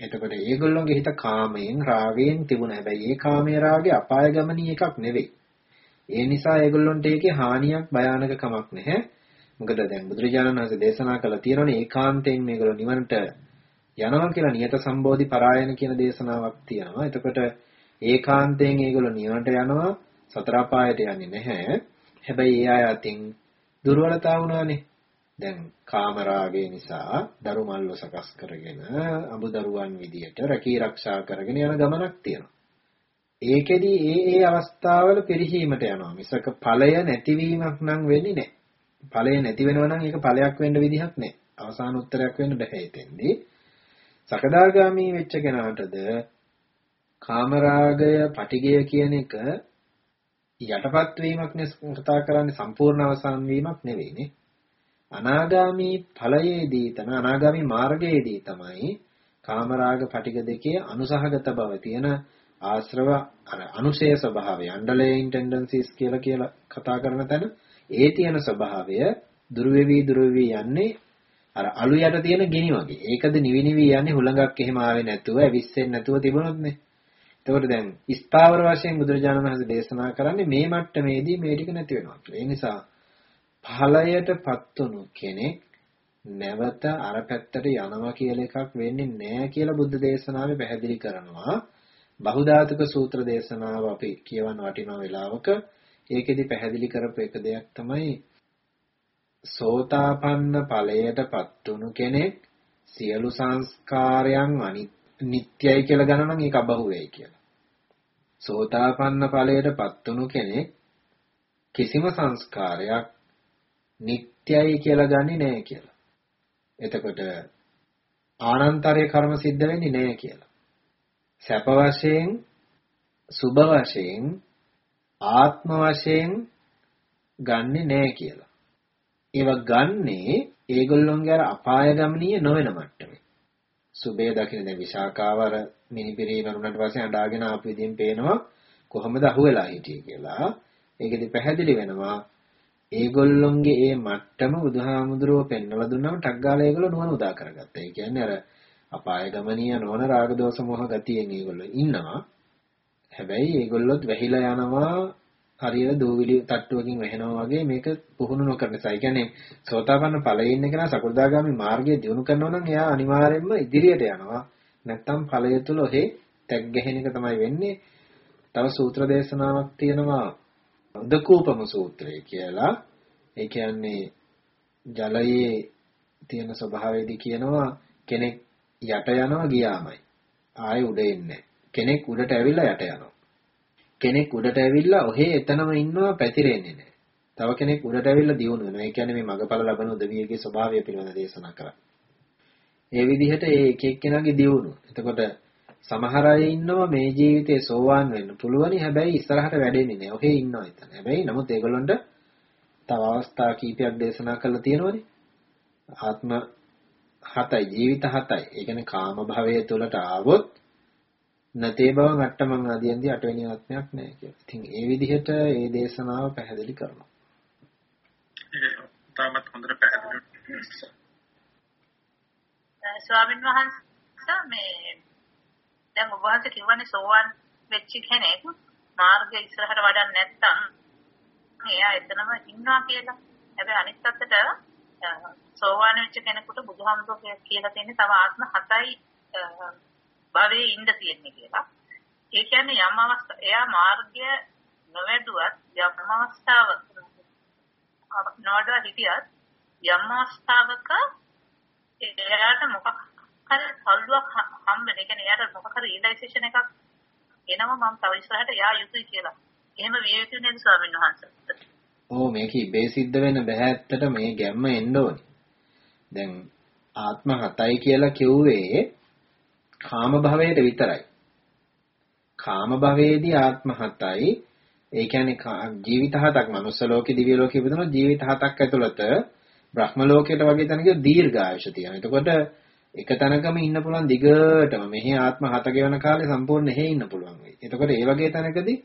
එතකොට ඒගොල්ලෝගේ හිත කාමයෙන් රාගයෙන් තිබුණා. හැබැයි ඒ කාමයේ රාගේ අපාය ගමනී එකක් නෙවෙයි. ඒ නිසා ඒගොල්ලොන්ට ඒකේ හානියක් භයානක කමක් නැහැ. මොකද දැන් බුදුරජාණන් වහන්සේ දේශනා කළා තියෙනනේ ඒකාන්තයෙන් මේගොල්ලෝ නිවනට යනවා කියලා නියත සම්බෝධි පරායන කියන දේශනාවක් තියෙනවා. එතකොට ඒකාන්තයෙන් ඒගොල්ලෝ නිවනට යනවා සතර අපායට යන්නේ නැහැ. හැබැයි ඒ අය අතින් දුර්වලතා වුණානේ. දැන් කාමරාගය නිසා දරු මල්ල සකස් කරගෙන අමුදරුවන් විදියට රැකී ආරක්ෂා කරගෙන යන ගමනක් තියෙනවා. ඒකෙදි ඒ ඒ අවස්ථාවල පිරිහීමට යනවා. මිසක ඵලය නැතිවීමක් නම් වෙන්නේ නැහැ. ඵලය නැති වෙනවා නම් ඒක ඵලයක් වෙන්න විදිහක් නැහැ. අවසාන උත්තරයක් වෙන්න බෑ එතෙන්දී. සකදාගාමී වෙච්ච කෙනාටද කාමරාගය, පටිගය කියන එක යටපත් වීමක් නේ කතා කරන්නේ සම්පූර්ණ අවසන් වීමක් නෙවෙයිනේ. අනාගාමී ඵලයේදී තන අනාගාමී මාර්ගයේදී තමයි කාමරාග පටිග දෙකේ අනුසහගත බව තියෙන ආශ්‍රව අර අනුශය ස්වභාවය underlying tendencies කියලා කියලා කතා කරන තැන ඒ තියෙන ස්වභාවය දුර වෙවි දුර වෙවි යන්නේ අර අලු යට තියෙන ගිනි වගේ. ඒකද නිවි නිවි යන්නේ හුලඟක් එහෙම ආවේ නැතුව ඇවිස්සෙන්නේ නැතුව තිබුණොත්නේ. එතකොට දැන් ස්ථාවර වශයෙන් බුදුරජාණන් වහන්සේ දේශනා කරන්නේ මේ මට්ටමේදී මේ ටික නැති වෙනවා කියලා. ඒ නිසා ඵලයටපත් වුණු කෙනෙක් නැවත අර පැත්තට යනවා කියලා එකක් වෙන්නේ නැහැ කියලා බුද්ධ දේශනාවේ පැහැදිලි කරනවා. බහුධාතුක සූත්‍ර දේශනාව අපි කියවන වටිනා වෙලාවක ඒකෙදි පැහැදිලි කරපු එක දෙයක් තමයි සෝතාපන්න ඵලයටපත් වුණු කෙනෙක් සියලු සංස්කාරයන් අනිත්‍යයි කියලා ගන්න නම් ඒක අබහුවයි කියලා. සෝතාපන්න ඵලයටපත් වුණු කෙනෙක් කිසිම සංස්කාරයක් නිට්ටයයි කියලා ගන්නේ නැහැ කියලා. එතකොට ආනන්තරේ කර්ම සිද්ධ වෙන්නේ නැහැ කියලා. සැප වශයෙන් සුභ වශයෙන් ආත්ම වශයෙන් ගන්නෙ නෑ කියලා. ඒවා ගන්නේ ඒගොල්ලොන්ගේ අර අපාය ගමනීය නොවන මට්ටමේ. සුබේ දකින්න දැන් විශාකාවර මිනිපිරී වරුණාට පස්සේ අඬාගෙන ආපු විදිහින් පේනවා කොහොමද අහුවෙලා හිටියේ කියලා. ඒකෙදි පැහැදිලි වෙනවා ඒගොල්ලොන්ගේ ඒ මට්ටම බුදුහාමුදුරුව පෙන්වලා දුන්නාම ටක් ගාලා ඒගොල්ලෝ නුවණ උදා කරගත්තා. ඒ කියන්නේ අර අපාය ගමනීය නොවන රාග දෝෂ මොහ ගතියෙන් ඒගොල්ලෝ ඉන්නවා. හැබැයි ඒගොල්ලොත් වැහිලා යනවා හරියට දූවිලි තට්ටුවකින් වැහෙනවා වගේ මේක පුහුණු නොකරන නිසා. ඒ කියන්නේ සෝතාපන්න ඵලයේ ඉන්න කෙනා සකෘදාගාමි මාර්ගය දියුණු කරනවා නම් එයා අනිවාර්යයෙන්ම ඉදිරියට යනවා. නැත්තම් ඵලය තුල ඔහේ තැග් ගැහෙන එක තමයි වෙන්නේ. තව සූත්‍ර දේශනාවක් තියෙනවා උදකූපම සූත්‍රය කියලා. ඒ කියන්නේ ජලයේ තියෙන ස්වභාවයේදී කියනවා කෙනෙක් යට යනවා ගියාමයි. ආයෙ උඩ එන්නේ කෙනෙක් උඩට ඇවිල්ලා යට යනවා. කෙනෙක් උඩට ඇවිල්ලා ඔහේ එතනම ඉන්නවා පැතිරෙන්නේ නැහැ. තව කෙනෙක් උඩට ඇවිල්ලා දියුණු වෙනවා. ඒ කියන්නේ මේ මගපල ලබන උදවියගේ ස්වභාවය පිළිබඳ දේශනා කරා. ඒ විදිහට ඒ එක එක්කෙනාගේ දියුණු. එතකොට සමහර අය ඉන්නවා මේ ජීවිතේ සෝවාන් වෙන්න පුළුවනි. හැබැයි ඉස්සරහට වැඩෙන්නේ නැහැ. ඔහේ ඉන්නවා එතන. හැබැයි නමුත් ඒගොල්ලන්ට තව අවස්ථා කීපයක් දේශනා කරලා තියෙනවනේ. ආත්ම හතයි ජීවිත හතයි. ඒ කියන්නේ කාම භවයේ තුලට ආවොත් නැතේ බව මට්ටමං ආදියන්දී අටවෙනි ආත්මයක් නැහැ කියලා. ඉතින් ඒ විදිහට ඒ දේශනාව පැහැදිලි කරනවා. ඒක තාමත් හොඳට පැහැදිලි. ස්වාමීන් වහන්සේ මේ දැන් ඔබ වහන්සේ කිව්වනේ සෝවන් වෙච්ච කෙනෙක් මාර්ගය ඉස්සරහට වඩන්නේ නැත්තම් එයා එතනම ඉන්නවා කියලා. හැබැයි අනිත් පැත්තට සෝවාන් වෙච්ච කෙනෙකුට බුදුහාමුදුරුවෝ කියලා තියෙන්නේ තව ආත්ම 7යි භවයේ ඉඳ තියෙන්නේ කියලා. ඒ කියන්නේ යම් අවස්ථා එයා මාර්ගය නොවැඩුවත් යම් අවස්ථාවක නොවැඩුවා හිටියත් යම් අවස්ථාවක එයාට මොකක් හරි සල්ලුවක් හම්බෙන. ඒ කියන්නේ එයාට මොකක් හරි රියලයිසේෂන් එකක් එනවා මම තව ඉස්සරහට යා යුතුයි කියලා. එහෙම විය යුතු නේද ස්වාමීන් වහන්සේ? ඔව් මේක ඉබේ සිද්ධ වෙන බෑ ඇත්තට මේ ගැම්ම එන්න ඕනේ. දැන් ආත්ම හතයි කියලා කිව්වේ කාම භවයට විතරයි. කාම භවයේදී ආත්ම හතයි ඒ කියන්නේ ජීවිත හතක් මනුස්ස ලෝකේ දිව්‍ය ලෝකේ ඉපදුණා ජීවිත හතක් ඇතුළත බ්‍රහ්ම ලෝකයට වගේ තැනක දීර්ඝායුෂ තියෙනවා. එතකොට එක තැනකම ඉන්න පුළුවන් දිගටම මෙහි ආත්ම හත ගෙවන කාලේ සම්පූර්ණ එහෙ ඉන්න පුළුවන් වෙයි. එතකොට ඒ වගේ තැනකදී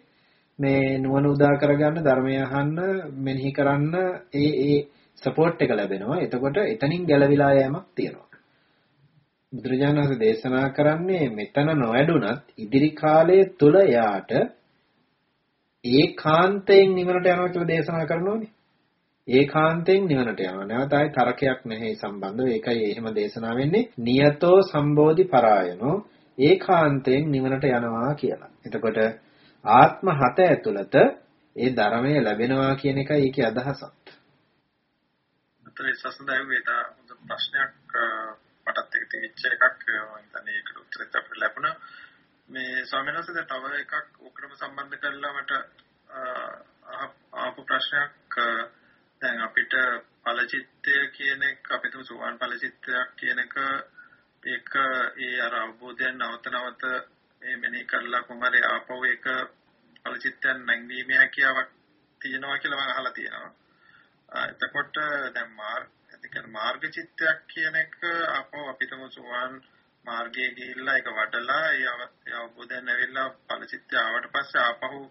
මේ නුවණ උදා කරගන්න ධර්මය අහන්න මෙනෙහි කරන්න ඒ ඒ සපෝට් එක ලැබෙනවා. එතකොට එතනින් ගැලවිලා යෑමක් තියෙනවා. බුදුරජාණන් වහන්සේ දේශනා කරන්නේ මෙතන නොවැඩුණත් ඉදිරි කාලයේ තුල යාට ඒකාන්තයෙන් නිවනට යනවා කියලා දේශනා කරනෝනේ. ඒකාන්තයෙන් නිවනට යනවා. නැවත ආයේ තරකයක් නැහැ සම්බන්ධව. ඒකයි එහෙම දේශනා වෙන්නේ. නියතෝ සම්බෝධි පරායනෝ ඒකාන්තයෙන් නිවනට යනවා කියලා. එතකොට ආත්ම හත ඇතුළත ඒ ධර්මය ලැබෙනවා කියන එකයි ඒකේ අදහසත්. අතන සසඳාවේ තා හොඳ ප්‍රශ්නයක් මටත් ඒක තිබිච්ච එකක් මම හිතන්නේ ඒකට උත්තරයක් අපිට ලැබුණා. මේ ස්වාමීන් වහන්සේ දැන් තව එකක් ඔකටම සම්බන්ධ කරලා මට ආපු ප්‍රශ්නයක් දැන් අපිට ඵලචිත්තය කියන එක අපිට සෝවාන් ඵලචිත්තයක් කියන එක ඒක ඒ අර අවබෝධයෙන් නැවත නැවත මේ මෙනෙහි කරලා කොහමද ආපහු ඒක ඵලචිත්තයන් නැංවීමේ හැකියාවක් තියෙනවා කියලා මම අහලා තියෙනවා. එතකොට දැන් මාර්ග කියන්නේ මාර්ග චිත්තයක් කියන එක ආපහු අපිටම සෝවාන් මාර්ගයේ ගිහිල්ලා ඒක වඩලා ඒ අවබෝධයෙන් ඇවිල්ලා ඵලචිත්තය ආවට පස්සේ ආපහු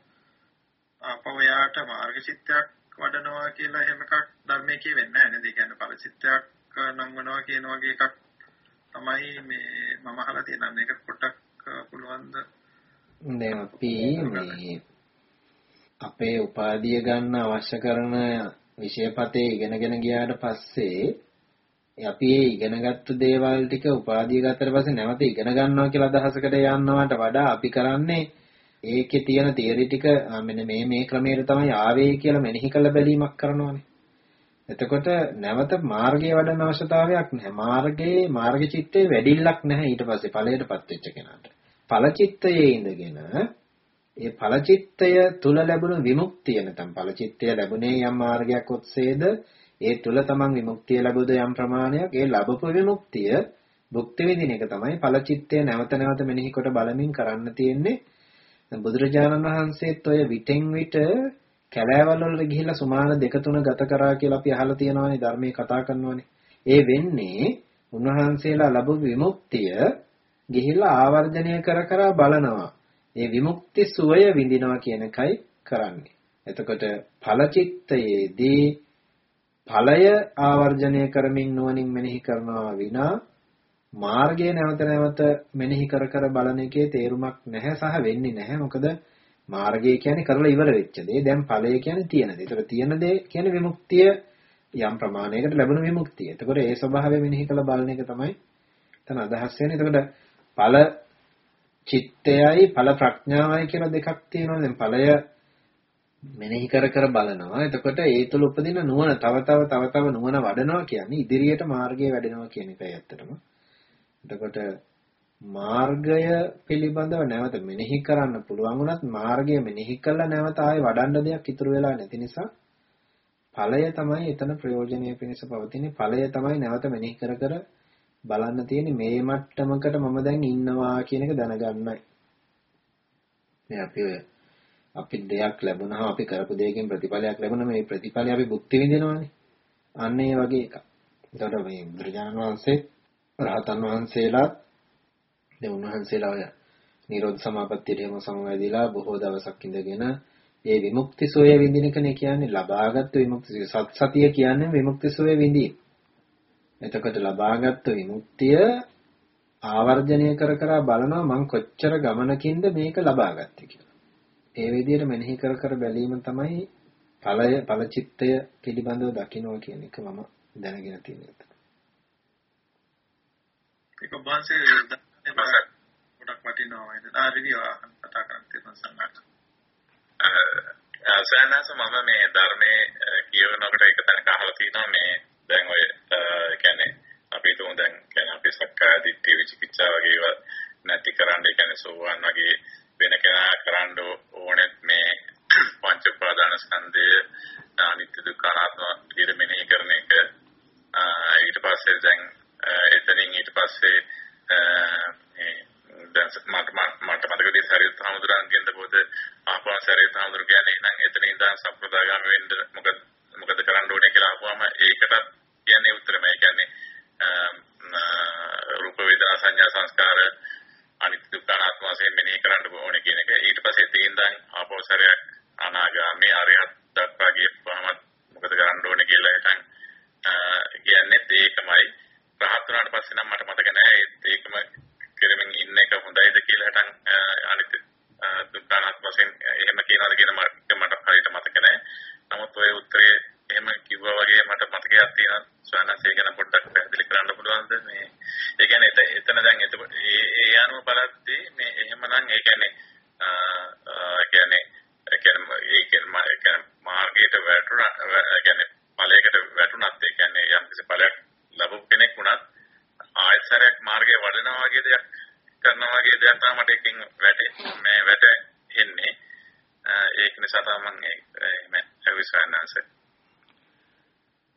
ආපහු යාට මාර්ග චිත්තයක් වඩනවා කියලා එහෙම එකක් ධර්මයේ කියවෙන්නේ නැහැ නේද? ඒ කියන්නේ ඵලචිත්තයක් නම් වෙනවා කියන වගේ එකක් තමයි මේ මම අහලා තියෙනවා. මේක පොඩ්ඩක් පුළුවන්ද? දැන් අපි මේ අපේ උපාධිය ගන්න අවශ්‍ය කරන විෂයපතේ ඉගෙනගෙන ගියාට පස්සේ අපි ඒ ඉගෙනගත්තු දේවල් ටික උපාධිය ගත්තට පස්සේ නැවත ඉගෙන ගන්නවා කියලා අදහසකට යන්නවට වඩා අපි කරන්නේ ඒකේ තියෙන තියරි ටික මෙන්න මේ මේ ක්‍රමයට තමයි ආවේ කියලා මෙනෙහි කළ බැලීමක් කරනවානේ. එතකොට නැවත මාර්ගය වඩන අවශ්‍යතාවයක් නැහැ. මාර්ගයේ මාර්ග චිත්තේ වැඩිල්ලක් නැහැ ඊට පස්සේ ඵලයටපත් වෙච්ච කෙනාට. ඵල චිත්තයේ ඉඳගෙන ඒ ඵල චිත්තය තුල ලැබුණු විමුක්තිය නැත්නම් ඵල චිත්තය ලැබුණේ යම් මාර්ගයක් ඔස්සේද ඒ තුල තමන් විමුක්තිය ලැබුද යම් ප්‍රමාණයක් ඒ ලැබපු විමුක්තිය භුක්ති විඳින එක තමයි ඵල චිත්තය නැවත නැවත මෙනෙහි කොට බලමින් කරන්න තියෙන්නේ බුදුරජාණන් වහන්සේත් ඔය විටෙන් විට කැලෑවල් වලට ගිහිල්ලා සුමාන දෙක තුන ගත කරා කියලා අපි අහලා තියෙනවානේ ධර්මයේ කතා කරනවානේ. ඒ වෙන්නේ උන්වහන්සේලා ලැබු විමුක්තිය ගිහිල්ලා ආවර්ජනය කර කර බලනවා. ඒ විමුක්ති සුවය විඳිනවා කියන එකයි කරන්නේ. එතකොට ඵලචිත්තයේදී ඵලය ආවර්ජනය කරමින් නුවණින් මෙනෙහි කරනවා විනා මාර්ගය නැවත නැවත මෙනෙහි කර කර බලන එකේ තේරුමක් නැහැ සහ වෙන්නේ නැහැ. මොකද මාර්ගය කියන්නේ කරලා ඉවර වෙච්ච දේ. දැන් ඵලය කියන්නේ තියෙන දේ. ඒතර තියෙන දේ කියන්නේ විමුක්තිය යම් ප්‍රමාණයකට ලැබෙන විමුක්තිය. එතකොට ඒ ස්වභාවය මෙනෙහි කළ බලන එක තමයි එතන අදහස් වෙන්නේ. එතකොට ඵල චිත්තයයි ඵල ප්‍රඥාවයි කියලා දෙකක් තියෙනවා. දැන් ඵලය මෙනෙහි කර කර බලනවා. එතකොට ඒ තුල උපදින නුවණ තව තව තව තව නුවණ වඩනවා කියන්නේ ඉදිරියට මාර්ගය වැඩෙනවා කියන එකයි ඇත්තටම. එතකොට මාර්ගය පිළිබඳව නැවත මෙනෙහි කරන්න පුළුවන් වුණත් මාර්ගය මෙනෙහි කළා නැවත ආයේ වඩන්න දෙයක් ඉතුරු වෙලා නැති නිසා ඵලය තමයි එතන ප්‍රයෝජනීය පිණිස පවතින්නේ ඵලය තමයි නැවත මෙනෙහි කර කර බලන්න තියෙන්නේ මේ මට්ටමකට මම දැන් ඉන්නවා කියන එක දැනගන්නයි. මේ අපි ඔය අපි දෙයක් ලැබුණා අපි කරපු දෙයකින් ප්‍රතිඵලයක් ලැබුණා මේ ප්‍රතිඵලය අපි භුක්ති විඳිනවානේ. අන්න ඒ වගේ එකක්. එතකොට මේ බුදුරජාණන් වහන්සේ රහතන් වහන්සේලා දැන් උන්වහන්සේලා ඔය නිරෝධ සමාපත්තියට එහෙම සමවැදීලා බොහෝ දවසක් ඉඳගෙන ඒ විමුක්ති සෝය විඳින එකනේ කියන්නේ ලබාගත් විමුක්ති සත් සතිය කියන්නේ විමුක්ති සෝය විඳීම. එතකොට ලබාගත් විමුක්තිය ආවර්ජනය කර කර බලනවා මං කොච්චර ගමනකින්ද මේක ලබාගත්තේ කියලා. ඒ විදිහට මෙනෙහි කර කර බැලීම තමයි ඵලය ඵලචිත්තය පිළිබඳව දකින්නවා කියන එක මම දැනගෙන තියෙනවා. ඒක බාසේ ගොඩක් වටිනවා නේද? ආ රිවියෝ කතා කරන්න තියෙන සංගත. සයනස මම මේ ධර්මයේ කියවනකොට එක තැනක අහලා තියෙනවා මේ දැන් ඔය කියන්නේ අපි තුමු දැන් කියන්නේ අපි සක්කාය දිට්ඨිය විචිකිච්ඡා වගේ ඒවා නැති කරන්න ඒ කියන්නේ සෝවාන් වගේ වෙන කෙනා කරන්න ඕනෙත් මේ පංච උපාදාන ස්කන්ධය අනිත්‍ය දුක්ඛ අනාත්ම කියන මෙනෙහි කරන එක. ඊට පස්සේ දැන් එතනින් ඊට පස්සේ මේ දැන් මට මට මතකදී සරියුත් හමුදුරන්ගෙන්ද පොත ආපහු සරියුත් හමුදුර කියන්නේ නම් එතන ඉඳන් සම්ප්‍රදායගාමී වෙන්න. මොකද මොකද කරන්න ඕනේ කියලා අහුවම ඒකට කියන්නේ උත්තරම ඒ කියන්නේ රූප වේදනා සංඥා සංස්කාර අනිත්‍ය දුක්ඛ අනාත්ම වශයෙන් මෙනෙහි කරන්න ඕනේ කියන එක. ඊට පස්සේ තීන්දන් ආපහු සරයක් අනාගාමී අරියත් දක්වා ගියපුවාම මොකද කරන්න ඕනේ කියලා හිතන් කියන්නේ ඒකමයි. රහත් වුණාට පස්සේ නම් මට මතක නෑ ඒකම කෙරෙමින් ඉන්න එක හොඳයිද කියලා හිතන් අනිත් දුක්ඛානාත් වශයෙන් එහෙම කියනවාද කියන මට මට හරියට මතක නෑ. නමුත් ඔය උත්තරේ එහෙම කිව්වා වගේ මට මතකයක් තියෙනවා. ස්වාමීන් ගැන පොඩ්ඩක් පැහැදිලි කරන්න පුළුවන්ද? මේ ඒ කියන්නේ එතන දැන් එතකොට ඒ අනුව බලද්දී මේ එහෙමනම් ඒ කියන්නේ ඒ කියන්නේ ඒ කියන්නේ ඒ කියන්නේ මාර්ගයට වැටුණා ඒ කියන්නේ ඵලයකට වැටුණත් ඒ කියන්නේ යම් කිසි ඵලයක් ලැබුව කෙනෙක් වුණත් ආයතනයක් මාර්ගයේ වඩනවා වගේ දෙයක් කරනවා වගේ දෙයක් තමයි මට එකකින් වැටෙන්නේ මේ වැටෙන්නේ. ඒක නිසා තමයි මම එහෙම අවිශ්වාසනස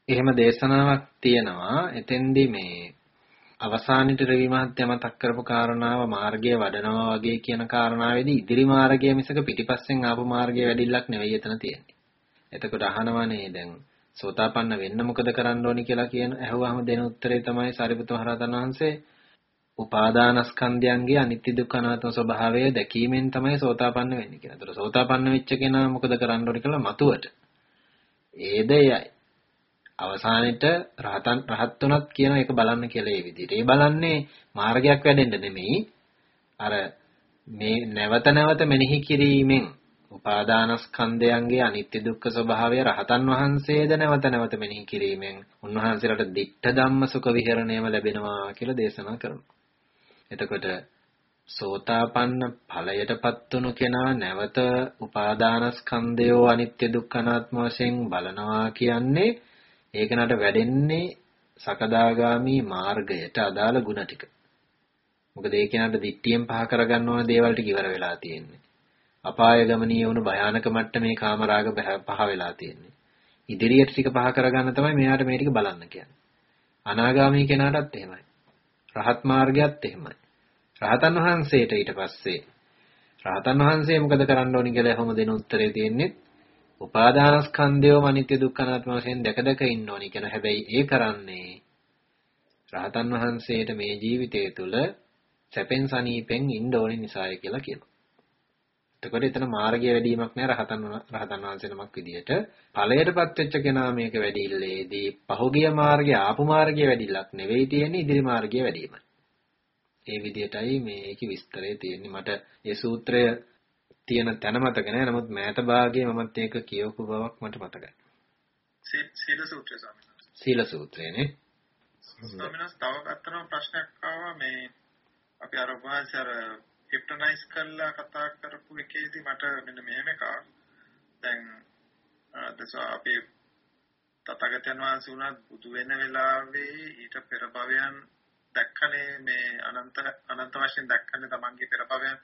එහෙම දේශනාවක් තියෙනවා එතෙන්දී මේ අවසානෙට රවි මහත්තයා මතක් කරපු කාරණාව මාර්ගය වඩනවා වගේ කියන කාරණාවේදී ඉදිරි මාර්ගය මිසක පිටිපස්සෙන් ආපු මාර්ගය වැඩිල්ලක් නෙවෙයි එතන තියෙන්නේ. එතකොට අහනවනේ දැන් සෝතාපන්න වෙන්න මොකද කරන්න ඕනි කියලා කියන ඇහුවාම දෙන උත්තරේ තමයි සාරිපුත්‍ර මහරහතන් වහන්සේ උපාදානස්කන්ධයන්ගේ අනිත්‍ය දුක්ඛ අනාත්ම ස්වභාවය දැකීමෙන් තමයි සෝතාපන්න වෙන්නේ කියලා. ඒතර සෝතාපන්න වෙච්ච කෙනා මොකද කරන්න ඕනි කියලා මතුවට. ඒ දෙයයි. අවසානෙට රහතන් රහත් තුනත් කියන එක බලන්න කියලා ඒ විදිහට. ඒ බලන්නේ මාර්ගයක් වැඩෙන්න නෙමෙයි. අර මේ නැවත නැවත මෙනෙහි කිරීමෙන් උපාදානස්කන්ධයන්ගේ අනිත්‍ය දුක්ඛ ස්වභාවය රහතන් වහන්සේද නැවත නැවත මෙනෙහි කිරීමෙන් උන්වහන්සේලාට ditta ධම්ම සුඛ විහරණයම ලැබෙනවා කියලා දේශනා කරනවා. එතකොට සෝතාපන්න ඵලයටපත් වුණු කෙනා නැවත උපාදානස්කන්ධයෝ අනිත්‍ය දුක්ඛ අනාත්ම වශයෙන් බලනවා කියන්නේ ඒකනට වැඩෙන්නේ සකදාගාමි මාර්ගයට අදාළ ಗುಣ ටික. මොකද ඒ කෙනාට දිට්ඨියෙන් පහ කරගන්න ඕන දේවල් ටික ඉවර වෙලා තියෙන්නේ. අපාය ගමනීය වුණු භයානක මට්ටමේ කාමරාග පහ වෙලා තියෙන්නේ. ඉදිරියට ටික පහ කරගන්න තමයි මෙයාට මේ ටික බලන්න කියන්නේ. අනාගාමී කෙනාටත් එහෙමයි. රහත් මාර්ගයත් එහෙමයි. රහතන් වහන්සේට ඊට පස්සේ රහතන් වහන්සේ මොකද කරන්න ඕනි කියලා හැම දෙන උත්තරේ තියෙන්නේ උපාදානස්කන්ධයෝ අනිත්‍ය දුක්ඛ අනාත්ම වශයෙන් දැක දැක ඉන්න ඕනි කියන හැබැයි ඒ කරන්නේ රහතන් වහන්සේට මේ ජීවිතය තුළ සැපෙන් සනීපෙන් ඉන්න ඕනි නිසාය කියලා කියනවා. එතකොට එතන මාර්ගය වැඩිවීමක් නෑ රහතන් රහතන් වහන්සේ නමක් විදියට ඵලයටපත් වෙච්ච කෙනා මේක වැඩිල්ලේදී පහුගිය මාර්ගය ආපු මාර්ගය වැඩිලක් නෙවෙයි තියෙන්නේ ඉදිරි මාර්ගය වැඩිවීමයි. ඒ විදියටයි මේකේ විස්තරය තියෙන්නේ මට ඒ සූත්‍රය තියෙන තැන මතක නෑ නමුත් මෑත භාගයේ මමත් ඒක කියවපු බවක් මට මතකයි. සීල සූත්‍රය ස්වාමීන් වහන්සේ. සීල සූත්‍රයනේ. ස්වාමීන් වහන්සේ තව අත්තරම ප්‍රශ්නයක් ආවා මේ අපි අර වහන්සේ අර හිප්නොටයිස් කරලා කතා කරපු එකේදී මට මෙන්න මෙහෙම එකක් දැන් දස අපි තථාගතයන් වහන්සේ උනත් බුදු වෙන වෙලාවේ ඊට පෙර භවයන් දැක්කනේ මේ අනන්ත අනන්ත වශයෙන් දැක්කනේ තමන්ගේ පෙර භවයන්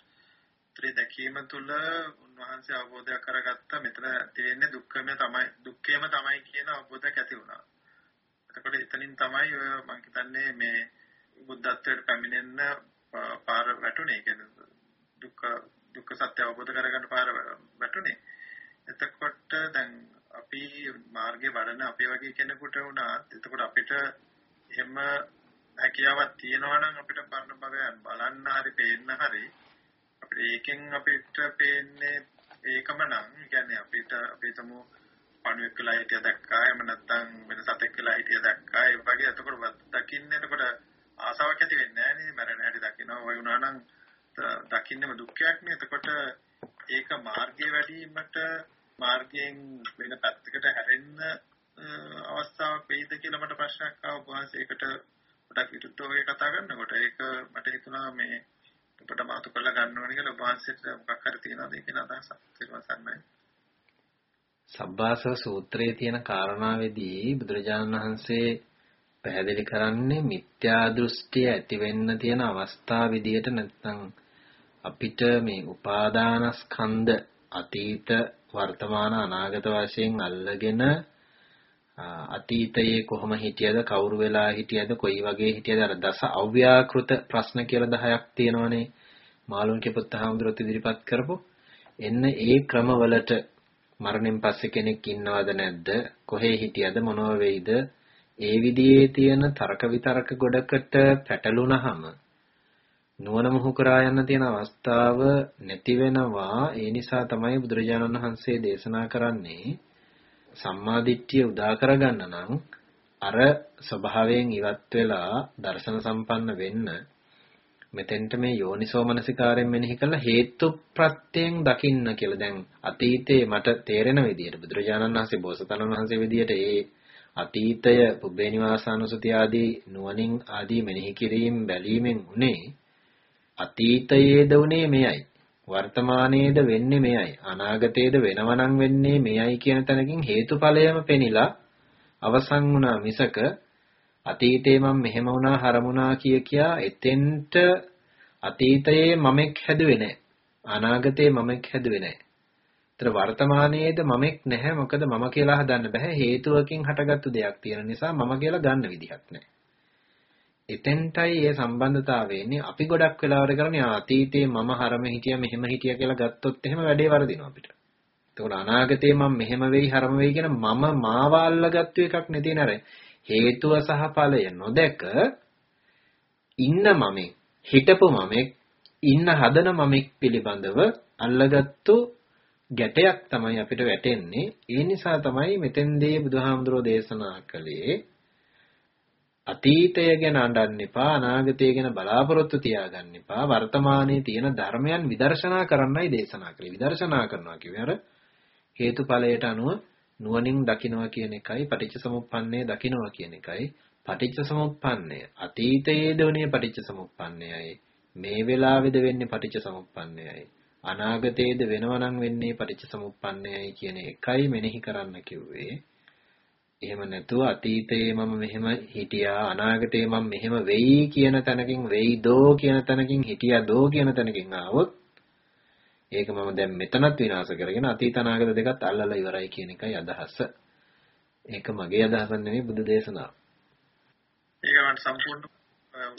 ත්‍රි දැකීම තුළ උන්වහන්සේ අවබෝධ කරගත්ත මෙතන තියෙන්නේ දුක්ඛම තමයි දුක්ඛේම තමයි කියන අවබෝධයක් ඇති වුණා. එතකොට එතනින් තමයි මම හිතන්නේ මේ බුද්ධත්වයට පැමිණෙන්න පාර වැටුනේ කියන්නේ දුක්ඛ දුක්ඛ සත්‍ය අවබෝධ කරගන්න පාර වැටුනේ. එතකොට දැන් අපි මාර්ගේ වඩන අපේ වගේ කෙනෙකුට වුණත් එතකොට අපිට එහෙම හැකියාවක් තියෙනවා නම් අපිට පරණ භවයන් බලන්න හරි පේන්න හරි. අපිට ඒකෙන් අපිට පේන්නේ ඒකම නම් කියන්නේ අපිට අපි තමු පණුවෙක් කියලා හිටිය දැක්කා එහෙම නැත්නම් වෙන සතෙක් කියලා හිටිය දැක්කා. ඒ වගේ එතකොට දකින්නේ එතකොට ආසාවක් ඇති වෙන්නේ නැහැ නේ මරණ හැටි දකිනවා වයි වුණා නම් දකින්නම දුක්ඛයක් නේ. එතකොට ඒක මාර්ගයේ වැඩිවීමට මාර්ගයෙන් වෙන පැත්තකට හැරෙන්න අවස්ථාවක් වෙයිද කියලා මට ප්‍රශ්නයක් ආවා වහන්සේකට පොඩක් විරුද්ධව කතා කරනකොට ඒක මට හිතුණා මේ අපිට මාතු කරලා ගන්න ඕනේ කියලා වහන්සේට මොකක් හරි තියනවාද කියන අදහසක් තිරවසන්නයි සබ්බාසව සූත්‍රයේ තියෙන කාරණාවේදී බුදුරජාණන් වහන්සේ පැහැදිලි කරන්නේ මිත්‍යා දෘෂ්ටිය ඇති වෙන්න තියෙන අවස්ථා විදියට නැත්නම් අපිට මේ උපාදානස්කන්ධ අතීත වර්තමාන අනාගත වශයෙන් අල්ලගෙන අතීතයේ කොහොම හිටියද කවුරු වෙලා හිටියද කොයි වගේ හිටියද? අර දස අව්‍යාකෘත ප්‍රශ්න කියලා 10ක් තියෙනවනේ. මාළුන්ගේ පුත්තහාමුදුරුවෝ ඉදිරිපත් කරපො. එන්න ඒ ක්‍රමවලට මරණයෙන් පස්සේ කෙනෙක් ඉන්නවද නැද්ද? කොහේ හිටියද? මොනව වෙයිද? ඒ විදිහේ තියෙන තර්ක විතර්ක ගොඩකට පැටලුනහම නුවණ මොහු කරා යන්න තියෙන අවස්ථාව නැති වෙනවා. ඒ නිසා තමයි බුදුරජාණන් වහන්සේ දේශනා කරන්නේ සම්මාදිට්ඨිය උදා කරගන්න නම් අර ස්වභාවයෙන් ඉවත් වෙලා දර්ශන සම්පන්න වෙන්න මෙතෙන්ට මේ යෝනිසෝ මනසිකාරයෙන් මෙනෙහි කළා හේතු ප්‍රත්‍යයෙන් දකින්න කියලා දැන් අතීතේ මට තේරෙන විදිහට බුදුරජාණන් වහන්සේ බෝසතාණන් වහන්සේ විදිහට ඒ අතීතය පුබ්බේ නිවාසානුසති ආදී නුවණින් ආදී මෙනෙහි කිරීම බැලීමෙන් උනේ අතීතයේද උනේ මෙයයි. වර්තමානයේද වෙන්නේ මෙයයි අනාගතයේද වෙනවනම් වෙන්නේ මෙයයි කියන තැනකින් හේතුඵලයම පෙනිලා අවසන් වුණා මිසක අතීතේ මම මෙහෙම වුණා හරමුණා කිය කියා එතෙන්ට අතීතයේ මමෙක් හැදුවේ නැහැ. අනාගතයේ මමෙක් හැදුවේ නැහැ. ඒතර වර්තමානයේද මමෙක් නැහැ මොකද මම කියලා හදන්න බෑ හේතුවකින් හටගත්තු දෙයක් තියෙන නිසා මම කියලා ගන්න විදිහක් නැහැ. එතෙන්ටයි ඒ සම්බන්ධතාවය එන්නේ. අපි ගොඩක් වෙලාවට කරන්නේ අතීතයේ මම හරම හිටියා මෙහෙම හිටියා කියලා ගත්තොත් එහෙම වැඩේ වරදිනවා අපිට. එතකොට අනාගතේ මම මෙහෙම වෙයි හරම වෙයි කියන මම මාව අල්ලගත්තු එකක් නෙදී නර හේතුව සහ ඵලය නොදැක ඉන්න මමෙක් හිටපු මමෙක් ඉන්න හදන මමෙක් පිළිබඳව අල්ලගත්තු ගැටයක් තමයි අපිට වැටෙන්නේ. ඒ නිසා තමයි මෙතෙන්දී බුදුහාමුදුරෝ දේශනා කළේ අතීතය ගැන අඬන්න එපා අනාගතය ගැන බලාපොරොත්තු තියාගන්න එපා. වර්තමානයේ තියෙන ධර්මයන් විදර්ශනා කරන්නයි දේශනා කළේ විදර්ශනා කරනවා කිව්වේ අර හේතුඵලයට අනුව නුවණින් දකිනවා කියන එකයි පටිච්චසමුප්පන්නේ දකිනවා කියන එකයි. පටිච්චසමුප්පන්නය අතීතයේද වනේ පටිච්චසමුප්පන්නයයි. මේ වෙලාවේද වෙන්නේ පටිච්චසමුප්පන්නයයි. අනාගතයේද වෙනවනම් වෙන්නේ පටිච්චසමුප්පන්නයයි කියන එකයි මෙනෙහි කරන්න කිව්වේ. එහෙම නැතුව අතීතයේ මම මෙහෙම හිටියා අනාගතයේ මම මෙහෙම වෙයි කියන තැනකින් වෙයිදෝ කියන තැනකින් හිටියාදෝ කියන තැනකින් ආවොත් ඒක මම දැන් මෙතනත් විනාශ කරගෙන අතීත අනාගත දෙකත් අල්ලලා ඉවරයි කියන එකයි අදහස. ඒක මගේ අදහස නෙමෙයි බුදු දේශනාව. ඒක මට සම්පූර්ණ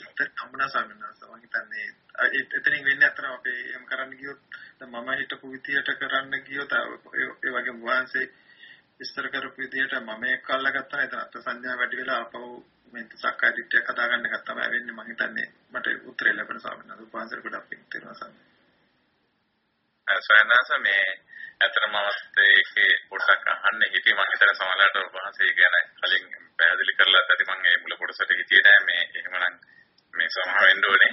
උත්තර හම්බුණා ස්වාමීන් වහන්සේ. මම හිතන්නේ එතනින් වෙන්නේ අතන අපේ එහෙම කරන්න ගියොත් දැන් මම හිතපු විදියට කරන්න ගියොත් ඒ වගේ වහන්සේ විස්තර කරපු විදියට මම එක්ක අල්ලගත්තා. නේද අත් සංඥා වැඩි වෙලා ආපහු මේ සක්කාය දිට්ඨිය හදාගන්න එක තමයි වෙන්නේ. මම හිතන්නේ මට උත්තරේ ලැබෙන ස්වාමීන් වහන්සේ උපවාසයට ගොඩක් පිං තියෙනවා ස්වාමීන් සයනස මේ ඇත්තටම මමත් ඒකේ පොඩ්ඩක් අහන්න හිතේ මම හිතන සමහරවිට උපවාසය ගැන කලින් පැහැදිලි කරලා ඇති මම ඒ මුල කොටසට හිතියේ නෑ. මේ එහෙමනම් මේ සමහර වෙන්න ඕනේ.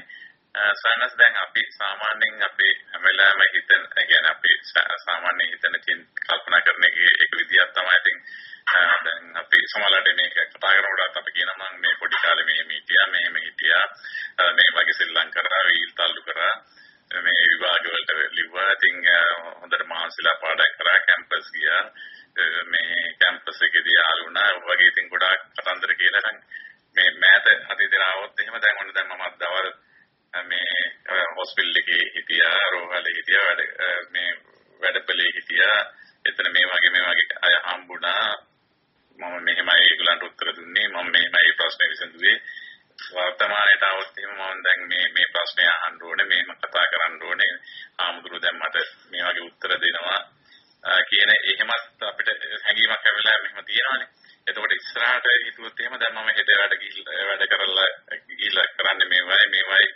සයනස් දැන් අපි සාමාන්‍යයෙන් අපි හැම වෙලාවෙම හිතන يعني අපි සාමාන්‍යයෙන් හිතන කල්පනා කරන එක විදියක් තමයි ඉතින් දැන් අපි සමහරවිට මේක කතා කරනකොට අපි කියනවා මම මේ පොඩි කාලේ මේ හිටියා මෙහෙම හිටියා මේ වගේ ශ්‍රී ලංකාවේ වීල් තල්ලු කරා මේ විභාග වලට ලිව්වා. ඉතින් හොඳට මහන්සිලා පාඩම් කරා කැම්පස් ගියා. මේ කැම්පස් එකේදී ආලුණා. වගේ ඉතින් ගොඩාක් කතන්දර කියලා නම් මේ මෑත අතීතේ ආවොත් එහෙම දැන් ඔන්න දැන් මම දවල් මේ හොස්පිටල් එකේ හිටියා, රෝහලේ හිටියා, වැඩ මේ වැඩපලේ හිටියා. එතන මේ වගේ මේ වගේ අය හම්බුණා. මම මෙහෙමයි ඒගොල්ලන්ට උත්තර දුන්නේ. මම මෙහෙමයි ප්‍රශ්න විසඳුවේ. වර්තමානයට આવොත් එහෙම මම දැන් මේ මේ ප්‍රශ්නේ අහන්න ඕනේ මේම කතා කරන්න ඕනේ ආමුදුරු දැන් මට මේ වගේ උත්තර දෙනවා කියන එහෙමත් අපිට හැඟීමක් ඇවිල්ලා මෙහෙම තියෙනවානේ එතකොට ඉස්සරහට හිතුවොත් එහෙම දැන් මම හෙට වැඩ ගිහිල්ලා වැඩ කරලා ගිහිල්ලා කරන්නේ මේවයි මේවයි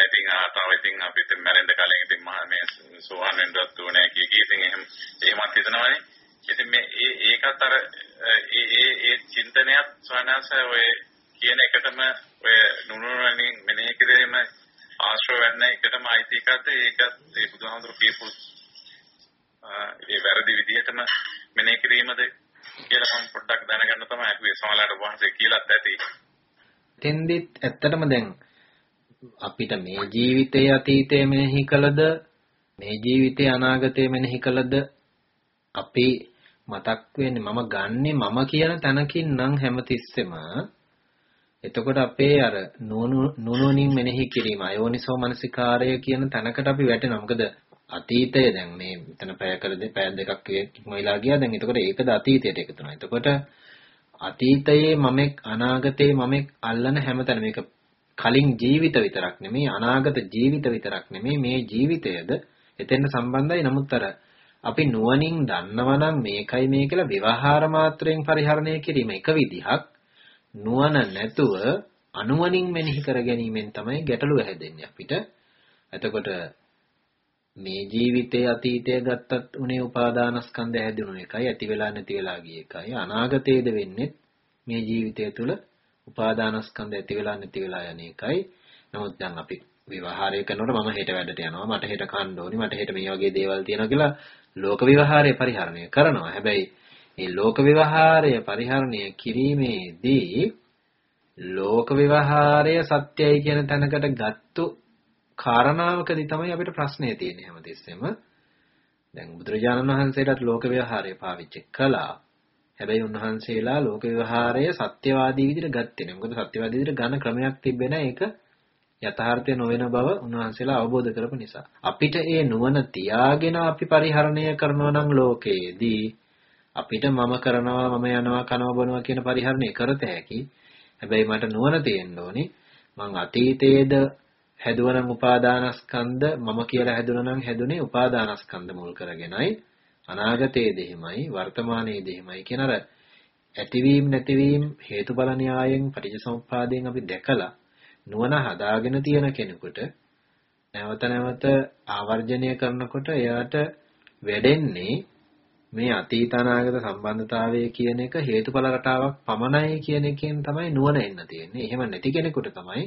ඉතින් ආතාව ඉතින් අපිට මැරෙන්න කලින් ඉතින් මම මේ සෝවන් වෙන්නත් ඕනේ කිය කී ඉතින් එහෙම එහෙමත් හිතනවානේ ඉතින් මේ ඒ ඒකත් අර ඒ ඒ ඒ චින්තනයත් ස්වනාස ඔය කියන එකටම ඔය නුනුවණින් මෙනෙහි කිරීම ආශ්‍රව වෙන්න එකටම අයිති එකද ඒකත් ඒ බුදුහාමුදුරු කියපු ඒ වැරදි විදිහටම මෙනෙහි කිරීමද කියලා මම පොඩ්ඩක් දැනගන්න තමයි අපි සමහරවිට වහන්සේ කියලාත් ඇති. තෙන්දිත් ඇත්තටම දැන් අපිට මේ ජීවිතයේ අතීතය මෙනෙහි කළද මේ ජීවිතයේ අනාගතය මෙනෙහි කළද අපි මතක් වෙන්නේ මම ගන්නෙ මම කියන තැනකින් නම් හැමතිස්සෙම එතකොට අපේ අර නුනුනින් මෙනෙහි කිරීම අයෝනිසෝ මනසිකාරය කියන තැනකට අපි වැටෙනවා. මොකද අතීතය දැන් මේ මෙතන පැය කර දෙ පැය දෙකක් ඉක්මවලා ගියා. දැන් එතකොට ඒකද අතීතයට එකතු වෙනවා. එතකොට අතීතයේ මමෙක් අනාගතයේ මමෙක් අල්ලන හැමතැන මේක කලින් ජීවිත විතරක් නෙමෙයි අනාගත ජීවිත විතරක් නෙමෙයි මේ ජීවිතයද එතෙන්ට සම්බන්ධයි. නමුත් අර අපි නුවණින් දන්නවනම් මේකයි මේ කියලා විවහාර මාත්‍රයෙන් පරිහරණය කිරීම එක විදිහක්. නුවණ නැතුව අනුවණින් මෙනෙහි කර ගැනීමෙන් තමයි ගැටලුව හැදෙන්නේ අපිට. එතකොට මේ ජීවිතයේ අතීතය ගත්තත් උනේ උපාදානස්කන්ධය හැදුණු එකයි ඇති වෙලා නැති වෙලා ගිය එකයි අනාගතයේද වෙන්නේ මේ ජීවිතය තුළ උපාදානස්කන්ධය ඇති වෙලා නැති වෙලා යන එකයි. නමුත් දැන් අපි විවාහාරය කරනකොට මම හෙට වැඩට යනවා මට හෙට කන්න ඕනි මට හෙට මේ වගේ දේවල් තියෙනවා කියලා ලෝක විවාහාරය පරිහරණය කරනවා. හැබැයි මේ ලෝක විවහාරය පරිහරණය කිරීමේදී ලෝක විවහාරය සත්‍යයි කියන තැනකට ගත්තු කාරණාවකදී තමයි අපිට ප්‍රශ්නේ තියෙන්නේ හැමතිස්සෙම. දැන් බුදුරජාණන් වහන්සේටත් ලෝක විවහාරය පාවිච්චි කළා. හැබැයි උන්වහන්සේලා ලෝක විවහාරය සත්‍යවාදී විදිහට ගත්තේ නෑ. මොකද සත්‍යවාදී විදිහට ඝන ක්‍රමයක් තිබෙන ඒක යථාර්ථය නොවන බව උන්වහන්සේලා අවබෝධ කරපු නිසා. අපිට ඒ නුවණ තියාගෙන අපි පරිහරණය කරනවා නම් ලෝකයේදී අපිට මම කරනවා මම යනවා කනවා බොනවා කියන පරිහරණය කරත හැකි. හැබැයි මට නුවණ තියෙන්න ඕනි. මං අතීතයේද හැදුවනම් උපාදානස්කන්ධ මම කියලා හැදුනනම් හැදුනේ උපාදානස්කන්ධ මුල් කරගෙනයි අනාගතයේදී එහෙමයි වර්තමානයේදී එහෙමයි කියන අර ඇතිවීම නැතිවීම හේතුඵල න්‍යායෙන් පටිච්චසමුප්පාදයෙන් අපි දැකලා නුවණ හදාගෙන තියෙන කෙනෙකුට නැවත නැවත ආවර්ජනය කරනකොට එයාට වැඩෙන්නේ මේ අතීත අනාගත සම්බන්ධතාවය කියන එක හේතුඵල රටාවක් පමණයි කියන එකෙන් තමයි නුවණ එන්න තියෙන්නේ. එහෙම නැති කෙනෙකුට තමයි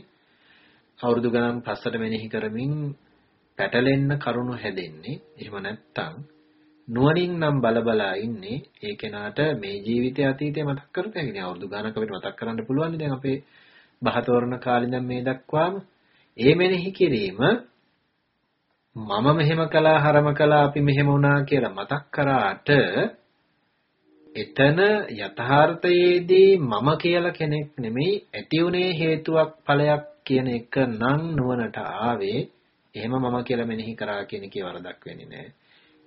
අවුරුදු ගණන් පස්සට මෙනෙහි කරමින් පැටලෙන්න කරුණු හැදෙන්නේ. එහෙම නැත්තම් නුවණින් නම් බලබලා ඉන්නේ ඒ කෙනාට මේ ජීවිතය අතීතය මතක් කරත හැකියි. අවුරුදු ගානක අපිට මතක් කරන්න පුළුවන් දැන් අපේ බහතෝරණ කාලේ ඉඳන් මේ දක්වාම ඒ මෙනෙහි කිරීම මම මෙහෙම කළා හරම කළා අපි මෙහෙම වුණා කියලා මතක් කරාට එතන යථාර්ථයේදී මම කියලා කෙනෙක් නෙමෙයි ඇති උනේ හේතුවක් ඵලයක් කියන එක නම් නුවණට ආවේ එහෙම මම කියලා මෙනෙහි කරා කියන කේ වරදක් වෙන්නේ නැහැ.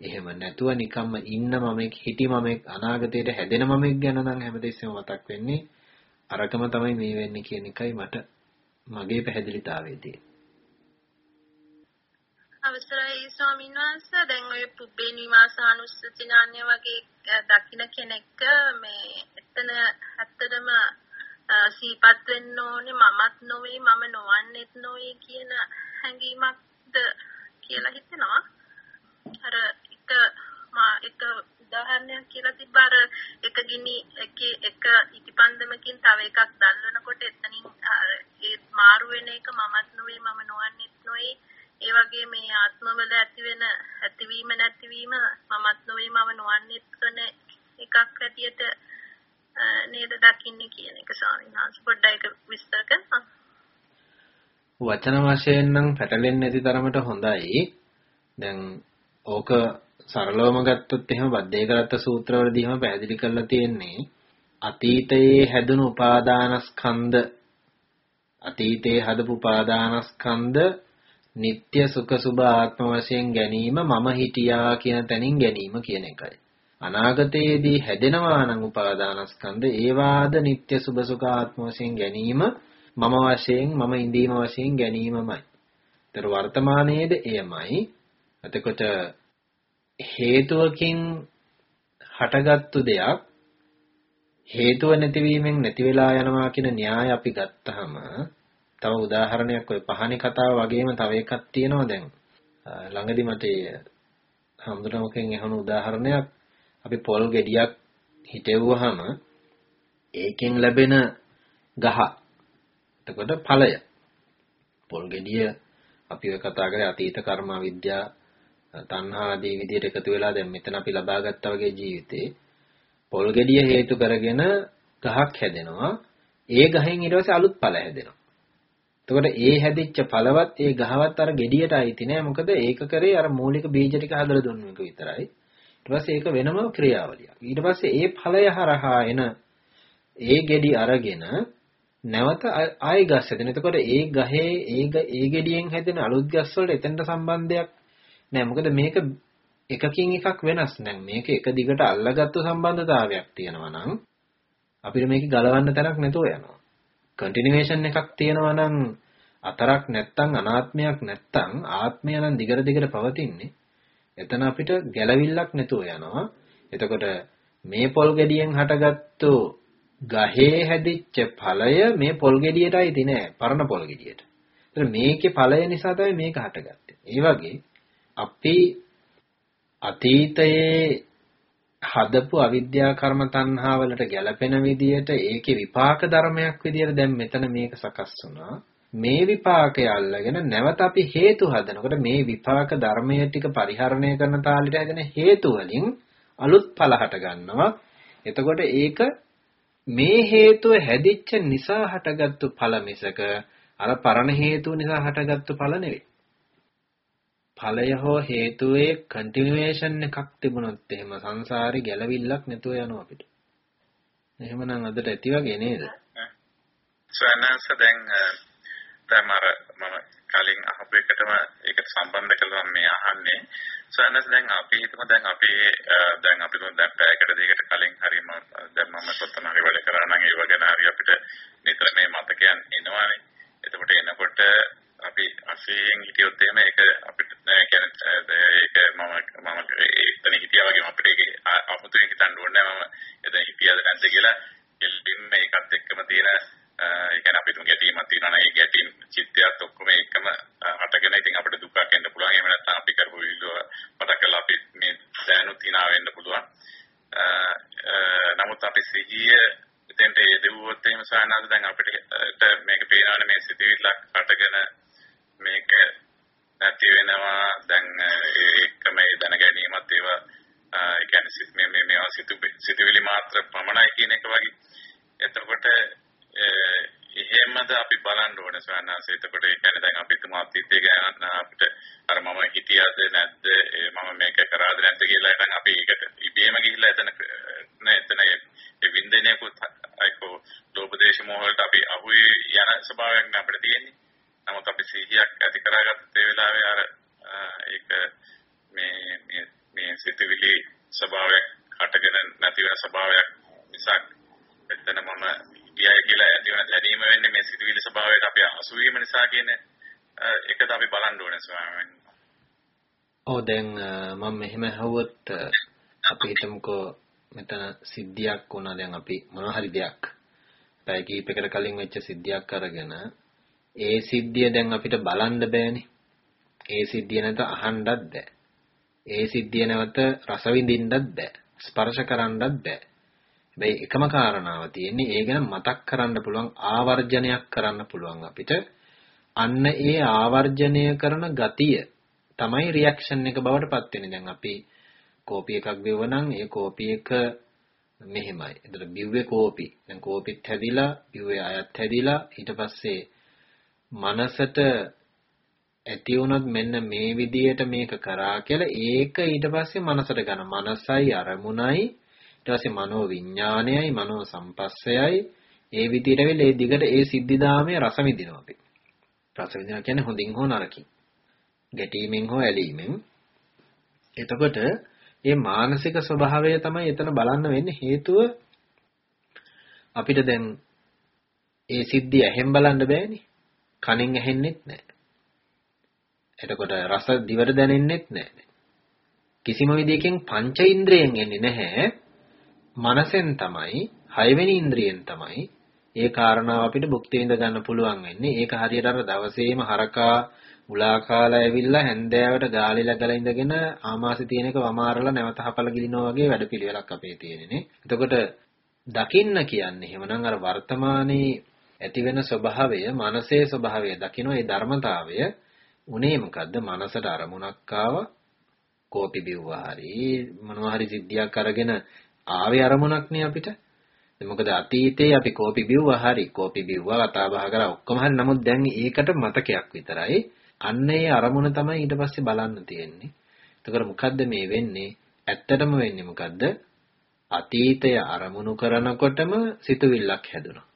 එහෙම නැතුව නිකම්ම ඉන්න මමෙක් හිටි මමෙක් අනාගතයට හැදෙන මමෙක් ගැන නම් හැමදෙස්සෙම මතක් වෙන්නේ අරකම තමයි මේ වෙන්නේ කියන එකයි මට මගේ පැහැදිලිතාවයේදී. අවසරයි ස්වාමීන් වහන්සේ දැන් ඔය පුබ්බේ නිවාසානුස්සති ඥානය වගේ දකින්න කෙනෙක් මේ එතන ඇත්තටම සීපත් වෙන්න ඕනේ මමත් නොවේ මම නොවන්නේත් නොවේ කියන හැඟීමක්ද කියලා හිතෙනවා අර එක මා එක උදාහරණයක් කියලා තිබ්බ අර එක ගිනි එකේ එක ඉටිපන්දමකින් තව එකක් දැල්වනකොට එතනින් ඒ මාරු වෙන එක මමත් නොවේ මම නොවන්නේත් නොවේ ඒ වගේ මේ ආත්මවල ඇති වෙන ඇතිවීම නැතිවීම මමත් නොවේ මම නොවන්නේත් කරන එකක් හැටියට නේද දකින්නේ කියන එක ස්වාමීන් වහන්සේ පොඩ්ඩක් ඒක විස්තර කරන්න. වචන වශයෙන් නම් පැටලෙන්නේ නැති තරමට හොඳයි. දැන් ඕක සරලවම ගත්තොත් එහෙම බද්දේකරත්ත සූත්‍රවලදී එහෙම පැහැදිලි කරලා තියෙන්නේ අතීතයේ හැදුණු උපාදානස්කන්ධ අතීතයේ හදපු උපාදානස්කන්ධ නিত্য සුඛ සුභ ආත්ම වශයෙන් ගැනීම මම හිටියා කියන තැනින් ගැනීම කියන එකයි. අනාගතයේදී හැදෙනවා නම් උපාදානස්කන්ධ ඒවාද නিত্য සුභ සුඛ ආත්ම වශයෙන් ගැනීම මම වශයෙන් මම ඉඳීම වශයෙන් ගැනීමමයි. ඒතර වර්තමානයේද එයමයි. එතකොට හේතුවකින් හටගත්තු දෙයක් හේතුව නැතිවීමෙන් නැති වෙලා යනවා කියන න්‍යාය අපි ගත්තාම තව උදාහරණයක් ඔය පහණි කතාව වගේම තව එකක් තියෙනවා දැන්. ළඟදි මට හම්දුනමකින් අහන උදාහරණයක් අපි පොල් ගෙඩියක් හිටෙව්වහම ඒකෙන් ලැබෙන ගහ. එතකොට ඵලය. පොල් ගෙඩිය අපි ඔය කතා කරේ අතීත කර්ම විද්‍යා තණ්හා ආදී විදිහට එකතු වෙලා දැන් මෙතන අපි ලබා ගත්තා වගේ ජීවිතේ පොල් ගෙඩිය හේතු කරගෙන ගහක් හැදෙනවා. ඒ ගහෙන් ඊට පස්සේ අලුත් ඵල හැදෙනවා. එතකොට ඒ හැදිච්ච ඵලවත් ඒ ගහවත් අර ගෙඩියට අයිති නෑ. මොකද ඒක කරේ අර මූලික බීජ ටික හදලා දුන්නු එක විතරයි. ඊට පස්සේ ඒක වෙනම ක්‍රියාවලියක්. ඊට පස්සේ ඒ ඵලය හරහා එන ඒ ගෙඩි අරගෙන නැවත ආයි ගස් හැදෙන. එතකොට ඒ ගහේ ඒ ඒ ගෙඩියෙන් හැදෙන අලුත් ගස් වලට එතනට සම්බන්ධයක් නෑ. මොකද මේක එකකින් එකක් වෙනස්. දැන් මේක එක දිගට අල්ලගත්තු සම්බන්ධතාවයක් තියෙනවා නම් අපිට මේක ගලවන්න තැනක් නැතුව යනවා. කන්ටිනියුේෂන් එකක් තියෙනවා නම් අතරක් නැත්තම් අනාත්මයක් නැත්තම් ආත්මය නම් දිගට දිගට පවතින්නේ. එතන අපිට ගැලවිල්ලක් නැතුව යනවා. එතකොට මේ පොල් ගෙඩියෙන් හටගත්තු ගහේ හැදිච්ච ඵලය මේ පොල් ගෙඩියටයි තිනේ පරණ පොල් ගෙඩියට. ඒතර මේකේ ඵලය නිසා තමයි මේක හටගත්තේ. ඒ වගේ අපි අතීතයේ හදපු අවිද්‍යා කර්ම තණ්හා වලට ගැළපෙන විදියට ඒකේ විපාක ධර්මයක් විදියට දැන් මෙතන මේක සකස් වුණා. මේ විපාකය අල්ලගෙන නැවත අපි හේතු හදනකොට මේ විපාක ධර්මය ටික පරිහරණය කරන තාලෙට හැදෙන හේතු වලින් අලුත් ඵල හට ගන්නවා. එතකොට ඒක මේ හේතුව හැදිච්ච නිසා හටගත්තු ඵල මිසක අර පරණ හේතුව නිසා හටගත්තු ඵල නෙවෙයි. ඵලය හෝ හේතුවේ කන්ටිනියුේෂන් එකක් තිබුණොත් එහෙම සංසාරේ ගැලවිල්ලක් නැතුව යනවා අපිට. එහෙමනම් අදට ඇති වගේ නේද? සවනස දැන් දැන් අර මම කලින් අහපු එකටම ඒකට සම්බන්ධ කරලා මේ අහන්නේ සවනස දැන් අපි හිතමු දැන් අපි දැන් අපි දැන් පැයකට දෙකකට කලින් හරි මම දැන් මම කොතන හරි වැඩ කරා නම් ඒව ගැන හරි අපිට නිතර මේ මතකයන් එනවානේ එතකොට එනකොට අපි අසීයෙන් හිටියොත් එහෙම ඒක අපිට කියන්නේ ඒක මම මම එතන හිටියා වගේ අපිට ඒක අමුතුවෙන් හිතන්න ඕනේ නැහැ. මම එතන හිටියද නැද්ද කියලා එල්ලින්ම ඒකත් එක්කම තියෙන ඒ කියන්නේ අපිට ගැටීමක් තියෙනවා නම් ඒ ගැටීම් චිත්තයත් ඔක්කොම එකම හටගෙන ඉතින් අපිට දුකක් එන්න පුළුවන්. එහෙම නැත්නම් අපි කරපු විදිහ මතක කරලා අපි මේ දැනුත් hina වෙන්න පුළුවන්. නමුත් අපි සිහිය එතෙන්ට යෙදුවොත් එහෙම සානන්ද දැන් අපිට මේක පේනවනේ මේ සිතුවිල්ලක් හටගෙන මේක නැති වෙනවා දැන් ඒකම ඒ දැන ගැනීමත් ඒවා ඒ කියන්නේ මේ මේ මේවා සිතුවිලි මාත්‍ර පමණයි කියන එක වගේ එතකොට එහෙමද අපි බලන්න ඕනේ සවනාස එතකොට ඒ කියන්නේ දැන් අපි තුමා අතීතය ගැන අපිට අර මම හිටියද නැද්ද මම මේක කරාද නැද්ද කියලා හිටන් අපි ඒකට ඉබේම ගිහිල්ලා එතන නෑ එතන ඒ වින්දනයකුත් අයිකෝ ලෝභදේශ මොහ වලට අපි අහුවේ යන ස්වභාවයක් නේ අපිට තියෙන්නේ නමුත් අපි සිහියක් ඇති කරගත්ත ඒ වෙලාවේ අර ඒක මේ මේ මේ සිතුවිලි ස්වභාවයක් හටගෙන නැති වෙන ස්වභාවයක් නිසා එතන මම ගියයි කියලා ඇති වෙන දැනීම වෙන්නේ මේ සිතුවිලි ස්වභාවයට අපි අසු වීම නිසා කියන එකද අපි බලන්න ඕනේ ස්වාමීන් ඔව් දැන් මම මෙහෙම අහුවොත් අපි හිතමුකෝ මෙතන සිද්ධියක් වුණා දැන් අපි මොන හරි දෙයක් පැය කිහිපයකට කලින් වෙච්ච සිද්ධියක් අරගෙන ඒ සිද්ධිය දැන් අපිට බලන්න බෑනේ. ඒ සිද්ධිය නැත අහන්නත් බෑ. ඒ සිද්ධිය නැවත රස විඳින්නත් බෑ. ස්පර්ශ කරන්නත් බෑ. හැබැයි එකම කාරණාව තියෙන්නේ ඒ ගැන මතක් කරන්න පුළුවන් ආවර්ජනයක් කරන්න පුළුවන් අපිට. අන්න ඒ ආවර්ජනය කරන ගතිය තමයි රියැක්ෂන් එක බවට පත් වෙන්නේ. දැන් අපි කෝපි එකක් බිව්වනම් ඒ කෝපි එක මෙහෙමයි. එතකොට බිව්වේ කෝපි. දැන් කෝපිත් හැදිලා, බිව්වේ අයත් හැදිලා ඊට පස්සේ මනසට ඇති වුණොත් මෙන්න මේ විදියට මේක කරා කියලා ඒක ඊට පස්සේ මනසට ගන්න. මනසයි අරමුණයි ඊට පස්සේ මනෝ විඥානයයි මනෝ සම්පස්සයයි ඒ විදියට වෙල ඒ දිගට ඒ සිද්ධිදාමයේ රස විඳිනවා අපි. රස විඳිනවා කියන්නේ හොඳින් හෝ නරකින්. ගැටීමෙන් හෝ ඇලීමෙන්. එතකොට මේ මානසික ස්වභාවය තමයි එතන බලන්න වෙන්නේ හේතුව අපිට දැන් ඒ සිද්ධිය ඇහෙන් බලන්න බෑනේ කනෙන් ඇහෙන්නෙත් නැහැ. එතකොට රස දිවට දැනෙන්නෙත් නැහැ. කිසිම විදියකින් පංච ඉන්ද්‍රියෙන් එන්නේ නැහැ. මනසෙන් තමයි, හයවෙනි ඉන්ද්‍රියෙන් තමයි ඒ කාරණාව අපිට භුක්ති විඳ ගන්න පුළුවන් වෙන්නේ. ඒක හරියට අර දවසේම හරකා උලා කාලා ඇවිල්ලා හැන්දෑවට ගාලි läගලා ඉඳගෙන ආමාසි තියෙන එක වමාරලා නැවත හපලා ගිලිනවා වගේ වැඩපිළිවෙලක් අපේ තියෙන්නේ. එතකොට දකින්න කියන්නේ එහෙමනම් අර වර්තමානයේ ඇති වෙන ස්වභාවය මනසේ ස්වභාවය දකින්න ඒ ධර්මතාවය උනේ මොකද්ද? මනසට අරමුණක් ආවා. කෝපි බිව්වා හරි මොනවා හරි සිද්ධියක් අරගෙන ආවේ අරමුණක් නේ අපිට. මොකද අතීතේ අපි කෝපි බිව්වා හරි කෝපි බිව්වා කතා බහ කරා ඔක්කොම හරි. නමුත් දැන් ඒකට මතකයක් විතරයි. අන්න ඒ අරමුණ තමයි ඊට පස්සේ බලන්න තියෙන්නේ. එතකොට මොකද්ද මේ වෙන්නේ? ඇත්තටම වෙන්නේ මොකද්ද? අතීතය අරමුණු කරනකොටම සිතුවිල්ලක් හැදුණා.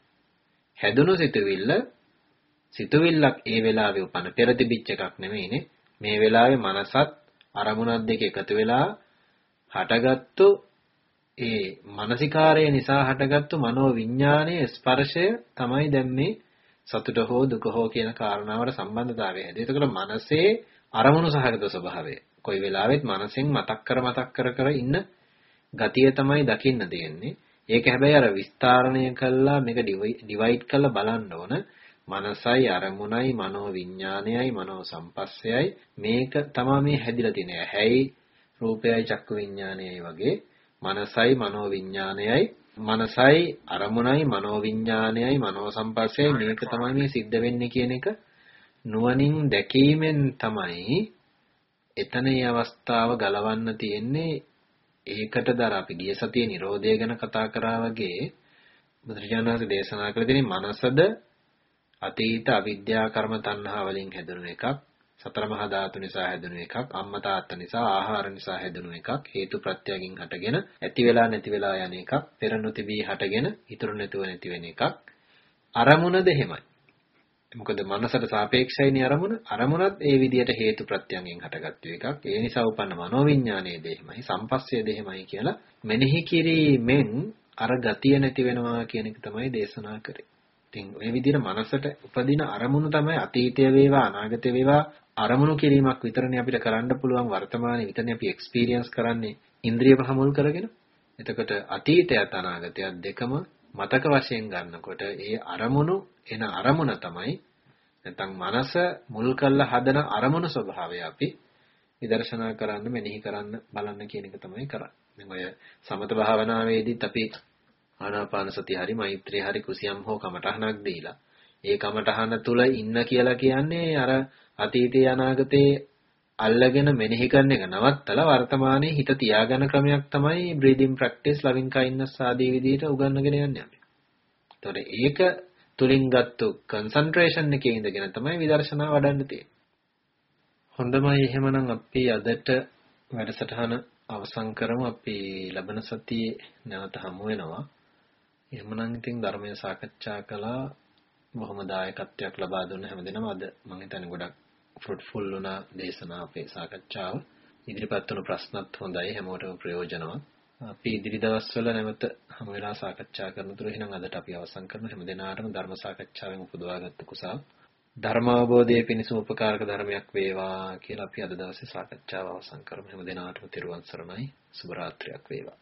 හැදුණු සිතුවිල්ල සිතුවිල්ලක් ඒ වෙලාවේ උපන්න පෙර තිබිච්ච එකක් නෙමෙයිනේ. මේ වෙලාවේ මනසත් අරමුණක් දෙක එකතු වෙලා හටගත්තු ඒ මානසිකාරය නිසා හටගත්තු මනෝ විඥානයේ ස්පර්ශය තමයි දැන් මේ සතුට හෝ දුක හෝ කියන කාරණාවට සම්බන්ධතාවය ඇති. ඒකට මනසේ අරමුණු සහගත ස්වභාවය. කොයි වෙලාවෙත් මනසෙන් මතක් කර මතක් කර කර ඉන්න ගතිය තමයි දකින්න තියෙන්නේ. ඒක හැබැයි අර විස්තරණය කළා මේක ඩිවයිඩ් කරලා බලන්න ඕන. මනසයි අරමුණයි මනෝ විඥානයයි මනෝ සම්පස්සයයි මේක තමයි මේ හැදිලා තියෙන්නේ. ඇහැයි රූපයයි චක්කු විඥානයයි වගේ මනසයි මනෝ විඥානයයි මනසයි අරමුණයි මනෝ විඥානයයි මනෝ සම්පස්සයයි මේක තමයි මේ සිද්ධ වෙන්නේ කියන එක. නුවණින් දැකීමෙන් තමයි එතන මේ අවස්ථාව ගලවන්න තියෙන්නේ. ඒකටද අර අපි ගිය සතියේ Nirodha ගැන කතා කරා වගේ බුදුරජාණන් වහන්සේ දේශනා කළ දෙන්නේ මනසද අතීත අවිද්‍යා කර්ම තණ්හා වලින් හැදුණු එකක් සතර මහා ධාතු නිසා හැදුණු එකක් අම්මා තාත්තා නිසා ආහාර නිසා හැදුණු එකක් හේතු ප්‍රත්‍යයෙන් හටගෙන ඇති වෙලා නැති වෙලා යන එකක් පෙර නොතිබී හටගෙන ඉතුරු නැතුව නැති වෙන එකක්. අරමුණද එහෙමයි. මොකද මනසට සාපේක්ෂයිනේ අරමුණ. අරමුණත් ඒ විදිහට හේතු ප්‍රත්‍යයෙන් හටගත්තු එකක්. ඒ නිසා උපන්න මනෝවිඤ්ඤාණයේ දෙහිමයි සම්පස්සේ දෙහිමයි කියලා මෙනෙහි කිරීමෙන් අර ගතිය නැති වෙනවා කියන එක තමයි දේශනා කරේ. ඉතින් ওই විදිහට මනසට උපදින අරමුණු තමයි අතීතය වේවා අනාගතය වේවා අරමුණු කිරීමක් විතරනේ අපිට කරන්න පුළුවන් වර්තමානයේ විතරනේ අපි එක්ස්පීරියන්ස් කරන්නේ ඉන්ද්‍රිය පහ මුල් කරගෙන. එතකොට අතීතයත් අනාගතයත් දෙකම මතක වශයෙන් ගන්නකොට ඒ අරමුණු එන අරමුණ තමයි නැත්නම් මනස මුල් කරලා හදන අරමුණු ස්වභාවය අපි විදර්ශනා කරන්න මෙනෙහි කරන්න බලන්න කියන එක තමයි කරන්නේ. දැන් ඔය සමත භාවනාවේදීත් අපි ආනාපාන සතිය හරි මෛත්‍රිය හරි කුසියම් හෝ කමටහනක් දීලා ඒ කමටහන තුල ඉන්න කියලා කියන්නේ අර අතීතයේ අනාගතයේ අල්ලගෙන මෙනෙහි කරන එක නවත්තලා වර්තමානයේ හිත තියාගන්න ක්‍රමයක් තමයි breathing practice loving kindness ආදී විදිහට උගන්වගෙන යන්නේ අපි. ඒතකොට ඒක තුලින් ගත්තු concentration එකේ ඉඳගෙන තමයි විදර්ශනා වඩන්න තියෙන්නේ. හොඳමයි එහෙමනම් අපි අදට වැඩසටහන අවසන් කරමු අපි ලබන සතියේ නැවත හමු වෙනවා. එහෙමනම් ඉතින් ධර්මය සාකච්ඡා කළා බොහොම දායකත්වයක් ලබා දුන්න හැමදෙනාම අද මම හිතන්නේ ගොඩක් ෆෘට්ෆුල් වුණා දේශනා අපේ සාකච්ඡාව. ඉදිරිපත් වුණු ප්‍රශ්නත් හොඳයි හැමෝටම ප්‍රයෝජනවත්. අපි ඉදිරි දවස්වල නැවත හමු වෙලා සාකච්ඡා කරනතුරු එහෙනම් අදට අපි අවසන් කරන හැම දිනාටම ධර්ම සාකච්ඡාවෙන් උපදවාගත්තු කුසල්. ධර්ම අවබෝධයේ පිණිස උපකාරක ධර්මයක් වේවා කියලා අපි අද දවසේ සාකච්ඡාව අවසන් කරමු. හැම දිනාටම තෙරුවන් සරණයි. සුබ රාත්‍රියක් වේවා.